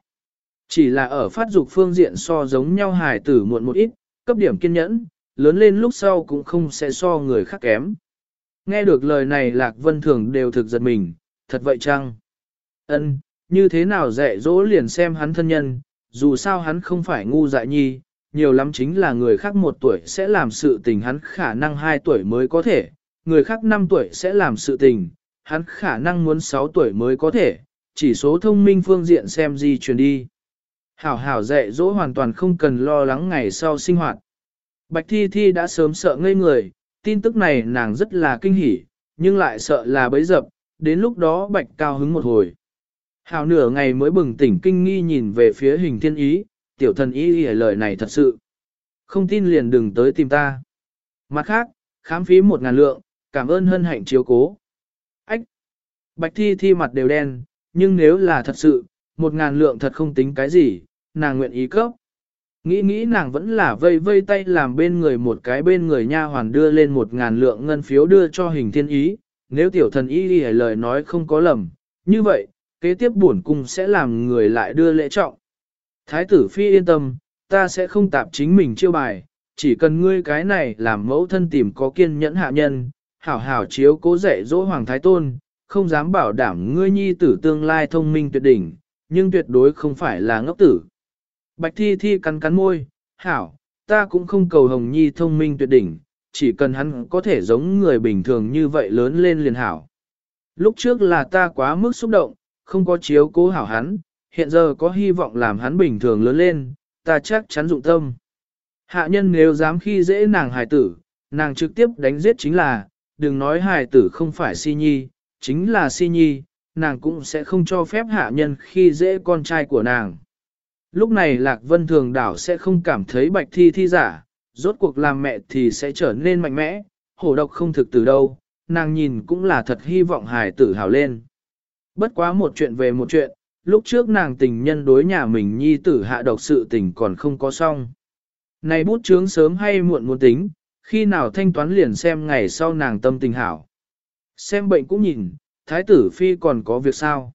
Chỉ là ở phát dục phương diện so giống nhau hài tử muộn một ít, cấp điểm kiên nhẫn, lớn lên lúc sau cũng không sẽ so người khác kém. Nghe được lời này Lạc Vân Thường đều thực giật mình, thật vậy chăng? Ân, như thế nào dạy dỗ liền xem hắn thân nhân, dù sao hắn không phải ngu dại nhi, nhiều lắm chính là người khác một tuổi sẽ làm sự tình hắn khả năng hai tuổi mới có thể, người khác năm tuổi sẽ làm sự tình, hắn khả năng muốn sáu tuổi mới có thể, chỉ số thông minh phương diện xem gì truyền đi. Hảo hảo dạy dỗ hoàn toàn không cần lo lắng ngày sau sinh hoạt. Bạch Thi Thi đã sớm sợ ngây người, tin tức này nàng rất là kinh hỉ, nhưng lại sợ là bấy dập, đến lúc đó Bạch cao hứng một hồi. Hào nửa ngày mới bừng tỉnh kinh nghi nhìn về phía hình thiên ý, tiểu thần ý ý lời này thật sự. Không tin liền đừng tới tìm ta. Mặt khác, khám phí một ngàn lượng, cảm ơn hân hạnh chiếu cố. Ách! Bạch thi thi mặt đều đen, nhưng nếu là thật sự, một ngàn lượng thật không tính cái gì, nàng nguyện ý cấp. Nghĩ nghĩ nàng vẫn là vây vây tay làm bên người một cái bên người nha hoàn đưa lên một ngàn lượng ngân phiếu đưa cho hình thiên ý, nếu tiểu thần ý đi lời nói không có lầm, như vậy, kế tiếp bổn cung sẽ làm người lại đưa lễ trọng. Thái tử phi yên tâm, ta sẽ không tạp chính mình chiêu bài, chỉ cần ngươi cái này làm mẫu thân tìm có kiên nhẫn hạ nhân, hảo hảo chiếu cố dạy dỗ hoàng thái tôn, không dám bảo đảm ngươi nhi tử tương lai thông minh tuyệt đỉnh, nhưng tuyệt đối không phải là ngốc tử. Bạch thi thi cắn cắn môi, hảo, ta cũng không cầu hồng nhi thông minh tuyệt đỉnh, chỉ cần hắn có thể giống người bình thường như vậy lớn lên liền hảo. Lúc trước là ta quá mức xúc động, không có chiếu cố hảo hắn, hiện giờ có hy vọng làm hắn bình thường lớn lên, ta chắc chắn dụng tâm. Hạ nhân nếu dám khi dễ nàng hài tử, nàng trực tiếp đánh giết chính là, đừng nói hài tử không phải si nhi, chính là si nhi, nàng cũng sẽ không cho phép hạ nhân khi dễ con trai của nàng. Lúc này Lạc Vân Thường đảo sẽ không cảm thấy bạch thi thi giả, rốt cuộc làm mẹ thì sẽ trở nên mạnh mẽ, hổ độc không thực từ đâu, nàng nhìn cũng là thật hy vọng hài tử hào lên. Bất quá một chuyện về một chuyện, lúc trước nàng tình nhân đối nhà mình nhi tử hạ độc sự tình còn không có xong. Này bút chướng sớm hay muộn muốn tính, khi nào thanh toán liền xem ngày sau nàng tâm tình hảo. Xem bệnh cũng nhìn, thái tử phi còn có việc sao.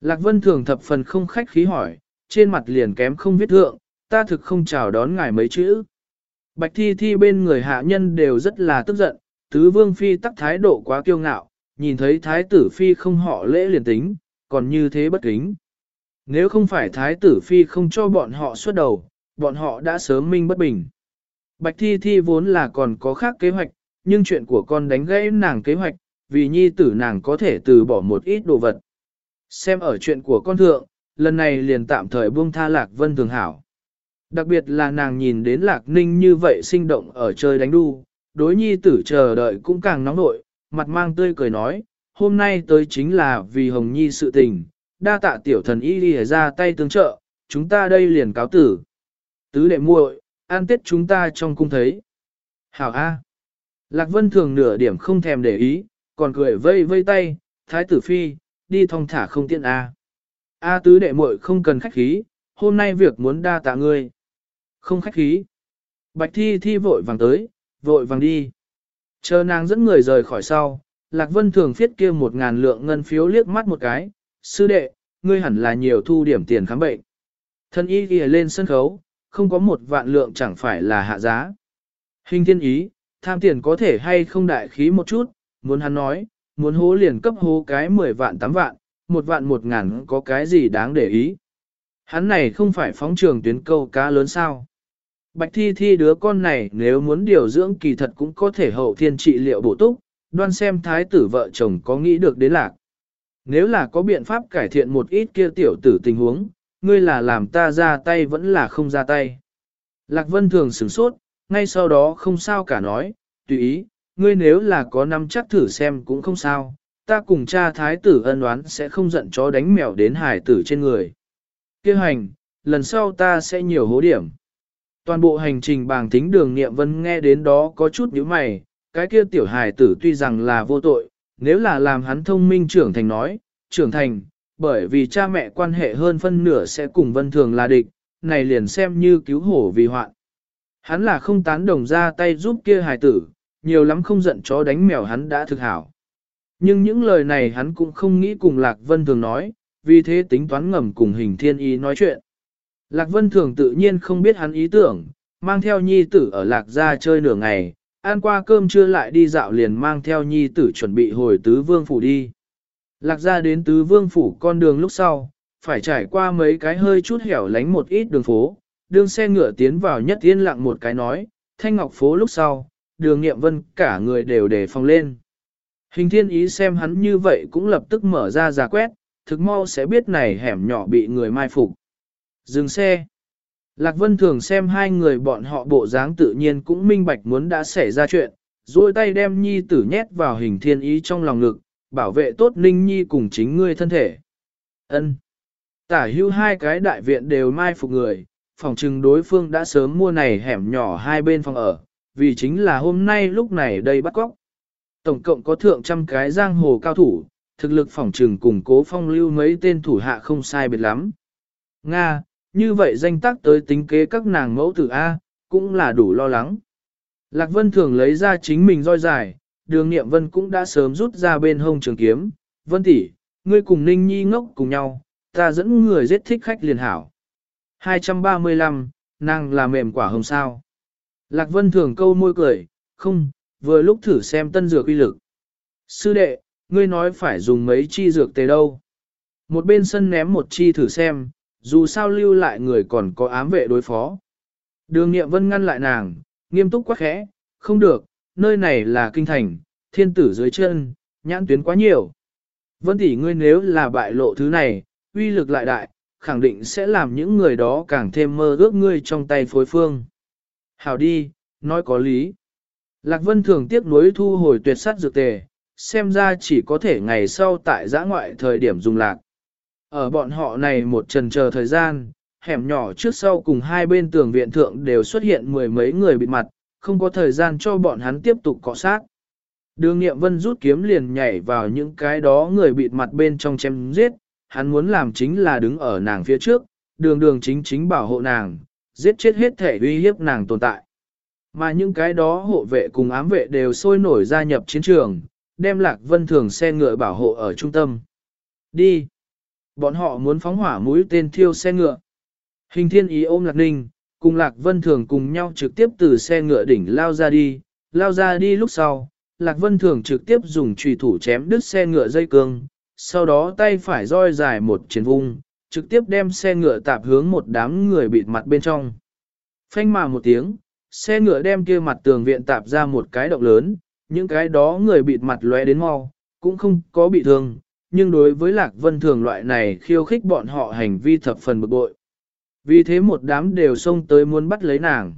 Lạc Vân thường thập phần không khách khí hỏi, trên mặt liền kém không viết thượng, ta thực không chào đón ngài mấy chữ. Bạch thi thi bên người hạ nhân đều rất là tức giận, tứ vương phi tắc thái độ quá kiêu ngạo, nhìn thấy thái tử phi không họ lễ liền tính, còn như thế bất kính. Nếu không phải thái tử phi không cho bọn họ xuất đầu, bọn họ đã sớm minh bất bình. Bạch thi thi vốn là còn có khác kế hoạch, nhưng chuyện của con đánh gãy nàng kế hoạch, vì nhi tử nàng có thể từ bỏ một ít đồ vật. Xem ở chuyện của con thượng, lần này liền tạm thời buông tha lạc vân thường hảo. Đặc biệt là nàng nhìn đến lạc ninh như vậy sinh động ở chơi đánh đu, đối nhi tử chờ đợi cũng càng nóng nội, mặt mang tươi cười nói, hôm nay tới chính là vì hồng nhi sự tình, đa tạ tiểu thần y đi ra tay tương trợ, chúng ta đây liền cáo tử. Tứ đệ muội, an tết chúng ta trong cung thấy. Hảo A. Lạc Vân thường nửa điểm không thèm để ý, còn cười vây vây tay, thái tử phi, đi thong thả không tiện A. A tứ đệ muội không cần khách khí, hôm nay việc muốn đa tạ ngươi. Không khách khí. Bạch thi thi vội vàng tới, vội vàng đi. Chờ nàng dẫn người rời khỏi sau, Lạc Vân thường phiết kia một ngàn lượng ngân phiếu liếc mắt một cái, sư đệ, ngươi hẳn là nhiều thu điểm tiền khám bệnh. Thân y ghi lên sân khấu, không có một vạn lượng chẳng phải là hạ giá. Hình thiên ý, tham tiền có thể hay không đại khí một chút, muốn hắn nói, muốn hố liền cấp hố cái 10 vạn 8 vạn, một vạn một ngàn có cái gì đáng để ý. Hắn này không phải phóng trường tuyến câu cá lớn sao. Bạch thi thi đứa con này nếu muốn điều dưỡng kỳ thật cũng có thể hậu thiên trị liệu bổ túc, đoan xem thái tử vợ chồng có nghĩ được đến lạc. Nếu là có biện pháp cải thiện một ít kia tiểu tử tình huống, ngươi là làm ta ra tay vẫn là không ra tay. Lạc Vân thường sửng sốt, ngay sau đó không sao cả nói, tùy ý, ngươi nếu là có năm chắc thử xem cũng không sao, ta cùng cha thái tử ân oán sẽ không giận chó đánh mèo đến hải tử trên người. Kêu hành, lần sau ta sẽ nhiều hố điểm. Toàn bộ hành trình bàng tính đường nghiệm vân nghe đến đó có chút nhíu mày, cái kia tiểu hài tử tuy rằng là vô tội, nếu là làm hắn thông minh trưởng thành nói, trưởng thành, bởi vì cha mẹ quan hệ hơn phân nửa sẽ cùng vân thường là địch, này liền xem như cứu hổ vì hoạn. Hắn là không tán đồng ra tay giúp kia hài tử, nhiều lắm không giận chó đánh mèo hắn đã thực hảo. Nhưng những lời này hắn cũng không nghĩ cùng Lạc Vân Thường nói, vì thế tính toán ngầm cùng hình thiên ý nói chuyện. Lạc Vân Thường tự nhiên không biết hắn ý tưởng, mang theo nhi tử ở Lạc gia chơi nửa ngày, ăn qua cơm trưa lại đi dạo liền mang theo nhi tử chuẩn bị hồi tứ vương phủ đi. Lạc gia đến tứ vương phủ con đường lúc sau, phải trải qua mấy cái hơi chút hẻo lánh một ít đường phố, đường xe ngựa tiến vào nhất yên lặng một cái nói, thanh ngọc phố lúc sau, đường nghiệm vân cả người đều đề phòng lên. Hình thiên ý xem hắn như vậy cũng lập tức mở ra giả quét, thực mau sẽ biết này hẻm nhỏ bị người mai phục. Dừng xe. Lạc Vân thường xem hai người bọn họ bộ dáng tự nhiên cũng minh bạch muốn đã xảy ra chuyện, duỗi tay đem nhi tử nhét vào hình thiên ý trong lòng ngực, bảo vệ tốt ninh nhi cùng chính ngươi thân thể. Ân. Tả hưu hai cái đại viện đều mai phục người, phòng trừng đối phương đã sớm mua này hẻm nhỏ hai bên phòng ở, vì chính là hôm nay lúc này đây bắt cóc. Tổng cộng có thượng trăm cái giang hồ cao thủ, thực lực phòng trừng cùng cố phong lưu mấy tên thủ hạ không sai biệt lắm. Nga, như vậy danh tác tới tính kế các nàng mẫu tử A, cũng là đủ lo lắng. Lạc Vân thường lấy ra chính mình roi dài, đường nghiệm vân cũng đã sớm rút ra bên hông trường kiếm. Vân tỷ, ngươi cùng Ninh Nhi ngốc cùng nhau, ta dẫn người giết thích khách liền hảo. 235, nàng là mềm quả hồng sao. Lạc Vân thường câu môi cười, không, vừa lúc thử xem tân dược uy lực. Sư đệ, ngươi nói phải dùng mấy chi dược tề đâu. Một bên sân ném một chi thử xem, dù sao lưu lại người còn có ám vệ đối phó. Đường nghiệm vân ngăn lại nàng, nghiêm túc quá khẽ, không được, nơi này là kinh thành, thiên tử dưới chân, nhãn tuyến quá nhiều. Vân tỷ ngươi nếu là bại lộ thứ này, uy lực lại đại, khẳng định sẽ làm những người đó càng thêm mơ ước ngươi trong tay phối phương. Hảo đi, nói có lý. Lạc Vân thường tiếp nối thu hồi tuyệt sát dược tề, xem ra chỉ có thể ngày sau tại giã ngoại thời điểm dùng lạc. Ở bọn họ này một trần chờ thời gian, hẻm nhỏ trước sau cùng hai bên tường viện thượng đều xuất hiện mười mấy người bịt mặt, không có thời gian cho bọn hắn tiếp tục cọ sát. Đường nghiệm vân rút kiếm liền nhảy vào những cái đó người bịt mặt bên trong chém giết, hắn muốn làm chính là đứng ở nàng phía trước, đường đường chính chính bảo hộ nàng, giết chết hết thể uy hiếp nàng tồn tại. Mà những cái đó hộ vệ cùng ám vệ đều sôi nổi gia nhập chiến trường, đem lạc vân thường xe ngựa bảo hộ ở trung tâm. Đi! Bọn họ muốn phóng hỏa mũi tên thiêu xe ngựa. Hình thiên ý ôm lạc ninh, cùng lạc vân thường cùng nhau trực tiếp từ xe ngựa đỉnh lao ra đi, lao ra đi lúc sau, lạc vân thường trực tiếp dùng trùy thủ chém đứt xe ngựa dây cương, sau đó tay phải roi dài một chiến vung, trực tiếp đem xe ngựa tạp hướng một đám người bịt mặt bên trong. Phanh mà một tiếng, xe ngựa đem kia mặt tường viện tạp ra một cái động lớn, những cái đó người bịt mặt lóe đến mau, cũng không có bị thương, nhưng đối với Lạc Vân Thường loại này khiêu khích bọn họ hành vi thập phần bực bội. Vì thế một đám đều xông tới muốn bắt lấy nàng.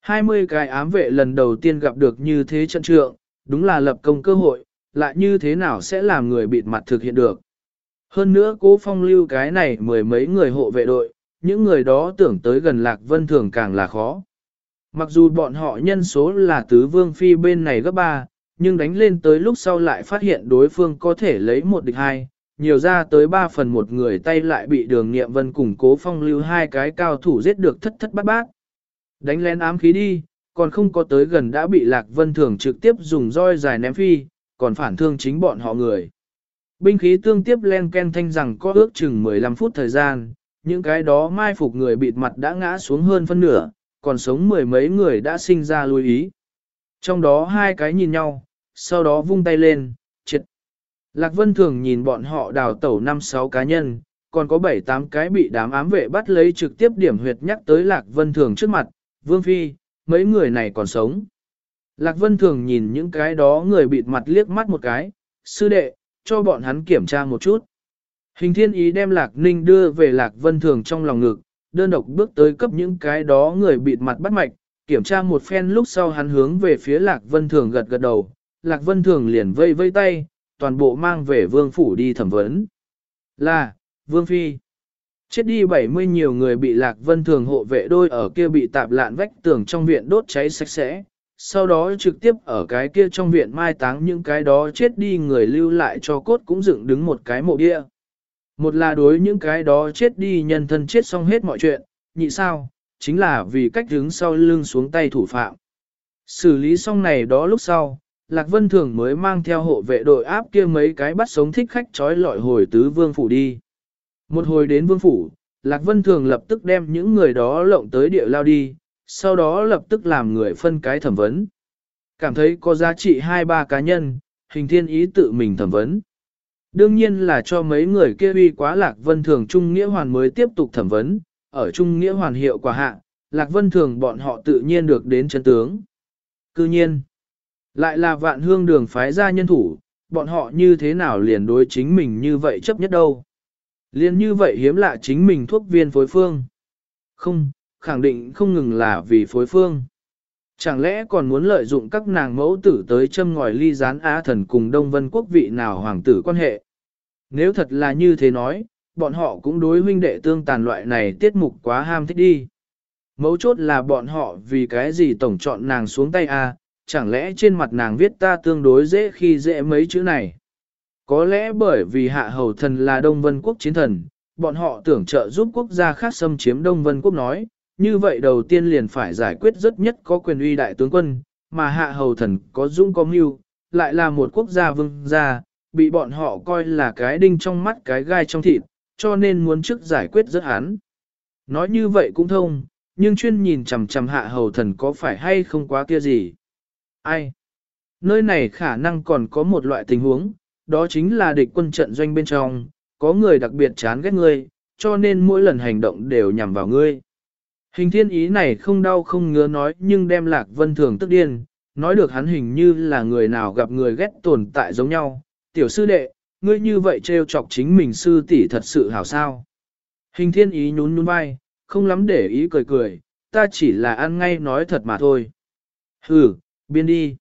20 cái ám vệ lần đầu tiên gặp được như thế trận trượng, đúng là lập công cơ hội, lại như thế nào sẽ làm người bịt mặt thực hiện được. Hơn nữa cố phong lưu cái này mười mấy người hộ vệ đội, những người đó tưởng tới gần Lạc Vân Thường càng là khó. Mặc dù bọn họ nhân số là tứ vương phi bên này gấp ba, nhưng đánh lên tới lúc sau lại phát hiện đối phương có thể lấy một địch hai, nhiều ra tới ba phần một người tay lại bị đường nghiệm vân cùng cố phong lưu hai cái cao thủ giết được thất thất bát bát. Đánh lén ám khí đi, còn không có tới gần đã bị lạc vân thường trực tiếp dùng roi dài ném phi, còn phản thương chính bọn họ người. Binh khí tương tiếp len ken thanh rằng có ước chừng 15 phút thời gian, những cái đó mai phục người bịt mặt đã ngã xuống hơn phân nửa, còn sống mười mấy người đã sinh ra lưu ý. Trong đó hai cái nhìn nhau, sau đó vung tay lên, triệt. Lạc Vân thường nhìn bọn họ đào tẩu năm sáu cá nhân, còn có bảy tám cái bị đám ám vệ bắt lấy trực tiếp điểm huyệt nhắc tới Lạc Vân thường trước mặt, Vương Phi, mấy người này còn sống. Lạc Vân thường nhìn những cái đó người bịt mặt liếc mắt một cái, sư đệ, cho bọn hắn kiểm tra một chút. Hình thiên ý đem Lạc Ninh đưa về Lạc Vân thường trong lòng ngực, đơn độc bước tới cấp những cái đó người bịt mặt bắt mạch, kiểm tra một phen lúc sau hắn hướng về phía Lạc Vân Thường gật gật đầu, Lạc Vân Thường liền vây vây tay, toàn bộ mang về vương phủ đi thẩm vấn. Là, vương phi. Chết đi 70 nhiều người bị Lạc Vân Thường hộ vệ đôi ở kia bị tạp lạn vách tường trong viện đốt cháy sạch sẽ, sau đó trực tiếp ở cái kia trong viện mai táng những cái đó chết đi người lưu lại cho cốt cũng dựng đứng một cái mộ địa. Một là đối những cái đó chết đi nhân thân chết xong hết mọi chuyện, nhị sao, chính là vì cách đứng sau lưng xuống tay thủ phạm. Xử lý xong này đó lúc sau, Lạc Vân Thường mới mang theo hộ vệ đội áp kia mấy cái bắt sống thích khách trói lọi hồi tứ vương phủ đi. Một hồi đến vương phủ, Lạc Vân Thường lập tức đem những người đó lộng tới địa lao đi, sau đó lập tức làm người phân cái thẩm vấn. Cảm thấy có giá trị hai ba cá nhân, hình thiên ý tự mình thẩm vấn. Đương nhiên là cho mấy người kia uy quá Lạc Vân Thường Trung Nghĩa Hoàn mới tiếp tục thẩm vấn, ở Trung Nghĩa Hoàn hiệu quả hạ, Lạc Vân Thường bọn họ tự nhiên được đến chân tướng. Cư nhiên, lại là vạn hương đường phái ra nhân thủ, bọn họ như thế nào liền đối chính mình như vậy chấp nhất đâu. liền như vậy hiếm lạ chính mình thuốc viên phối phương. Không, khẳng định không ngừng là vì phối phương. Chẳng lẽ còn muốn lợi dụng các nàng mẫu tử tới châm ngòi ly gián Á thần cùng Đông Vân quốc vị nào hoàng tử quan hệ? Nếu thật là như thế nói, bọn họ cũng đối huynh đệ tương tàn loại này tiết mục quá ham thích đi. Mấu chốt là bọn họ vì cái gì tổng chọn nàng xuống tay a chẳng lẽ trên mặt nàng viết ta tương đối dễ khi dễ mấy chữ này. Có lẽ bởi vì hạ hầu thần là Đông Vân quốc chiến thần, bọn họ tưởng trợ giúp quốc gia khác xâm chiếm Đông Vân quốc nói, như vậy đầu tiên liền phải giải quyết rất nhất có quyền uy đại tướng quân, mà hạ hầu thần có dung có mưu, lại là một quốc gia vương gia, bị bọn họ coi là cái đinh trong mắt cái gai trong thịt, cho nên muốn trước giải quyết rất hắn. Nói như vậy cũng thông, nhưng chuyên nhìn chằm chằm hạ hầu thần có phải hay không quá kia gì. Ai? Nơi này khả năng còn có một loại tình huống, đó chính là địch quân trận doanh bên trong, có người đặc biệt chán ghét ngươi, cho nên mỗi lần hành động đều nhằm vào ngươi. Hình thiên ý này không đau không ngứa nói nhưng đem lạc vân thường tức điên, nói được hắn hình như là người nào gặp người ghét tồn tại giống nhau. Tiểu sư đệ, ngươi như vậy trêu chọc chính mình sư tỷ thật sự hảo sao. Hình thiên ý nhún nhún vai, không lắm để ý cười cười, ta chỉ là ăn ngay nói thật mà thôi. Hừ, biên đi.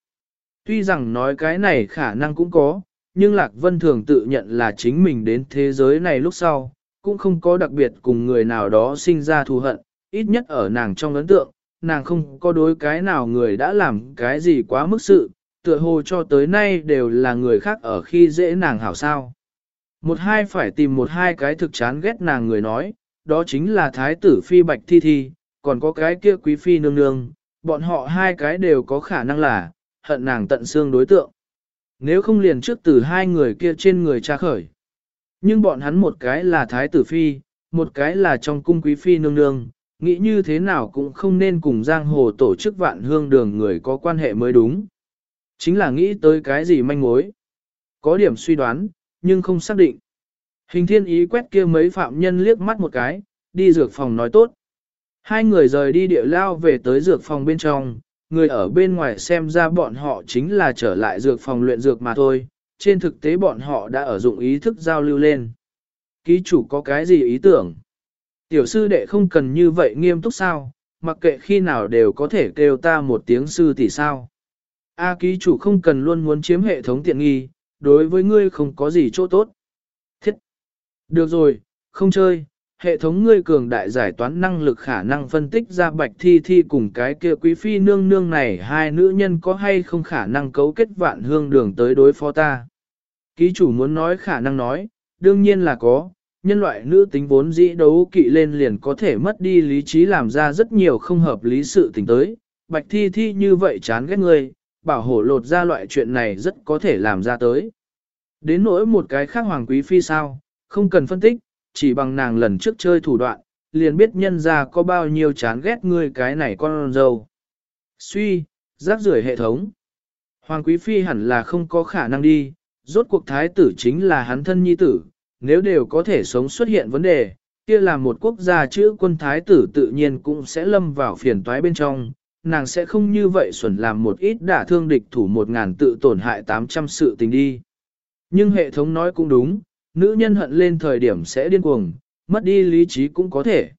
Tuy rằng nói cái này khả năng cũng có, nhưng Lạc Vân thường tự nhận là chính mình đến thế giới này lúc sau, cũng không có đặc biệt cùng người nào đó sinh ra thù hận, ít nhất ở nàng trong ấn tượng, nàng không có đối cái nào người đã làm cái gì quá mức sự, tựa hồ cho tới nay đều là người khác ở khi dễ nàng hảo sao. Một hai phải tìm một hai cái thực chán ghét nàng người nói, đó chính là thái tử phi bạch thi thi, còn có cái kia quý phi nương nương, bọn họ hai cái đều có khả năng là, hận nàng tận xương đối tượng. Nếu không liền trước từ hai người kia trên người tra khởi. Nhưng bọn hắn một cái là thái tử phi, một cái là trong cung quý phi nương nương, nghĩ như thế nào cũng không nên cùng giang hồ tổ chức vạn hương đường người có quan hệ mới đúng. Chính là nghĩ tới cái gì manh mối. Có điểm suy đoán, nhưng không xác định. Hình thiên ý quét kia mấy phạm nhân liếc mắt một cái, đi dược phòng nói tốt. Hai người rời đi địa lao về tới dược phòng bên trong, người ở bên ngoài xem ra bọn họ chính là trở lại dược phòng luyện dược mà thôi, trên thực tế bọn họ đã ở dụng ý thức giao lưu lên. Ký chủ có cái gì ý tưởng? Tiểu sư đệ không cần như vậy nghiêm túc sao, mặc kệ khi nào đều có thể kêu ta một tiếng sư tỷ sao. A ký chủ không cần luôn muốn chiếm hệ thống tiện nghi, đối với ngươi không có gì chỗ tốt. Thiết! Được rồi, không chơi, hệ thống ngươi cường đại giải toán năng lực khả năng phân tích ra bạch thi thi cùng cái kia quý phi nương nương này hai nữ nhân có hay không khả năng cấu kết vạn hương đường tới đối phó ta. Ký chủ muốn nói khả năng nói, đương nhiên là có, nhân loại nữ tính vốn dĩ đấu kỵ lên liền có thể mất đi lý trí làm ra rất nhiều không hợp lý sự tình tới. Bạch thi thi như vậy chán ghét người, bảo hộ lột ra loại chuyện này rất có thể làm ra tới. Đến nỗi một cái khác hoàng quý phi sao, không cần phân tích, chỉ bằng nàng lần trước chơi thủ đoạn, liền biết nhân ra có bao nhiêu chán ghét ngươi cái này con dâu. Suy, rác rưởi hệ thống. Hoàng quý phi hẳn là không có khả năng đi, rốt cuộc thái tử chính là hắn thân nhi tử, nếu đều có thể sống xuất hiện vấn đề, kia là một quốc gia chữ quân thái tử tự nhiên cũng sẽ lâm vào phiền toái bên trong, nàng sẽ không như vậy xuẩn làm một ít đả thương địch thủ một ngàn tự tổn hại 800 sự tình đi. Nhưng hệ thống nói cũng đúng, nữ nhân hận lên thời điểm sẽ điên cuồng, mất đi lý trí cũng có thể.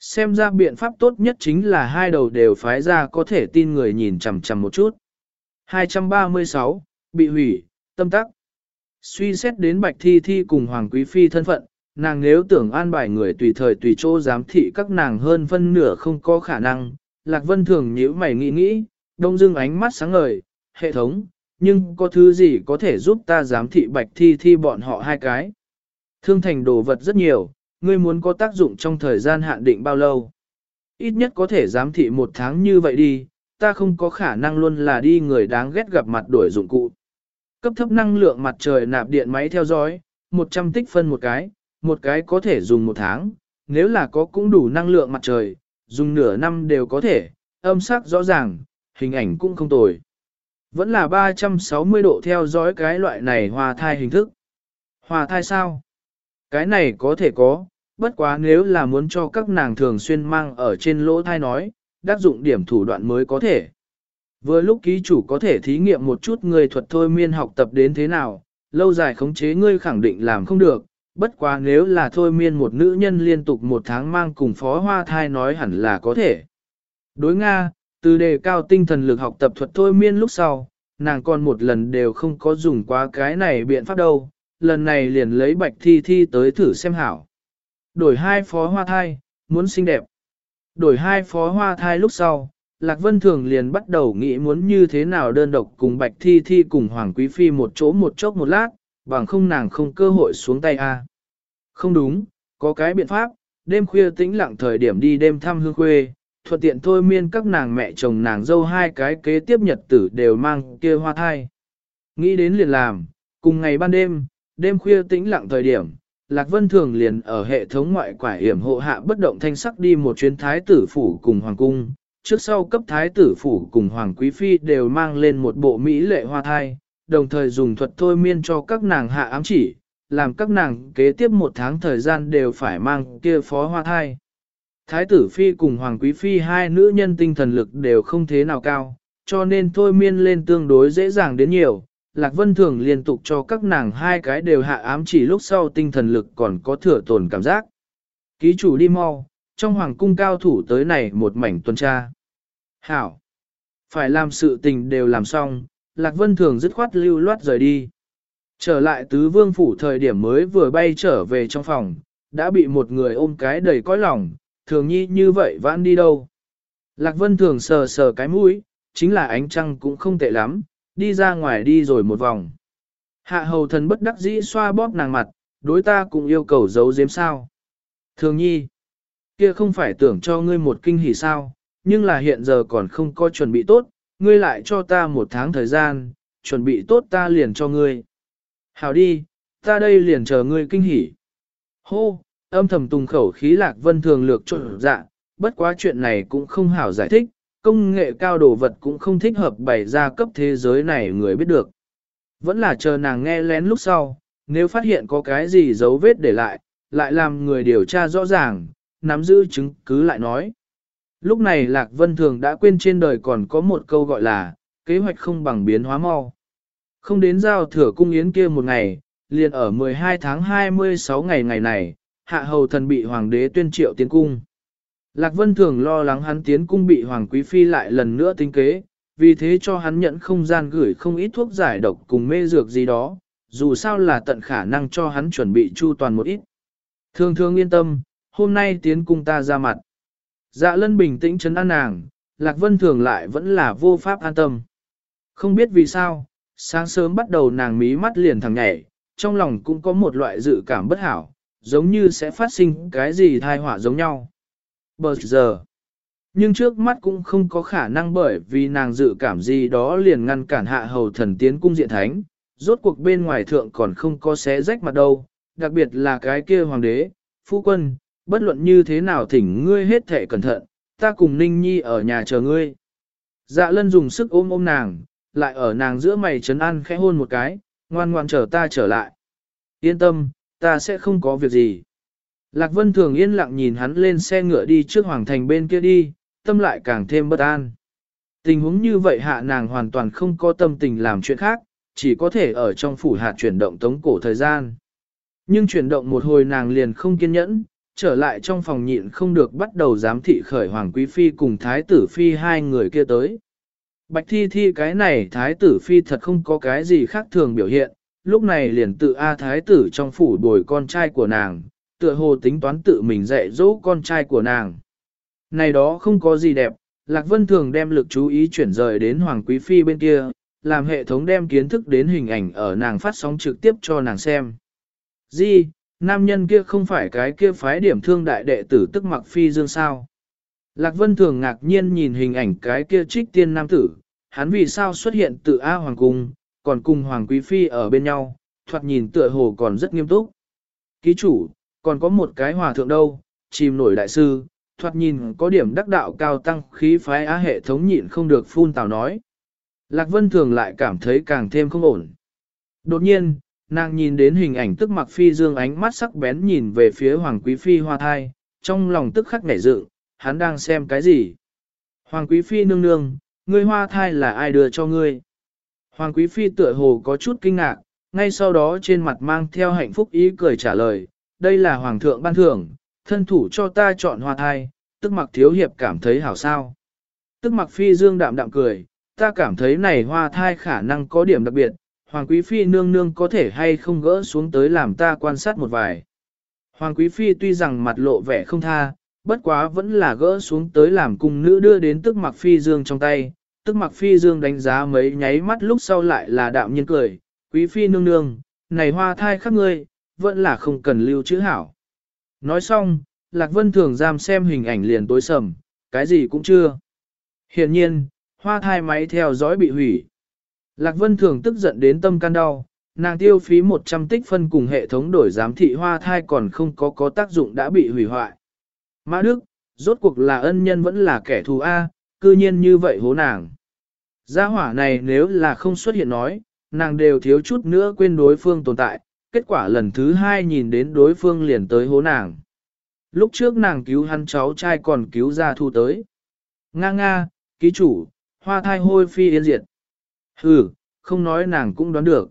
Xem ra biện pháp tốt nhất chính là hai đầu đều phái ra có thể tin người nhìn chằm chằm một chút. 236, bị hủy, tâm tắc. Suy xét đến Bạch Thi Thi cùng Hoàng Quý Phi thân phận, nàng nếu tưởng an bài người tùy thời tùy chỗ giám thị các nàng hơn phân nửa không có khả năng. Lạc Vân thường nhíu mày nghĩ nghĩ, đông Dương ánh mắt sáng ngời, hệ thống, nhưng có thứ gì có thể giúp ta giám thị Bạch Thi Thi bọn họ hai cái. Thương thành đồ vật rất nhiều, ngươi muốn có tác dụng trong thời gian hạn định bao lâu. Ít nhất có thể giám thị một tháng như vậy đi, ta không có khả năng luôn là đi người đáng ghét gặp mặt đổi dụng cụ. Cấp thấp năng lượng mặt trời nạp điện máy theo dõi, 100 tích phân một cái, một cái có thể dùng một tháng, nếu là có cũng đủ năng lượng mặt trời, dùng nửa năm đều có thể, âm sắc rõ ràng, hình ảnh cũng không tồi. Vẫn là 360 độ theo dõi cái loại này hòa thai hình thức. Hòa thai sao? Cái này có thể có, bất quá nếu là muốn cho các nàng thường xuyên mang ở trên lỗ thai nói, đắc dụng điểm thủ đoạn mới có thể. Vừa lúc ký chủ có thể thí nghiệm một chút người thuật thôi miên học tập đến thế nào, lâu dài khống chế ngươi khẳng định làm không được, bất quá nếu là thôi miên một nữ nhân liên tục một tháng mang cùng phó hoa thai nói hẳn là có thể. Đối Nga, từ đề cao tinh thần lực học tập thuật thôi miên lúc sau, nàng còn một lần đều không có dùng qua cái này biện pháp đâu, lần này liền lấy bạch thi thi tới thử xem hảo. Đổi hai phó hoa thai, muốn xinh đẹp. Đổi hai phó hoa thai lúc sau, Lạc Vân Thường liền bắt đầu nghĩ muốn như thế nào đơn độc cùng Bạch Thi Thi cùng Hoàng Quý Phi một chỗ một chốc một lát, bằng không nàng không cơ hội xuống tay a. Không đúng, có cái biện pháp, đêm khuya tĩnh lặng thời điểm đi đêm thăm hương khuê, thuận tiện thôi miên các nàng mẹ chồng nàng dâu hai cái kế tiếp nhật tử đều mang kia hoa thai. Nghĩ đến liền làm, cùng ngày ban đêm, đêm khuya tĩnh lặng thời điểm, Lạc Vân Thường liền ở hệ thống ngoại quả hiểm hộ hạ bất động thanh sắc đi một chuyến thái tử phủ cùng hoàng cung, trước sau cấp thái tử phủ cùng hoàng quý phi đều mang lên một bộ mỹ lệ hoa thai, đồng thời dùng thuật thôi miên cho các nàng hạ ám chỉ, làm các nàng kế tiếp một tháng thời gian đều phải mang kia phó hoa thai. Thái tử phi cùng hoàng quý phi hai nữ nhân tinh thần lực đều không thế nào cao, cho nên thôi miên lên tương đối dễ dàng đến nhiều. Lạc Vân Thường liên tục cho các nàng hai cái đều hạ ám chỉ lúc sau tinh thần lực còn có thừa tồn cảm giác. Ký chủ đi mau, trong hoàng cung cao thủ tới này một mảnh tuần tra. Hảo! Phải làm sự tình đều làm xong, Lạc Vân Thường dứt khoát lưu loát rời đi. Trở lại tứ vương phủ thời điểm mới vừa bay trở về trong phòng, đã bị một người ôm cái đầy cõi lòng, thường nhi như vậy vãn đi đâu. Lạc Vân Thường sờ sờ cái mũi, chính là ánh trăng cũng không tệ lắm, đi ra ngoài đi rồi một vòng. Hạ hầu thần bất đắc dĩ xoa bóp nàng mặt, đối ta cũng yêu cầu giấu giếm sao. Thường nhi, kia không phải tưởng cho ngươi một kinh hỉ sao, nhưng là hiện giờ còn không có chuẩn bị tốt, ngươi lại cho ta một tháng thời gian, chuẩn bị tốt ta liền cho ngươi. Hảo đi, ta đây liền chờ ngươi kinh hỉ. Hô, âm thầm tùng khẩu khí lạc vân thường lược trộn dạ, bất quá chuyện này cũng không hảo giải thích, công nghệ cao đồ vật cũng không thích hợp bày ra cấp thế giới này người biết được. Vẫn là chờ nàng nghe lén lúc sau, nếu phát hiện có cái gì dấu vết để lại, lại làm người điều tra rõ ràng, nắm giữ chứng cứ lại nói. Lúc này Lạc Vân Thường đã quên trên đời còn có một câu gọi là, kế hoạch không bằng biến hóa mau. Không đến giao thừa cung yến kia một ngày, liền ở 12 tháng 26 ngày ngày này, hạ hầu thần bị hoàng đế tuyên triệu tiến cung. Lạc Vân Thường lo lắng hắn tiến cung bị hoàng quý phi lại lần nữa tính kế, vì thế cho hắn nhận không gian gửi không ít thuốc giải độc cùng mê dược gì đó, dù sao là tận khả năng cho hắn chuẩn bị chu toàn một ít. Thường thường yên tâm, hôm nay tiến cung ta ra mặt. Dạ lân bình tĩnh chấn an nàng, Lạc Vân Thường lại vẫn là vô pháp an tâm. Không biết vì sao, sáng sớm bắt đầu nàng mí mắt liền thẳng nhảy, trong lòng cũng có một loại dự cảm bất hảo, giống như sẽ phát sinh cái gì thai họa giống nhau. Bờ giờ, nhưng trước mắt cũng không có khả năng bởi vì nàng dự cảm gì đó liền ngăn cản hạ hầu thần tiến cung diện thánh, rốt cuộc bên ngoài thượng còn không có xé rách mặt đâu, đặc biệt là cái kia hoàng đế, phu quân, bất luận như thế nào thỉnh ngươi hết thể cẩn thận, ta cùng Ninh Nhi ở nhà chờ ngươi. Dạ lân dùng sức ôm ôm nàng, lại ở nàng giữa mày trấn an khẽ hôn một cái, ngoan ngoan chờ ta trở lại. Yên tâm, ta sẽ không có việc gì. Lạc Vân thường yên lặng nhìn hắn lên xe ngựa đi trước hoàng thành bên kia đi, tâm lại càng thêm bất an. Tình huống như vậy hạ nàng hoàn toàn không có tâm tình làm chuyện khác, chỉ có thể ở trong phủ hạt chuyển động tống cổ thời gian. Nhưng chuyển động một hồi nàng liền không kiên nhẫn, trở lại trong phòng nhịn không được bắt đầu giám thị khởi Hoàng Quý Phi cùng Thái tử Phi hai người kia tới. Bạch Thi Thi cái này Thái tử Phi thật không có cái gì khác thường biểu hiện, lúc này liền tự A Thái tử trong phủ bồi con trai của nàng, tựa hồ tính toán tự mình dạy dỗ con trai của nàng. Này đó không có gì đẹp, Lạc Vân thường đem lực chú ý chuyển rời đến Hoàng Quý Phi bên kia, làm hệ thống đem kiến thức đến hình ảnh ở nàng phát sóng trực tiếp cho nàng xem. Di, nam nhân kia không phải cái kia phái điểm thương đại đệ tử tức mặc phi dương sao. Lạc Vân thường ngạc nhiên nhìn hình ảnh cái kia trích tiên nam tử, hắn vì sao xuất hiện tự A Hoàng Cung, còn cùng Hoàng Quý Phi ở bên nhau, thoạt nhìn tựa hồ còn rất nghiêm túc. Ký chủ, còn có một cái hòa thượng đâu, chìm nổi đại sư, thoạt nhìn có điểm đắc đạo cao tăng khí phái á hệ thống nhịn không được phun tào nói. Lạc Vân Thường lại cảm thấy càng thêm không ổn. Đột nhiên, nàng nhìn đến hình ảnh tức mặc phi dương ánh mắt sắc bén nhìn về phía Hoàng Quý Phi hoa thai, trong lòng tức khắc nảy dựng, hắn đang xem cái gì? Hoàng Quý Phi nương nương, ngươi hoa thai là ai đưa cho ngươi? Hoàng Quý Phi tựa hồ có chút kinh ngạc, ngay sau đó trên mặt mang theo hạnh phúc ý cười trả lời, đây là Hoàng thượng ban thưởng, thân thủ cho ta chọn hoa thai, tức mặc thiếu hiệp cảm thấy hảo sao. Tức mặc Phi dương đạm đạm cười, ta cảm thấy này hoa thai khả năng có điểm đặc biệt, Hoàng Quý Phi nương nương có thể hay không gỡ xuống tới làm ta quan sát một vài. Hoàng Quý Phi tuy rằng mặt lộ vẻ không tha, bất quá vẫn là gỡ xuống tới làm cung nữ đưa đến tức mặc Phi Dương trong tay. Tức mặc Phi Dương đánh giá mấy nháy mắt lúc sau lại là đạm nhiên cười, Quý Phi nương nương, này hoa thai khắp ngươi, vẫn là không cần lưu chữ hảo. Nói xong, Lạc Vân thường giam xem hình ảnh liền tối sầm, cái gì cũng chưa. Hiện nhiên, hoa thai máy theo dõi bị hủy. Lạc Vân Thường tức giận đến tâm can đau, nàng tiêu phí 100 tích phân cùng hệ thống đổi giám thị hoa thai còn không có có tác dụng đã bị hủy hoại. Mã Đức, rốt cuộc là ân nhân vẫn là kẻ thù A, cư nhiên như vậy hố nàng. Gia hỏa này nếu là không xuất hiện nói, nàng đều thiếu chút nữa quên đối phương tồn tại, kết quả lần thứ hai nhìn đến đối phương liền tới hố nàng. Lúc trước nàng cứu hắn cháu trai còn cứu ra thu tới. Nga nga, ký chủ, hoa thai hôi phi yên diệt. Hừ, không nói nàng cũng đoán được.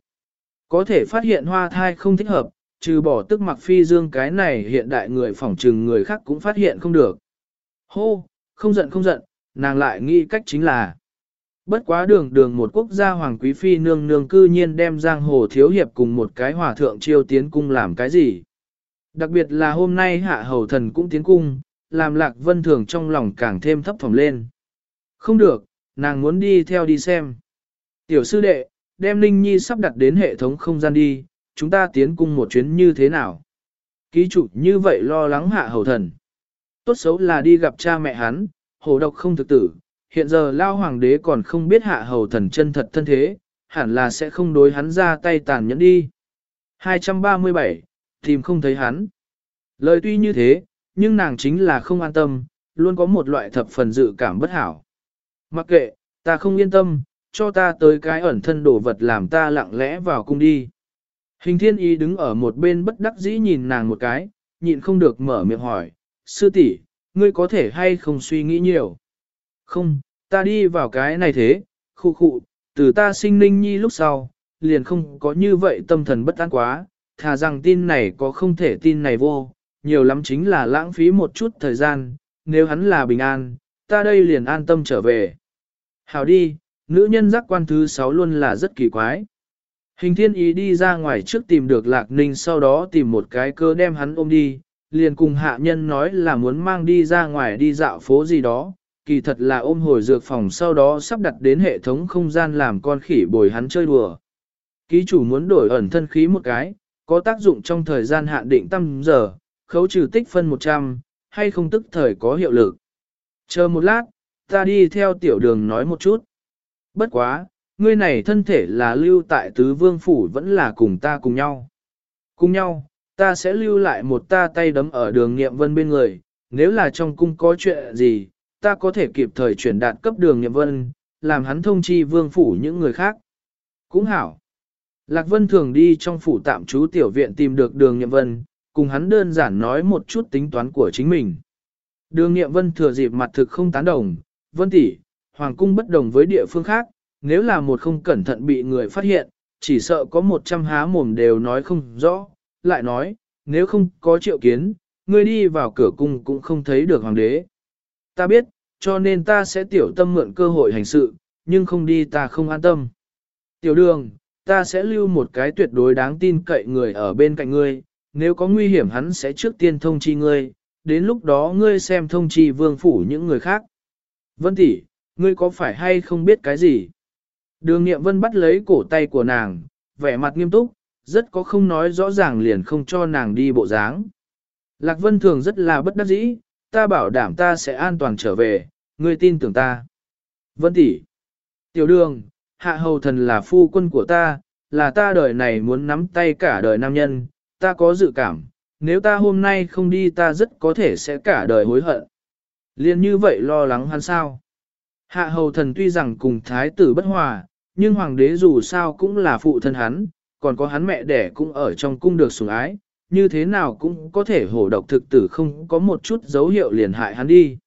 Có thể phát hiện hoa thai không thích hợp, trừ bỏ tức mặc phi dương cái này hiện đại người phỏng trừng người khác cũng phát hiện không được. Hô, không giận không giận, nàng lại nghĩ cách chính là. Bất quá đường đường một quốc gia hoàng quý phi nương nương cư nhiên đem giang hồ thiếu hiệp cùng một cái hòa thượng chiêu tiến cung làm cái gì. Đặc biệt là hôm nay hạ hầu thần cũng tiến cung, làm lạc vân thường trong lòng càng thêm thấp thỏm lên. Không được, nàng muốn đi theo đi xem. Tiểu sư đệ, đem Linh Nhi sắp đặt đến hệ thống không gian đi, chúng ta tiến cung một chuyến như thế nào? Ký chủ như vậy lo lắng hạ hầu thần. Tốt xấu là đi gặp cha mẹ hắn, hồ độc không thực tử, hiện giờ lao hoàng đế còn không biết hạ hầu thần chân thật thân thế, hẳn là sẽ không đối hắn ra tay tàn nhẫn đi. 237, tìm không thấy hắn. Lời tuy như thế, nhưng nàng chính là không an tâm, luôn có một loại thập phần dự cảm bất hảo. Mặc kệ, ta không yên tâm, cho ta tới cái ẩn thân đồ vật làm ta lặng lẽ vào cung đi. Hình thiên ý đứng ở một bên bất đắc dĩ nhìn nàng một cái, nhịn không được mở miệng hỏi, sư tỷ, ngươi có thể hay không suy nghĩ nhiều? Không, ta đi vào cái này thế, khu khu, từ ta sinh ninh nhi lúc sau, liền không có như vậy tâm thần bất an quá, thà rằng tin này có không thể tin này vô, nhiều lắm chính là lãng phí một chút thời gian, nếu hắn là bình an, ta đây liền an tâm trở về. Hảo đi, nữ nhân giác quan thứ sáu luôn là rất kỳ quái. Hình thiên ý đi ra ngoài trước tìm được lạc ninh sau đó tìm một cái cơ đem hắn ôm đi, liền cùng hạ nhân nói là muốn mang đi ra ngoài đi dạo phố gì đó, kỳ thật là ôm hồi dược phòng sau đó sắp đặt đến hệ thống không gian làm con khỉ bồi hắn chơi đùa. Ký chủ muốn đổi ẩn thân khí một cái, có tác dụng trong thời gian hạn định tăm giờ, khấu trừ tích phân 100, hay không tức thời có hiệu lực. Chờ một lát, ta đi theo tiểu đường nói một chút. Bất quá, ngươi này thân thể là lưu tại tứ vương phủ vẫn là cùng ta cùng nhau. Cùng nhau, ta sẽ lưu lại một ta tay đấm ở đường nghiệm vân bên người, nếu là trong cung có chuyện gì, ta có thể kịp thời chuyển đạt cấp đường nghiệm vân, làm hắn thông chi vương phủ những người khác. Cũng hảo. Lạc Vân thường đi trong phủ tạm trú tiểu viện tìm được đường nghiệm vân, cùng hắn đơn giản nói một chút tính toán của chính mình. Đường nghiệm vân thừa dịp mặt thực không tán đồng, vân tỷ, hoàng cung bất đồng với địa phương khác, nếu là một không cẩn thận bị người phát hiện, chỉ sợ có một trăm há mồm đều nói không rõ, lại nói, nếu không có triệu kiến, ngươi đi vào cửa cung cũng không thấy được hoàng đế. Ta biết, cho nên ta sẽ tiểu tâm mượn cơ hội hành sự, nhưng không đi ta không an tâm. Tiểu đường, ta sẽ lưu một cái tuyệt đối đáng tin cậy người ở bên cạnh ngươi, nếu có nguy hiểm hắn sẽ trước tiên thông chi ngươi, đến lúc đó ngươi xem thông chi vương phủ những người khác. Vân tỷ, ngươi có phải hay không biết cái gì? Đường nghiệm vân bắt lấy cổ tay của nàng, vẻ mặt nghiêm túc, rất có không nói rõ ràng liền không cho nàng đi bộ dáng. Lạc vân thường rất là bất đắc dĩ, ta bảo đảm ta sẽ an toàn trở về, ngươi tin tưởng ta. Vân tỷ, tiểu đường, hạ hầu thần là phu quân của ta, là ta đời này muốn nắm tay cả đời nam nhân, ta có dự cảm, nếu ta hôm nay không đi ta rất có thể sẽ cả đời hối hận. Liên như vậy lo lắng hắn sao? Hạ hầu thần tuy rằng cùng thái tử bất hòa, nhưng hoàng đế dù sao cũng là phụ thân hắn, còn có hắn mẹ đẻ cũng ở trong cung được sủng ái, như thế nào cũng có thể hổ độc thực tử không có một chút dấu hiệu liền hại hắn đi.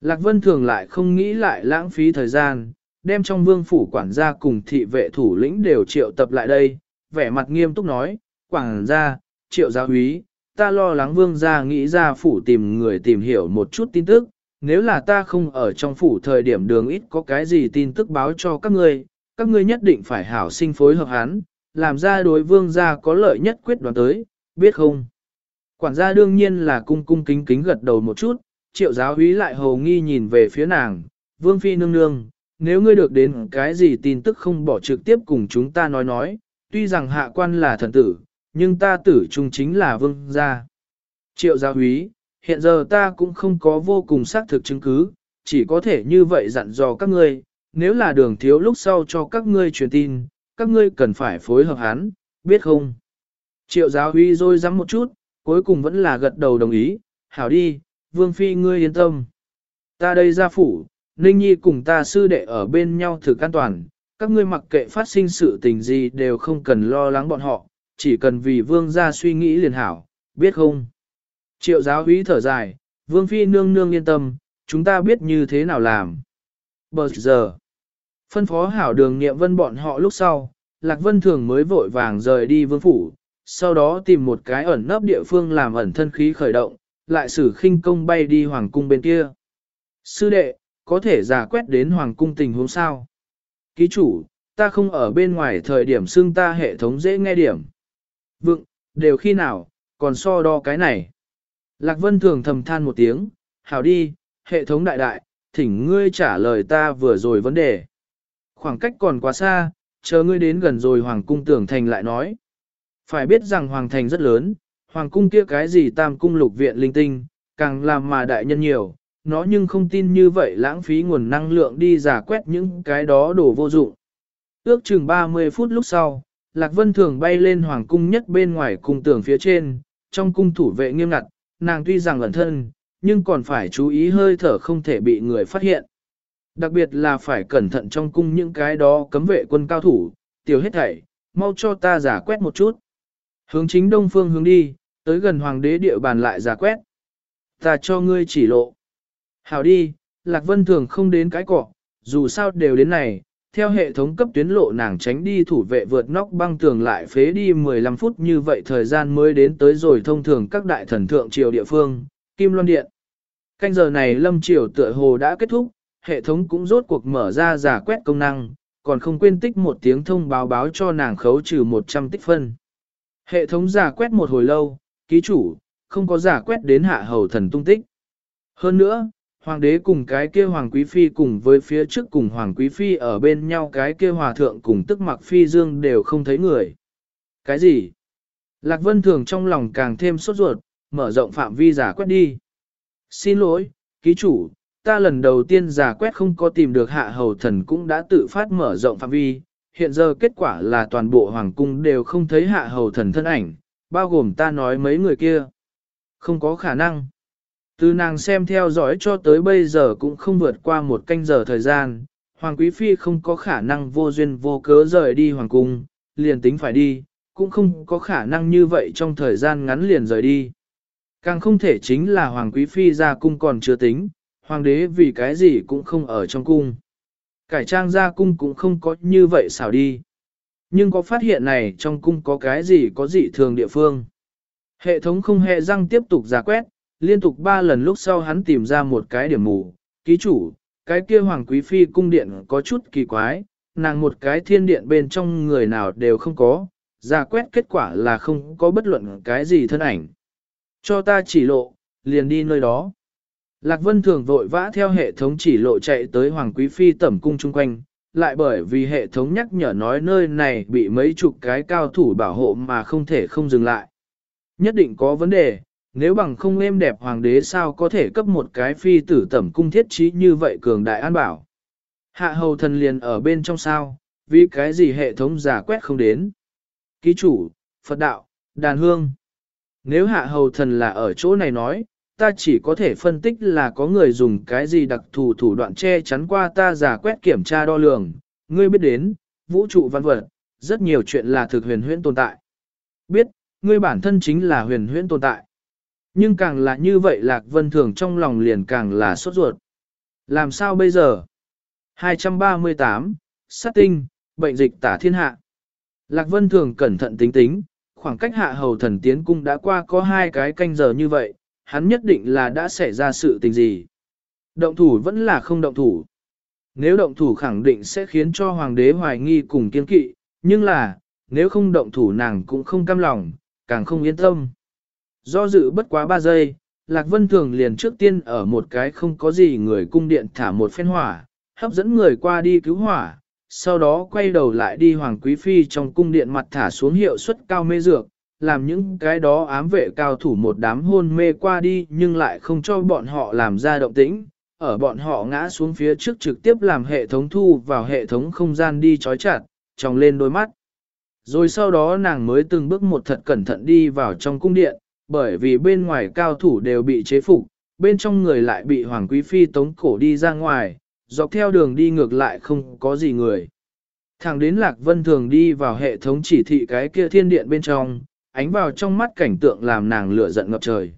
Lạc Vân thường lại không nghĩ lại lãng phí thời gian, đem trong vương phủ quản gia cùng thị vệ thủ lĩnh đều triệu tập lại đây, vẻ mặt nghiêm túc nói, quản gia, triệu gia úy, ta lo lắng vương gia nghĩ ra phủ tìm người tìm hiểu một chút tin tức, nếu là ta không ở trong phủ thời điểm đường ít có cái gì tin tức báo cho các ngươi, các ngươi nhất định phải hảo sinh phối hợp hắn, làm ra đối vương gia có lợi nhất quyết đoán tới, biết không? Quản gia đương nhiên là cung cung kính kính gật đầu một chút, triệu giáo úy lại hầu nghi nhìn về phía nàng, vương phi nương nương, nếu ngươi được đến cái gì tin tức không bỏ trực tiếp cùng chúng ta nói nói, tuy rằng hạ quan là thần tử, nhưng ta tử trung chính là vương gia. Triệu giáo úy, hiện giờ ta cũng không có vô cùng xác thực chứng cứ, chỉ có thể như vậy dặn dò các ngươi, nếu là đường thiếu lúc sau cho các ngươi truyền tin, các ngươi cần phải phối hợp hắn, biết không? Triệu giáo huy rồi dám một chút, cuối cùng vẫn là gật đầu đồng ý, hảo đi, vương phi ngươi yên tâm. Ta đây ra phủ, Ninh Nhi cùng ta sư đệ ở bên nhau thử an toàn, các ngươi mặc kệ phát sinh sự tình gì đều không cần lo lắng bọn họ, chỉ cần vì vương gia suy nghĩ liền hảo, biết không? Triệu giáo úy thở dài, vương phi nương nương yên tâm, chúng ta biết như thế nào làm. Bờ giờ, phân phó hảo đường nghiệm vân bọn họ lúc sau, Lạc Vân Thường mới vội vàng rời đi vương phủ, sau đó tìm một cái ẩn nấp địa phương làm ẩn thân khí khởi động, lại sử khinh công bay đi hoàng cung bên kia. Sư đệ, có thể giả quét đến hoàng cung tình huống sao? Ký chủ, ta không ở bên ngoài thời điểm xưng ta hệ thống dễ nghe điểm. Vựng, đều khi nào, còn so đo cái này. Lạc Vân thường thầm than một tiếng, hảo đi, hệ thống đại đại, thỉnh ngươi trả lời ta vừa rồi vấn đề. Khoảng cách còn quá xa, chờ ngươi đến gần rồi Hoàng cung tưởng thành lại nói. Phải biết rằng Hoàng thành rất lớn, Hoàng cung kia cái gì tam cung lục viện linh tinh, càng làm mà đại nhân nhiều, nó nhưng không tin như vậy lãng phí nguồn năng lượng đi giả quét những cái đó đổ vô dụng. Ước chừng 30 phút lúc sau, Lạc Vân thường bay lên Hoàng cung nhất bên ngoài cung tường phía trên, trong cung thủ vệ nghiêm ngặt, nàng tuy rằng ẩn thân, nhưng còn phải chú ý hơi thở không thể bị người phát hiện. Đặc biệt là phải cẩn thận trong cung những cái đó cấm vệ quân cao thủ, tiểu hết thảy, mau cho ta giả quét một chút. Hướng chính đông phương hướng đi, tới gần hoàng đế địa bàn lại giả quét. Ta cho ngươi chỉ lộ. Hảo đi, Lạc Vân thường không đến cái cỏ, dù sao đều đến này, theo hệ thống cấp tuyến lộ nàng tránh đi thủ vệ vượt nóc băng tường lại phế đi 15 phút như vậy thời gian mới đến tới rồi thông thường các đại thần thượng triều địa phương, Kim Loan Điện. Canh giờ này lâm triều tựa hồ đã kết thúc, hệ thống cũng rốt cuộc mở ra giả quét công năng, còn không quên tích một tiếng thông báo báo cho nàng khấu trừ 100 tích phân. Hệ thống giả quét một hồi lâu, ký chủ, không có giả quét đến hạ hầu thần tung tích. Hơn nữa, hoàng đế cùng cái kia hoàng quý phi cùng với phía trước cùng hoàng quý phi ở bên nhau cái kia hòa thượng cùng tức mặc phi dương đều không thấy người. Cái gì? Lạc Vân Thường trong lòng càng thêm sốt ruột, mở rộng phạm vi giả quét đi. Xin lỗi, ký chủ, ta lần đầu tiên giả quét không có tìm được hạ hầu thần cũng đã tự phát mở rộng phạm vi, hiện giờ kết quả là toàn bộ hoàng cung đều không thấy hạ hầu thần thân ảnh, bao gồm ta nói mấy người kia. Không có khả năng. Từ nàng xem theo dõi cho tới bây giờ cũng không vượt qua một canh giờ thời gian, Hoàng Quý Phi không có khả năng vô duyên vô cớ rời đi Hoàng Cung, liền tính phải đi, cũng không có khả năng như vậy trong thời gian ngắn liền rời đi. Càng không thể chính là Hoàng Quý Phi ra cung còn chưa tính, Hoàng đế vì cái gì cũng không ở trong cung. Cải trang ra cung cũng không có như vậy xảo đi. Nhưng có phát hiện này trong cung có cái gì có dị thường địa phương. Hệ thống không hề răng tiếp tục giả quét, liên tục ba lần lúc sau hắn tìm ra một cái điểm mù, ký chủ, cái kia hoàng quý phi cung điện có chút kỳ quái, nàng một cái thiên điện bên trong người nào đều không có, ra quét kết quả là không có bất luận cái gì thân ảnh. Cho ta chỉ lộ, liền đi nơi đó. Lạc Vân thường vội vã theo hệ thống chỉ lộ chạy tới Hoàng Quý Phi tẩm cung chung quanh, lại bởi vì hệ thống nhắc nhở nói nơi này bị mấy chục cái cao thủ bảo hộ mà không thể không dừng lại. Nhất định có vấn đề, nếu bằng không êm đẹp hoàng đế sao có thể cấp một cái phi tử tẩm cung thiết trí như vậy cường đại an bảo. Hạ hầu thần liền ở bên trong sao, vì cái gì hệ thống giả quét không đến. Ký chủ, Phật đạo, đàn hương. Nếu hạ hầu thần là ở chỗ này nói, ta chỉ có thể phân tích là có người dùng cái gì đặc thù thủ đoạn che chắn qua ta giả quét kiểm tra đo lường. Ngươi biết đến, vũ trụ văn vật, rất nhiều chuyện là thực huyền huyễn tồn tại. Biết, ngươi bản thân chính là huyền huyễn tồn tại. Nhưng càng là như vậy Lạc Vân Thường trong lòng liền càng là sốt ruột. Làm sao bây giờ? 238, sát tinh, bệnh dịch tả thiên hạ. Lạc Vân Thường cẩn thận tính tính, khoảng cách hạ hầu thần tiến cung đã qua có hai cái canh giờ như vậy, hắn nhất định là đã xảy ra sự tình gì. Động thủ vẫn là không động thủ. Nếu động thủ khẳng định sẽ khiến cho hoàng đế hoài nghi cùng kiên kỵ, nhưng là, nếu không động thủ nàng cũng không cam lòng, càng không yên tâm. Do dự bất quá 3 giây, Lạc Vân Thường liền trước tiên ở một cái không có gì người cung điện thả một phen hỏa, hấp dẫn người qua đi cứu hỏa, sau đó quay đầu lại đi Hoàng Quý Phi trong cung điện mặt thả xuống hiệu suất cao mê dược, làm những cái đó ám vệ cao thủ một đám hôn mê qua đi nhưng lại không cho bọn họ làm ra động tĩnh, ở bọn họ ngã xuống phía trước trực tiếp làm hệ thống thu vào hệ thống không gian đi chói chặt, tròng lên đôi mắt. Rồi sau đó nàng mới từng bước một thật cẩn thận đi vào trong cung điện, bởi vì bên ngoài cao thủ đều bị chế phục, bên trong người lại bị Hoàng Quý Phi tống cổ đi ra ngoài, dọc theo đường đi ngược lại không có gì người. Thẳng đến Lạc Vân Thường đi vào hệ thống chỉ thị cái kia thiên điện bên trong, ánh vào trong mắt cảnh tượng làm nàng lửa giận ngập trời.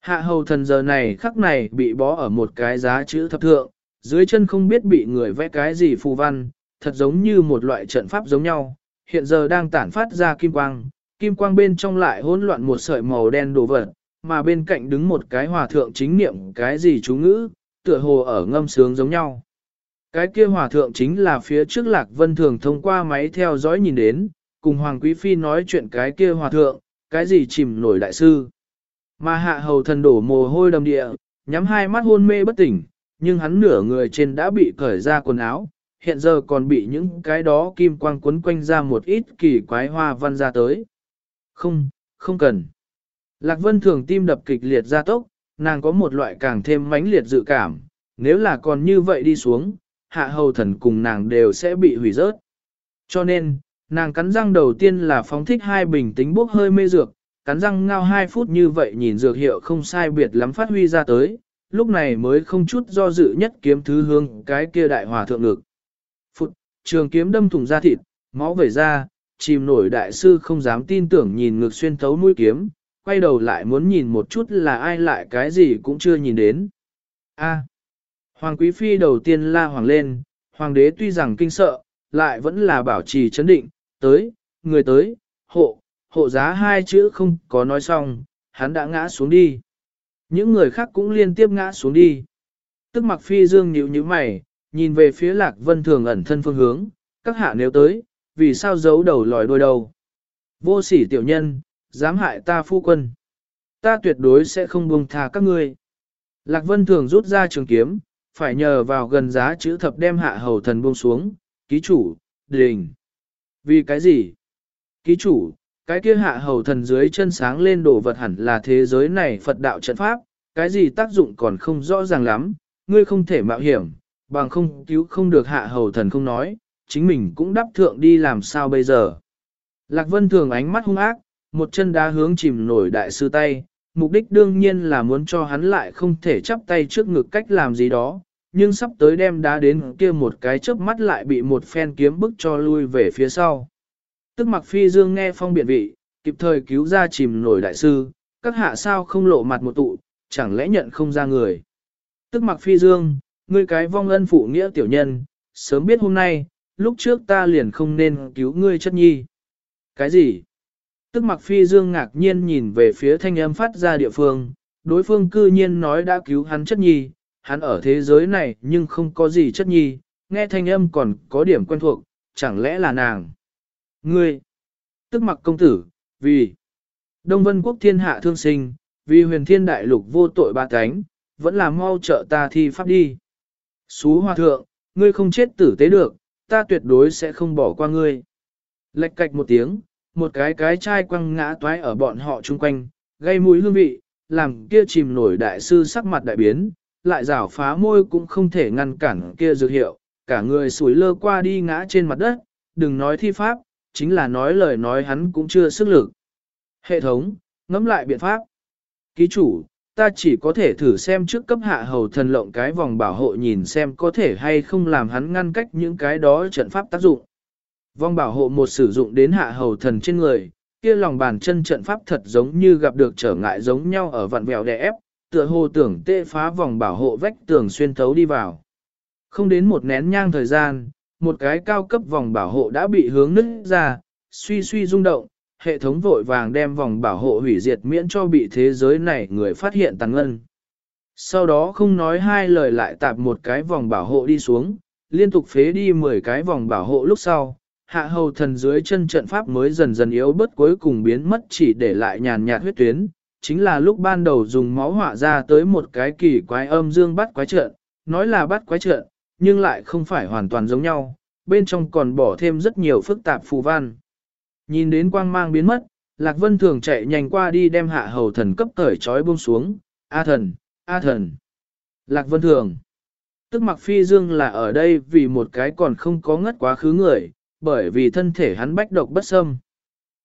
Hạ hầu thần giờ này khắc này bị bó ở một cái giá chữ thập thượng, dưới chân không biết bị người vẽ cái gì phù văn, thật giống như một loại trận pháp giống nhau, hiện giờ đang tản phát ra kim quang, kim quang bên trong lại hỗn loạn một sợi màu đen đồ vật, mà bên cạnh đứng một cái hòa thượng chính niệm cái gì chú ngữ, tựa hồ ở ngâm sướng giống nhau. Cái kia hòa thượng chính là phía trước Lạc Vân Thường thông qua máy theo dõi nhìn đến, cùng Hoàng Quý Phi nói chuyện cái kia hòa thượng, cái gì chìm nổi đại sư. Mà hạ hầu thần đổ mồ hôi đầm địa, nhắm hai mắt hôn mê bất tỉnh, nhưng hắn nửa người trên đã bị cởi ra quần áo, hiện giờ còn bị những cái đó kim quang quấn quanh ra một ít kỳ quái hoa văn ra tới. Không, không cần. Lạc Vân thường tim đập kịch liệt ra tốc, nàng có một loại càng thêm mãnh liệt dự cảm, nếu là còn như vậy đi xuống, hạ hầu thần cùng nàng đều sẽ bị hủy rớt. Cho nên, nàng cắn răng đầu tiên là phóng thích hai bình tính bốc hơi mê dược, cắn răng ngao hai phút như vậy nhìn dược hiệu không sai biệt lắm phát huy ra tới, lúc này mới không chút do dự nhất kiếm thứ hương cái kia đại hòa thượng ngực. Phụt, trường kiếm đâm thủng ra thịt, máu vẩy ra, chìm nổi đại sư không dám tin tưởng nhìn ngực xuyên thấu mũi kiếm, quay đầu lại muốn nhìn một chút là ai lại cái gì cũng chưa nhìn đến. A. Hoàng Quý Phi đầu tiên la hoàng lên, hoàng đế tuy rằng kinh sợ, lại vẫn là bảo trì chấn định, tới, người tới, hộ, hộ giá hai chữ không có nói xong, hắn đã ngã xuống đi. Những người khác cũng liên tiếp ngã xuống đi. Tức mặc phi dương nhíu nhíu mày, nhìn về phía lạc vân thường ẩn thân phương hướng, các hạ nếu tới, vì sao giấu đầu lòi đôi đầu. Vô sỉ tiểu nhân, dám hại ta phu quân. Ta tuyệt đối sẽ không buông tha các ngươi. Lạc vân thường rút ra trường kiếm, phải nhờ vào gần giá chữ thập đem hạ hầu thần buông xuống, ký chủ, đình. Vì cái gì? Ký chủ, cái kia hạ hầu thần dưới chân sáng lên đồ vật hẳn là thế giới này Phật đạo trận pháp, cái gì tác dụng còn không rõ ràng lắm, ngươi không thể mạo hiểm, bằng không cứu không được hạ hầu thần không nói, chính mình cũng đáp thượng đi làm sao bây giờ. Lạc Vân thường ánh mắt hung ác, một chân đá hướng chìm nổi đại sư tay, mục đích đương nhiên là muốn cho hắn lại không thể chắp tay trước ngực cách làm gì đó, nhưng sắp tới đem đá đến kia một cái chớp mắt lại bị một phen kiếm bức cho lui về phía sau. Tức mặc phi dương nghe phong biện vị, kịp thời cứu ra chìm nổi đại sư, các hạ sao không lộ mặt một tụ, chẳng lẽ nhận không ra người. Tức mặc phi dương, ngươi cái vong ân phụ nghĩa tiểu nhân, sớm biết hôm nay, lúc trước ta liền không nên cứu ngươi chất nhi. Cái gì? Tức mặc phi dương ngạc nhiên nhìn về phía thanh âm phát ra địa phương, đối phương cư nhiên nói đã cứu hắn chất nhi, hắn ở thế giới này nhưng không có gì chất nhi, nghe thanh âm còn có điểm quen thuộc, chẳng lẽ là nàng. Ngươi, tức mặc công tử, vì Đông Vân Quốc thiên hạ thương sinh, vì huyền thiên đại lục vô tội ba cánh, vẫn là mau trợ ta thi pháp đi. Xú hòa thượng, ngươi không chết tử tế được, ta tuyệt đối sẽ không bỏ qua ngươi. Lệch cạch một tiếng, một cái cái chai quăng ngã toái ở bọn họ chung quanh, gây mũi hương vị, làm kia chìm nổi đại sư sắc mặt đại biến, lại rảo phá môi cũng không thể ngăn cản kia dược hiệu, cả người sủi lơ qua đi ngã trên mặt đất, đừng nói thi pháp, chính là nói lời nói hắn cũng chưa sức lực. Hệ thống, ngẫm lại biện pháp. Ký chủ, ta chỉ có thể thử xem trước cấp hạ hầu thần lộng cái vòng bảo hộ nhìn xem có thể hay không làm hắn ngăn cách những cái đó trận pháp tác dụng. Vòng bảo hộ một sử dụng đến hạ hầu thần trên người, kia lòng bàn chân trận pháp thật giống như gặp được trở ngại giống nhau ở vạn vẹo đè ép, tựa hồ tưởng tê phá vòng bảo hộ vách tường xuyên thấu đi vào. Không đến một nén nhang thời gian, một cái cao cấp vòng bảo hộ đã bị hướng nứt ra, suy suy rung động, hệ thống vội vàng đem vòng bảo hộ hủy diệt miễn cho bị thế giới này người phát hiện tàng ngân. Sau đó không nói hai lời lại tạp một cái vòng bảo hộ đi xuống, liên tục phế đi 10 cái vòng bảo hộ lúc sau, hạ hầu thần dưới chân trận pháp mới dần dần yếu bớt cuối cùng biến mất chỉ để lại nhàn nhạt huyết tuyến, chính là lúc ban đầu dùng máu họa ra tới một cái kỳ quái âm dương bắt quái trận, nói là bắt quái trận, nhưng lại không phải hoàn toàn giống nhau, bên trong còn bỏ thêm rất nhiều phức tạp phù văn. Nhìn đến quang mang biến mất, Lạc Vân Thường chạy nhanh qua đi đem hạ hầu thần cấp cởi trói buông xuống, A thần, A thần. Lạc Vân Thường. Tức mặc phi dương là ở đây vì một cái còn không có ngất quá khứ người, bởi vì thân thể hắn bách độc bất xâm.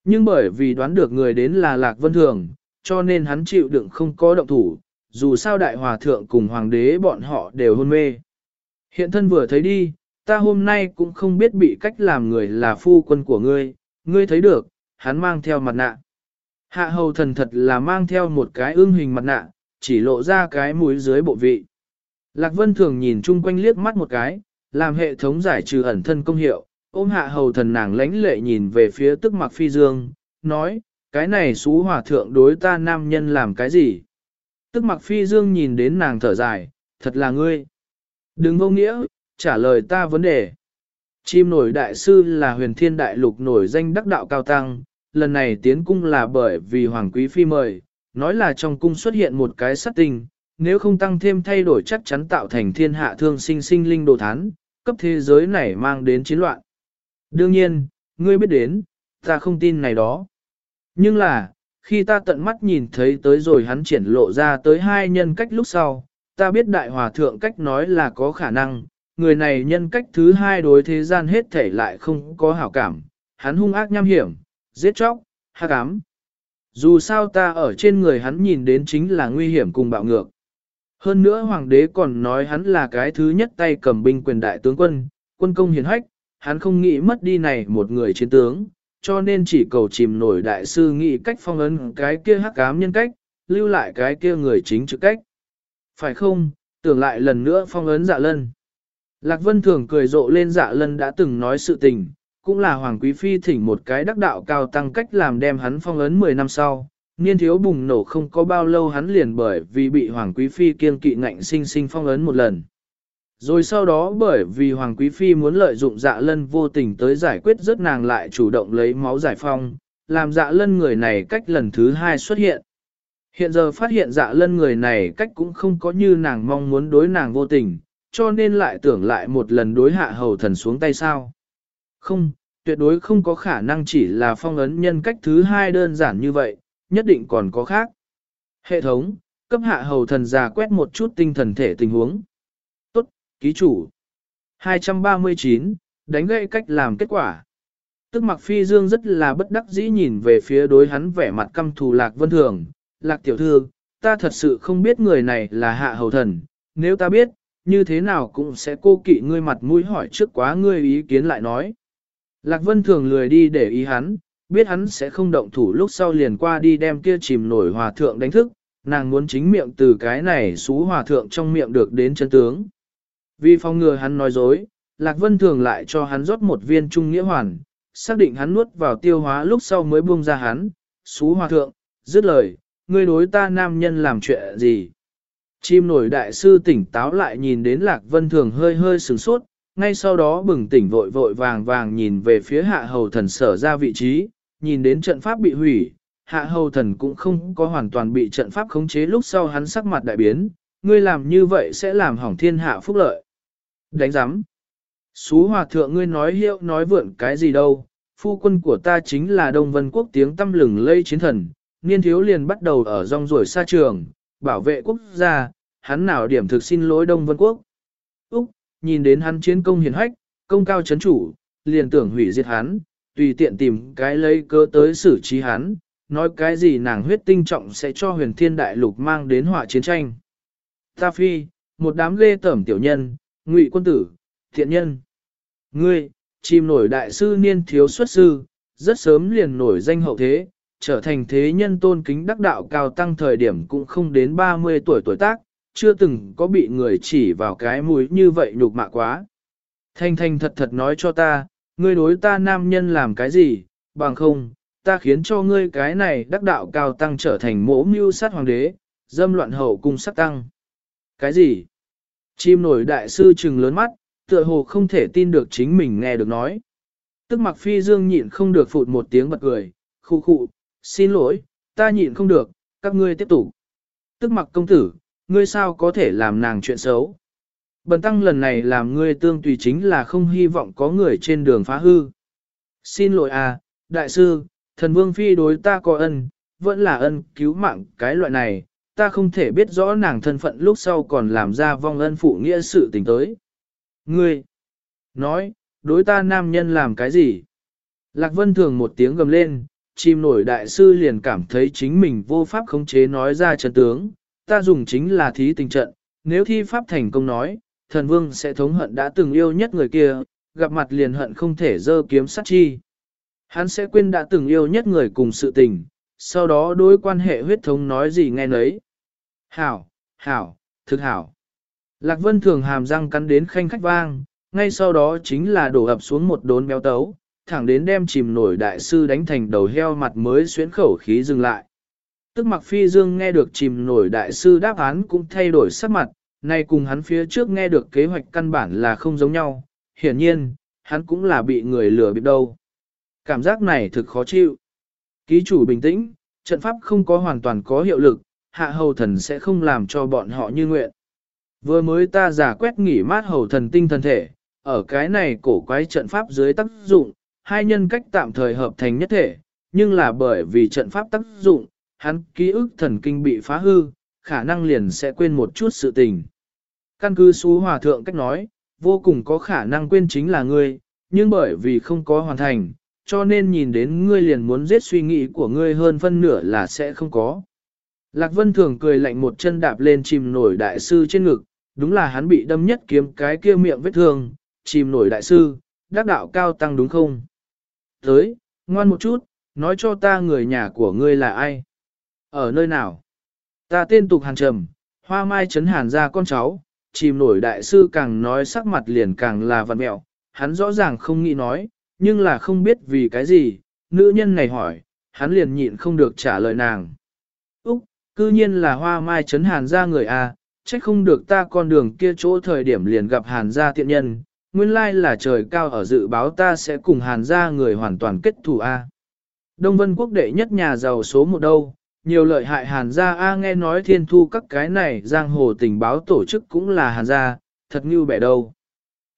Nhưng bởi vì đoán được người đến là Lạc Vân Thường, cho nên hắn chịu đựng không có động thủ, dù sao đại hòa thượng cùng hoàng đế bọn họ đều hôn mê. Hiện thân vừa thấy đi, ta hôm nay cũng không biết bị cách làm người là phu quân của ngươi, ngươi thấy được, hắn mang theo mặt nạ. Hạ hầu thần thật là mang theo một cái ương hình mặt nạ, chỉ lộ ra cái mũi dưới bộ vị. Lạc Vân thường nhìn chung quanh liếc mắt một cái, làm hệ thống giải trừ ẩn thân công hiệu, ôm hạ hầu thần nàng lãnh lệ nhìn về phía tức mặc phi dương, nói, cái này xú hòa thượng đối ta nam nhân làm cái gì? Tức mặc phi dương nhìn đến nàng thở dài, thật là ngươi. Đừng vô nghĩa, trả lời ta vấn đề. Chim nổi đại sư là huyền thiên đại lục nổi danh đắc đạo cao tăng, lần này tiến cung là bởi vì Hoàng Quý Phi mời, nói là trong cung xuất hiện một cái sát tình, nếu không tăng thêm thay đổi chắc chắn tạo thành thiên hạ thương sinh sinh linh đồ thán, cấp thế giới này mang đến chiến loạn. Đương nhiên, ngươi biết đến, ta không tin này đó. Nhưng là, khi ta tận mắt nhìn thấy tới rồi hắn triển lộ ra tới hai nhân cách lúc sau, ta biết đại hòa thượng cách nói là có khả năng, người này nhân cách thứ hai đối thế gian hết thể lại không có hảo cảm, hắn hung ác nham hiểm, giết chóc, hắc ám. Dù sao ta ở trên người hắn nhìn đến chính là nguy hiểm cùng bạo ngược. Hơn nữa hoàng đế còn nói hắn là cái thứ nhất tay cầm binh quyền đại tướng quân, quân công hiền hách, hắn không nghĩ mất đi này một người chiến tướng, cho nên chỉ cầu chìm nổi đại sư nghĩ cách phong ấn cái kia hắc ám nhân cách, lưu lại cái kia người chính trực cách. Phải không, tưởng lại lần nữa phong ấn dạ lân. Lạc Vân Thường cười rộ lên dạ lân đã từng nói sự tình, cũng là Hoàng Quý Phi thỉnh một cái đắc đạo cao tăng cách làm đem hắn phong ấn 10 năm sau. Niên thiếu bùng nổ không có bao lâu hắn liền bởi vì bị Hoàng Quý Phi kiên kỵ ngạnh sinh sinh phong ấn một lần. Rồi sau đó bởi vì Hoàng Quý Phi muốn lợi dụng dạ lân vô tình tới giải quyết rất nàng lại chủ động lấy máu giải phong, làm dạ lân người này cách lần thứ hai xuất hiện. Hiện giờ phát hiện dạ lân người này cách cũng không có như nàng mong muốn đối nàng vô tình, cho nên lại tưởng lại một lần đối hạ hầu thần xuống tay sao. Không, tuyệt đối không có khả năng chỉ là phong ấn nhân cách thứ hai đơn giản như vậy, nhất định còn có khác. Hệ thống, cấp hạ hầu thần già quét một chút tinh thần thể tình huống. Tốt, ký chủ. 239, đánh gậy cách làm kết quả. Tức mặc phi dương rất là bất đắc dĩ nhìn về phía đối hắn vẻ mặt căm thù lạc vân thường. Lạc tiểu thư, ta thật sự không biết người này là hạ hầu thần, nếu ta biết, như thế nào cũng sẽ cô kỵ ngươi mặt mũi hỏi trước quá ngươi ý kiến lại nói. Lạc Vân thường lười đi để ý hắn, biết hắn sẽ không động thủ lúc sau liền qua đi đem kia chìm nổi hòa thượng đánh thức, nàng muốn chính miệng từ cái này xú hòa thượng trong miệng được đến chân tướng. Vì phòng ngừa hắn nói dối, Lạc Vân thường lại cho hắn rót một viên trung nghĩa hoàn, xác định hắn nuốt vào tiêu hóa lúc sau mới buông ra hắn, xú hòa thượng, dứt lời, ngươi đối ta nam nhân làm chuyện gì. Chim nổi đại sư tỉnh táo lại nhìn đến Lạc Vân Thường hơi hơi sửng sốt, ngay sau đó bừng tỉnh vội vội vàng vàng nhìn về phía hạ hầu thần sở ra vị trí, nhìn đến trận pháp bị hủy, hạ hầu thần cũng không có hoàn toàn bị trận pháp khống chế lúc sau hắn sắc mặt đại biến, ngươi làm như vậy sẽ làm hỏng thiên hạ phúc lợi. Đánh giám. Xú hòa thượng ngươi nói hiệu nói vượn cái gì đâu, phu quân của ta chính là Đông Vân Quốc tiếng tâm lừng lây chiến thần, niên thiếu liền bắt đầu ở rong ruổi xa trường, bảo vệ quốc gia, hắn nào điểm thực xin lỗi Đông Vân Quốc. Úc, nhìn đến hắn chiến công hiển hách, công cao chấn chủ, liền tưởng hủy diệt hắn, tùy tiện tìm cái lấy cơ tới xử trí hắn, nói cái gì nàng huyết tinh trọng sẽ cho huyền thiên đại lục mang đến họa chiến tranh. Ta phi, một đám ghê tẩm tiểu nhân, ngụy quân tử, thiện nhân. Ngươi, chìm nổi đại sư niên thiếu xuất sư, rất sớm liền nổi danh hậu thế, trở thành thế nhân tôn kính đắc đạo cao tăng thời điểm cũng không đến 30 tuổi tuổi tác, chưa từng có bị người chỉ vào cái mũi như vậy nhục mạ quá. Thanh thanh thật thật nói cho ta, ngươi đối ta nam nhân làm cái gì, bằng không, ta khiến cho ngươi cái này đắc đạo cao tăng trở thành mỗ mưu sát hoàng đế, dâm loạn hậu cung sát tăng. Cái gì? Chim nổi đại sư trừng lớn mắt, tựa hồ không thể tin được chính mình nghe được nói. Tức mặc phi dương nhịn không được phụt một tiếng bật cười, khu khụ, xin lỗi, ta nhịn không được, các ngươi tiếp tục. Tức mặc công tử, ngươi sao có thể làm nàng chuyện xấu. Bần tăng lần này làm ngươi tương tùy chính là không hy vọng có người trên đường phá hư. Xin lỗi à, đại sư, thần vương phi đối ta có ân, vẫn là ân cứu mạng cái loại này, ta không thể biết rõ nàng thân phận lúc sau còn làm ra vong ân phụ nghĩa sự tình tới. Ngươi, nói, đối ta nam nhân làm cái gì? Lạc Vân thường một tiếng gầm lên, chim nổi đại sư liền cảm thấy chính mình vô pháp khống chế nói ra trận tướng, ta dùng chính là thí tình trận, nếu thi pháp thành công nói, thần vương sẽ thống hận đã từng yêu nhất người kia, gặp mặt liền hận không thể dơ kiếm sát chi. Hắn sẽ quên đã từng yêu nhất người cùng sự tình, sau đó đối quan hệ huyết thống nói gì nghe nấy. Hảo, hảo, thực hảo. Lạc Vân thường hàm răng cắn đến khanh khách vang, ngay sau đó chính là đổ ập xuống một đốn béo tấu, thẳng đến đem chìm nổi đại sư đánh thành đầu heo mặt mới xuyến khẩu khí dừng lại. Tức mặc phi dương nghe được chìm nổi đại sư đáp án cũng thay đổi sắc mặt, nay cùng hắn phía trước nghe được kế hoạch căn bản là không giống nhau, hiển nhiên, hắn cũng là bị người lừa bịp đâu. Cảm giác này thực khó chịu. Ký chủ bình tĩnh, trận pháp không có hoàn toàn có hiệu lực, hạ hầu thần sẽ không làm cho bọn họ như nguyện. Vừa mới ta giả quét nghỉ mát hầu thần tinh thần thể, ở cái này cổ quái trận pháp dưới tác dụng, hai nhân cách tạm thời hợp thành nhất thể, nhưng là bởi vì trận pháp tác dụng, hắn ký ức thần kinh bị phá hư, khả năng liền sẽ quên một chút sự tình. Căn cứ xú hòa thượng cách nói, vô cùng có khả năng quên chính là ngươi, nhưng bởi vì không có hoàn thành, cho nên nhìn đến ngươi liền muốn giết suy nghĩ của ngươi hơn phân nửa là sẽ không có. Lạc Vân thường cười lạnh một chân đạp lên chìm nổi đại sư trên ngực, đúng là hắn bị đâm nhất kiếm cái kia miệng vết thương, chìm nổi đại sư, đắc đạo cao tăng đúng không? Tới, Ngoan một chút, nói cho ta người nhà của ngươi là ai? Ở nơi nào? Ta tên tục hàn trầm, hoa mai chấn hàn ra con cháu, chìm nổi đại sư càng nói sắc mặt liền càng là vặn mẹo, hắn rõ ràng không nghĩ nói, nhưng là không biết vì cái gì, nữ nhân này hỏi, hắn liền nhịn không được trả lời nàng. Úc, cư nhiên là hoa mai chấn hàn ra người a, à, trách không được ta con đường kia chỗ thời điểm liền gặp hàn gia tiện nhân, nguyên lai là trời cao ở dự báo ta sẽ cùng hàn gia người hoàn toàn kết thù a. Đông Vân quốc đệ nhất nhà giàu số một đâu, nhiều lợi hại hàn gia a nghe nói thiên thu các cái này giang hồ tình báo tổ chức cũng là hàn gia, thật như bẻ đâu.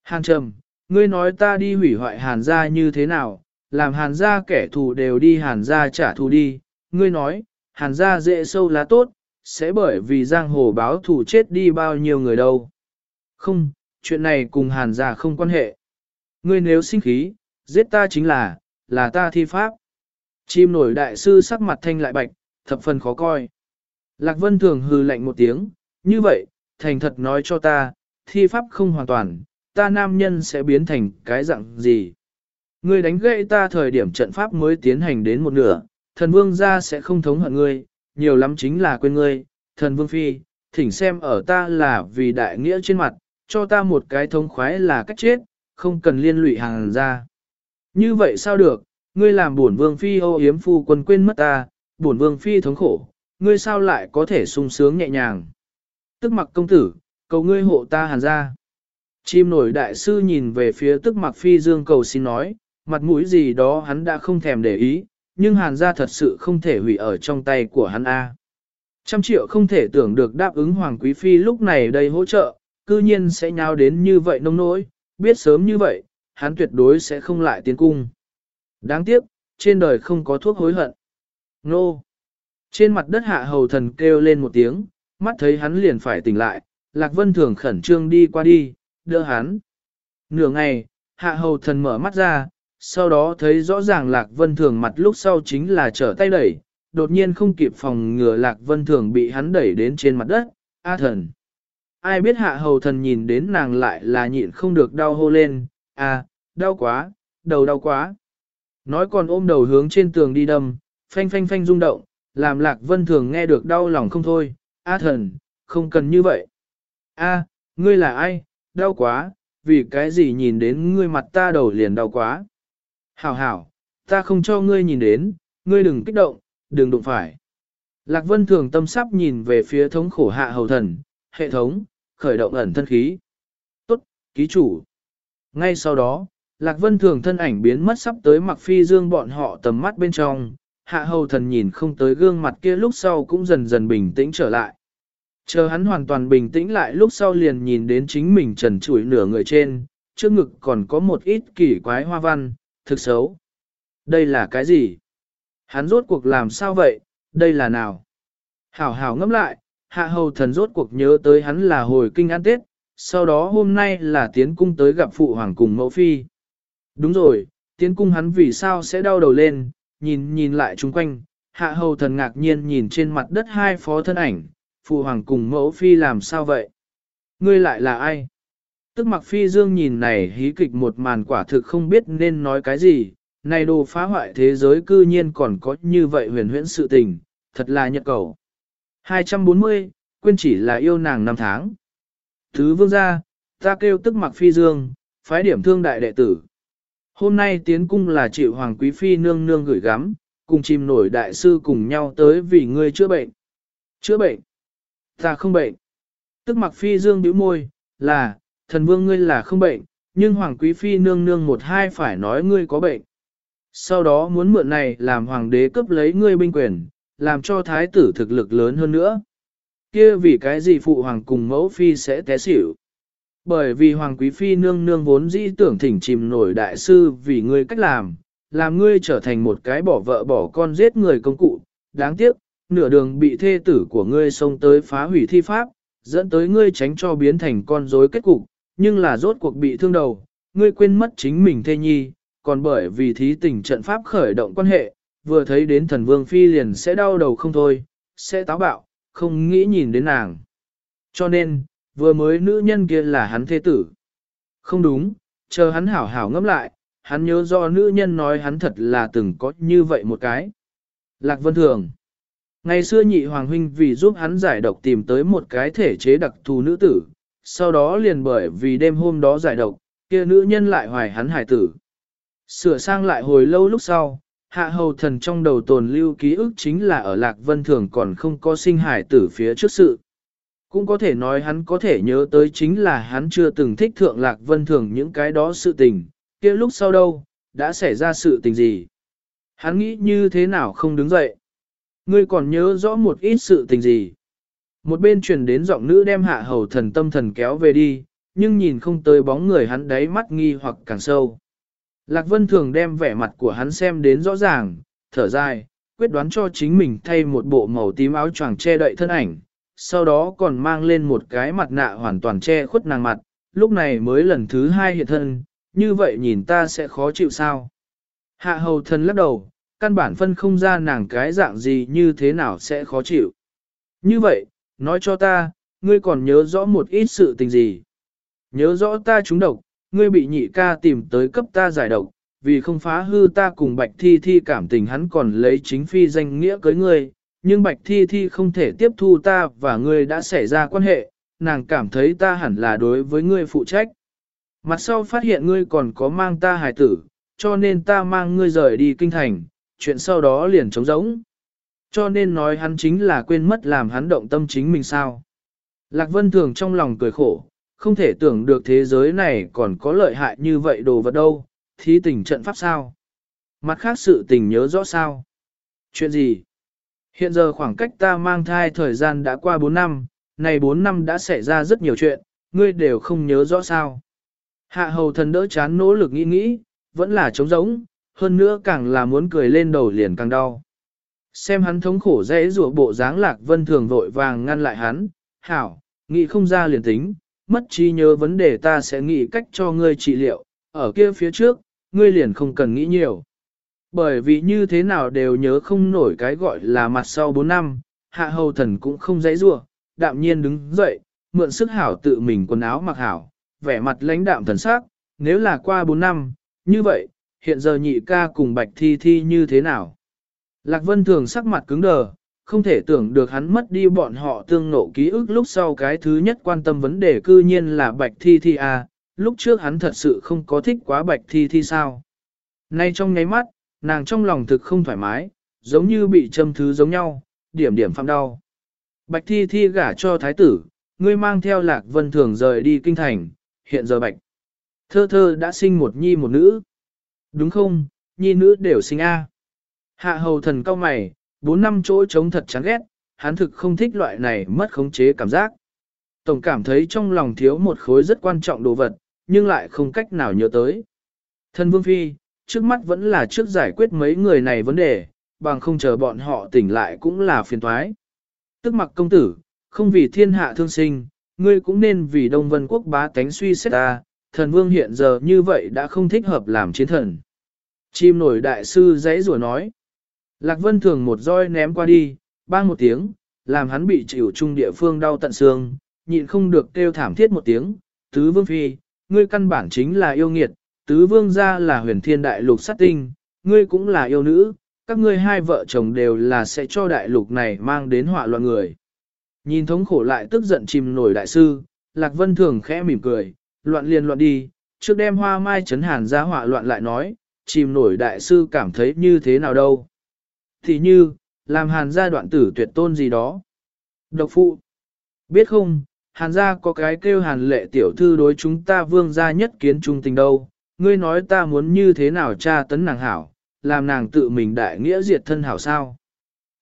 Hàn trầm, ngươi nói ta đi hủy hoại hàn gia như thế nào, làm hàn gia kẻ thù đều đi hàn gia trả thù đi, ngươi nói, hàn gia dễ sâu lá tốt, sẽ bởi vì giang hồ báo thù chết đi bao nhiêu người đâu. Không, chuyện này cùng hàn gia không quan hệ. Ngươi nếu sinh khí, giết ta chính là, là ta thi pháp. Chim nổi đại sư sắc mặt thanh lại bạch, thập phần khó coi. Lạc Vân thường hừ lạnh một tiếng, như vậy, thành thật nói cho ta, thi pháp không hoàn toàn, ta nam nhân sẽ biến thành cái dạng gì. Ngươi đánh gãy ta thời điểm trận pháp mới tiến hành đến một nửa, thần vương gia sẽ không thống hận ngươi, nhiều lắm chính là quên ngươi, thần vương phi, thỉnh xem ở ta là vì đại nghĩa trên mặt, cho ta một cái thống khoái là cách chết, không cần liên lụy hàng ra. Như vậy sao được, ngươi làm bổn vương phi ô yếm phu quân quên mất ta, bổn vương phi thống khổ, ngươi sao lại có thể sung sướng nhẹ nhàng. Tức mặc công tử, cầu ngươi hộ ta hàn ra. Chim nổi đại sư nhìn về phía tức mặc phi dương cầu xin nói, mặt mũi gì đó hắn đã không thèm để ý, nhưng hàn gia thật sự không thể hủy ở trong tay của hắn A. Trăm triệu không thể tưởng được đáp ứng Hoàng Quý Phi lúc này đây hỗ trợ, cư nhiên sẽ nháo đến như vậy nông nỗi, biết sớm như vậy, hắn tuyệt đối sẽ không lại tiến cung. Đáng tiếc, trên đời không có thuốc hối hận. Nô! Trên mặt đất hạ hầu thần kêu lên một tiếng, mắt thấy hắn liền phải tỉnh lại, Lạc Vân Thường khẩn trương đi qua đi, đỡ hắn. Nửa ngày, hạ hầu thần mở mắt ra, sau đó thấy rõ ràng Lạc Vân Thường mặt lúc sau chính là trở tay đẩy, đột nhiên không kịp phòng ngừa Lạc Vân Thường bị hắn đẩy đến trên mặt đất, A thần. Ai biết hạ hầu thần nhìn đến nàng lại là nhịn không được đau hô lên, a, đau quá, đầu đau quá. Nói còn ôm đầu hướng trên tường đi đâm, phanh phanh phanh rung động, làm Lạc Vân Thường nghe được đau lòng không thôi, A thần, không cần như vậy. A, ngươi là ai, đau quá, vì cái gì nhìn đến ngươi mặt ta đầu liền đau quá. Hảo hảo, ta không cho ngươi nhìn đến, ngươi đừng kích động, đừng đụng phải. Lạc Vân thường tâm sắp nhìn về phía thống khổ hạ hầu thần, hệ thống, khởi động ẩn thân khí. Tốt, ký chủ. Ngay sau đó, Lạc Vân thường thân ảnh biến mất sắp tới mặc phi dương bọn họ tầm mắt bên trong, hạ hầu thần nhìn không tới gương mặt kia lúc sau cũng dần dần bình tĩnh trở lại. Chờ hắn hoàn toàn bình tĩnh lại lúc sau liền nhìn đến chính mình trần trụi nửa người trên, trước ngực còn có một ít kỳ quái hoa văn, thực xấu. Đây là cái gì? Hắn rốt cuộc làm sao vậy, đây là nào? Hảo hảo ngẫm lại, hạ hầu thần rốt cuộc nhớ tới hắn là hồi kinh ăn tết, sau đó hôm nay là tiến cung tới gặp phụ hoàng cùng mẫu phi. Đúng rồi, tiến cung hắn vì sao sẽ đau đầu lên, nhìn nhìn lại chung quanh, hạ hầu thần ngạc nhiên nhìn trên mặt đất hai phó thân ảnh, phụ hoàng cùng mẫu phi làm sao vậy? Ngươi lại là ai? Tức mặc phi dương nhìn này hí kịch một màn quả thực không biết nên nói cái gì, này đồ phá hoại thế giới cư nhiên còn có như vậy huyền huyễn sự tình, thật là nhật cầu. 240, quên chỉ là yêu nàng năm tháng. Thứ vương gia, ta kêu tức mặc phi dương, phái điểm thương đại đệ tử. Hôm nay tiến cung là chịu hoàng quý phi nương nương gửi gắm, cùng chìm nổi đại sư cùng nhau tới vì ngươi chữa bệnh. Chữa bệnh? Ta không bệnh. Tức mặc phi dương bĩu môi, là, thần vương ngươi là không bệnh, nhưng hoàng quý phi nương nương một hai phải nói ngươi có bệnh. Sau đó muốn mượn này làm hoàng đế cấp lấy ngươi binh quyền, làm cho thái tử thực lực lớn hơn nữa. Kia vì cái gì phụ hoàng cùng mẫu phi sẽ té xỉu. Bởi vì hoàng quý phi nương nương vốn dĩ tưởng thỉnh chìm nổi đại sư vì ngươi cách làm, làm ngươi trở thành một cái bỏ vợ bỏ con giết người công cụ. Đáng tiếc, nửa đường bị thê tử của ngươi xông tới phá hủy thi pháp, dẫn tới ngươi tránh cho biến thành con rối kết cục, nhưng là rốt cuộc bị thương đầu, ngươi quên mất chính mình thê nhi, còn bởi vì thí tình trận pháp khởi động quan hệ, vừa thấy đến thần vương phi liền sẽ đau đầu không thôi, sẽ táo bạo, không nghĩ nhìn đến nàng. Cho nên, vừa mới nữ nhân kia là hắn thế tử. Không đúng, chờ hắn hảo hảo ngẫm lại, hắn nhớ do nữ nhân nói hắn thật là từng có như vậy một cái. Lạc Vân Thường Ngày xưa nhị hoàng huynh vì giúp hắn giải độc tìm tới một cái thể chế đặc thù nữ tử, sau đó liền bởi vì đêm hôm đó giải độc, kia nữ nhân lại hoài hắn hải tử. Sửa sang lại hồi lâu lúc sau, hạ hầu thần trong đầu tồn lưu ký ức chính là ở Lạc Vân Thường còn không có sinh hải tử phía trước sự. Cũng có thể nói hắn có thể nhớ tới chính là hắn chưa từng thích thượng Lạc Vân Thường những cái đó sự tình, kia lúc sau đâu, đã xảy ra sự tình gì. Hắn nghĩ như thế nào không đứng dậy. Ngươi còn nhớ rõ một ít sự tình gì. Một bên truyền đến giọng nữ đem hạ hầu thần tâm thần kéo về đi, nhưng nhìn không tới bóng người hắn đáy mắt nghi hoặc càng sâu. Lạc Vân thường đem vẻ mặt của hắn xem đến rõ ràng, thở dài, quyết đoán cho chính mình thay một bộ màu tím áo choàng che đậy thân ảnh, sau đó còn mang lên một cái mặt nạ hoàn toàn che khuất nàng mặt, lúc này mới lần thứ hai hiện thân, như vậy nhìn ta sẽ khó chịu sao. Hạ hầu thần lắc đầu, căn bản phân không ra nàng cái dạng gì như thế nào sẽ khó chịu. Như vậy, nói cho ta, ngươi còn nhớ rõ một ít sự tình gì. Nhớ rõ ta trúng độc, ngươi bị nhị ca tìm tới cấp ta giải độc, vì không phá hư ta cùng bạch thi thi cảm tình hắn còn lấy chính phi danh nghĩa cưới ngươi, nhưng bạch thi thi không thể tiếp thu ta và ngươi đã xảy ra quan hệ, nàng cảm thấy ta hẳn là đối với ngươi phụ trách. Mặt sau phát hiện ngươi còn có mang ta hài tử, cho nên ta mang ngươi rời đi kinh thành, chuyện sau đó liền trống rỗng. Cho nên nói hắn chính là quên mất làm hắn động tâm chính mình sao. Lạc Vân Thường trong lòng cười khổ, không thể tưởng được thế giới này còn có lợi hại như vậy đồ vật đâu, thí tình trận pháp sao. Mặt khác sự tình nhớ rõ sao. Chuyện gì? Hiện giờ khoảng cách ta mang thai thời gian đã qua 4 năm, này 4 năm đã xảy ra rất nhiều chuyện, ngươi đều không nhớ rõ sao. Hạ hầu thần đỡ chán nỗ lực nghĩ nghĩ, vẫn là trống rỗng, hơn nữa càng là muốn cười lên đầu liền càng đau. Xem hắn thống khổ dễ rủa bộ dáng lạc vân thường vội vàng ngăn lại hắn, hảo, nghĩ không ra liền tính, mất trí nhớ vấn đề ta sẽ nghĩ cách cho ngươi trị liệu, ở kia phía trước, ngươi liền không cần nghĩ nhiều. Bởi vì như thế nào đều nhớ không nổi cái gọi là mặt sau 4 năm, hạ hầu thần cũng không dãy rua, đạm nhiên đứng dậy, mượn sức hảo tự mình quần áo mặc hảo, vẻ mặt lãnh đạm thần sắc, nếu là qua 4 năm, như vậy, hiện giờ nhị ca cùng bạch thi thi như thế nào? Lạc Vân thường sắc mặt cứng đờ, không thể tưởng được hắn mất đi bọn họ tương nộ ký ức lúc sau cái thứ nhất quan tâm vấn đề cư nhiên là bạch thi thi à, lúc trước hắn thật sự không có thích quá bạch thi thi sao. Nay trong nháy mắt, nàng trong lòng thực không thoải mái, giống như bị châm thứ giống nhau, điểm điểm phạm đau. Bạch thi thi gả cho thái tử, ngươi mang theo lạc vân thường rời đi kinh thành, hiện giờ bạch. Thơ thơ đã sinh một nhi một nữ. Đúng không, nhi nữ đều sinh A. Hạ hầu thần cao mày, bốn năm chỗ trống thật chán ghét, hắn thực không thích loại này mất khống chế cảm giác. Tổng cảm thấy trong lòng thiếu một khối rất quan trọng đồ vật, nhưng lại không cách nào nhớ tới. Thân Vương Phi, trước mắt vẫn là trước giải quyết mấy người này vấn đề, bằng không chờ bọn họ tỉnh lại cũng là phiền thoái. Tức mặc công tử, không vì thiên hạ thương sinh, ngươi cũng nên vì Đông Vân Quốc bá tánh suy xét ta, thần vương hiện giờ như vậy đã không thích hợp làm chiến thần. Chim nổi đại sư giấy rủa nói. Lạc Vân thường một roi ném qua đi, bang một tiếng, làm hắn bị chịu trung địa phương đau tận xương, nhịn không được kêu thảm thiết một tiếng. Tứ vương phi, ngươi căn bản chính là yêu nghiệt, tứ vương gia là huyền thiên đại lục sát tinh, ngươi cũng là yêu nữ, các ngươi hai vợ chồng đều là sẽ cho đại lục này mang đến họa loạn người. Nhìn thống khổ lại tức giận chìm nổi đại sư, Lạc Vân thường khẽ mỉm cười, loạn liền loạn đi, trước đem hoa mai chấn hàn ra họa loạn lại nói, chìm nổi đại sư cảm thấy như thế nào đâu. Thì như, làm hàn gia đoạn tử tuyệt tôn gì đó. Độc phụ, biết không, hàn gia có cái kêu hàn lệ tiểu thư đối chúng ta vương gia nhất kiến trung tình đâu, ngươi nói ta muốn như thế nào tra tấn nàng hảo, làm nàng tự mình đại nghĩa diệt thân hảo sao.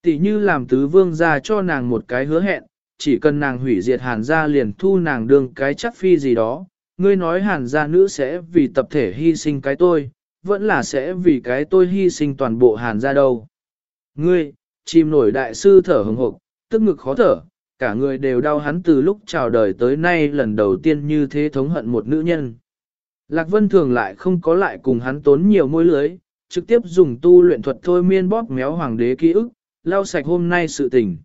Tỷ như làm tứ vương gia cho nàng một cái hứa hẹn, chỉ cần nàng hủy diệt hàn gia liền thu nàng đương cái chắc phi gì đó, ngươi nói hàn gia nữ sẽ vì tập thể hy sinh cái tôi, vẫn là sẽ vì cái tôi hy sinh toàn bộ hàn gia đâu. Ngươi, chìm nổi đại sư thở hừng hộc, tức ngực khó thở, cả người đều đau hắn từ lúc chào đời tới nay lần đầu tiên như thế thống hận một nữ nhân. Lạc Vân Thường lại không có lại cùng hắn tốn nhiều môi lưới, trực tiếp dùng tu luyện thuật thôi miên bóp méo hoàng đế ký ức, lau sạch hôm nay sự tình.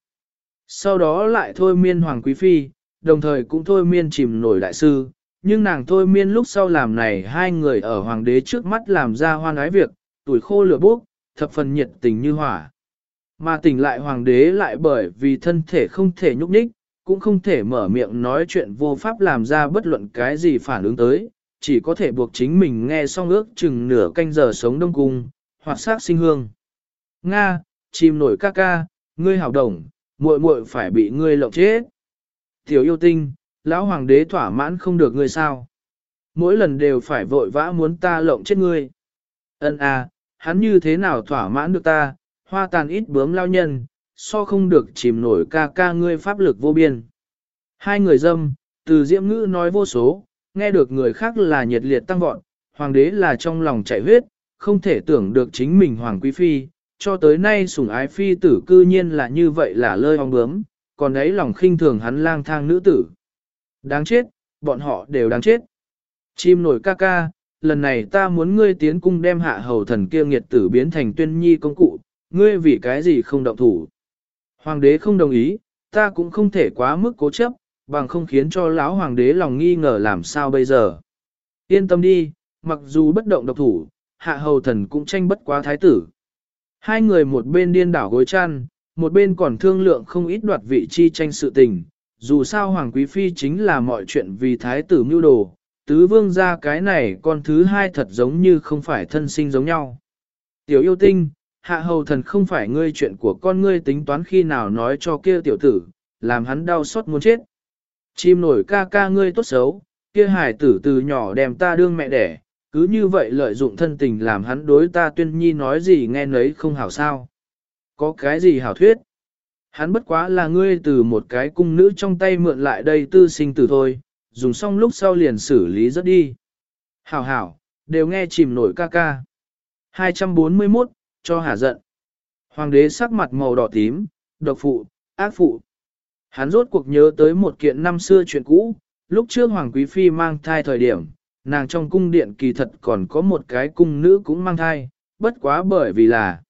Sau đó lại thôi miên hoàng quý phi, đồng thời cũng thôi miên chìm nổi đại sư, nhưng nàng thôi miên lúc sau làm này hai người ở hoàng đế trước mắt làm ra hoan ái việc, tuổi khô lửa bốc, thập phần nhiệt tình như hỏa. Mà tỉnh lại hoàng đế lại bởi vì thân thể không thể nhúc nhích, cũng không thể mở miệng nói chuyện vô pháp làm ra bất luận cái gì phản ứng tới, chỉ có thể buộc chính mình nghe xong ước chừng nửa canh giờ sống đông cung, hoặc sát sinh hương. Nga, chim nổi ca ca, ngươi hảo đồng, muội muội phải bị ngươi lộng chết. Tiểu yêu tinh, lão hoàng đế thỏa mãn không được ngươi sao. Mỗi lần đều phải vội vã muốn ta lộng chết ngươi. Ân à, hắn như thế nào thỏa mãn được ta, hoa tàn ít bướm lao nhân, so không được chìm nổi ca ca ngươi pháp lực vô biên. Hai người dâm, từ diễm ngữ nói vô số, nghe được người khác là nhiệt liệt tăng vọt, hoàng đế là trong lòng chạy huyết, không thể tưởng được chính mình hoàng quý phi, cho tới nay sủng ái phi tử cư nhiên là như vậy là lơi ong bướm, còn ấy lòng khinh thường hắn lang thang nữ tử. Đáng chết, bọn họ đều đáng chết. Chim nổi ca ca, lần này ta muốn ngươi tiến cung đem hạ hầu thần kia nghiệt tử biến thành tuyên nhi công cụ, ngươi vì cái gì không động thủ. Hoàng đế không đồng ý, ta cũng không thể quá mức cố chấp, bằng không khiến cho lão hoàng đế lòng nghi ngờ làm sao bây giờ. Yên tâm đi, mặc dù bất động độc thủ, hạ hầu thần cũng tranh bất quá thái tử. Hai người một bên điên đảo gối chăn, một bên còn thương lượng không ít đoạt vị chi tranh sự tình. Dù sao Hoàng Quý Phi chính là mọi chuyện vì thái tử mưu đồ, tứ vương ra cái này con thứ hai thật giống như không phải thân sinh giống nhau. Tiểu yêu tinh, hạ hầu thần không phải ngươi chuyện của con ngươi tính toán khi nào nói cho kia tiểu tử, làm hắn đau xót muốn chết. Chim nổi ca ca ngươi tốt xấu, kia hải tử từ nhỏ đem ta đương mẹ đẻ, cứ như vậy lợi dụng thân tình làm hắn đối ta tuyên nhi nói gì nghe nấy không hảo sao. Có cái gì hảo thuyết? Hắn bất quá là ngươi từ một cái cung nữ trong tay mượn lại đây tư sinh tử thôi, dùng xong lúc sau liền xử lý rất đi. Hảo hảo, đều nghe chìm nổi ca ca. 241, cho hà giận. Hoàng đế sắc mặt màu đỏ tím, độc phụ, ác phụ. Hắn rốt cuộc nhớ tới một kiện năm xưa chuyện cũ, lúc trước Hoàng Quý Phi mang thai thời điểm, nàng trong cung điện kỳ thật còn có một cái cung nữ cũng mang thai, bất quá bởi vì là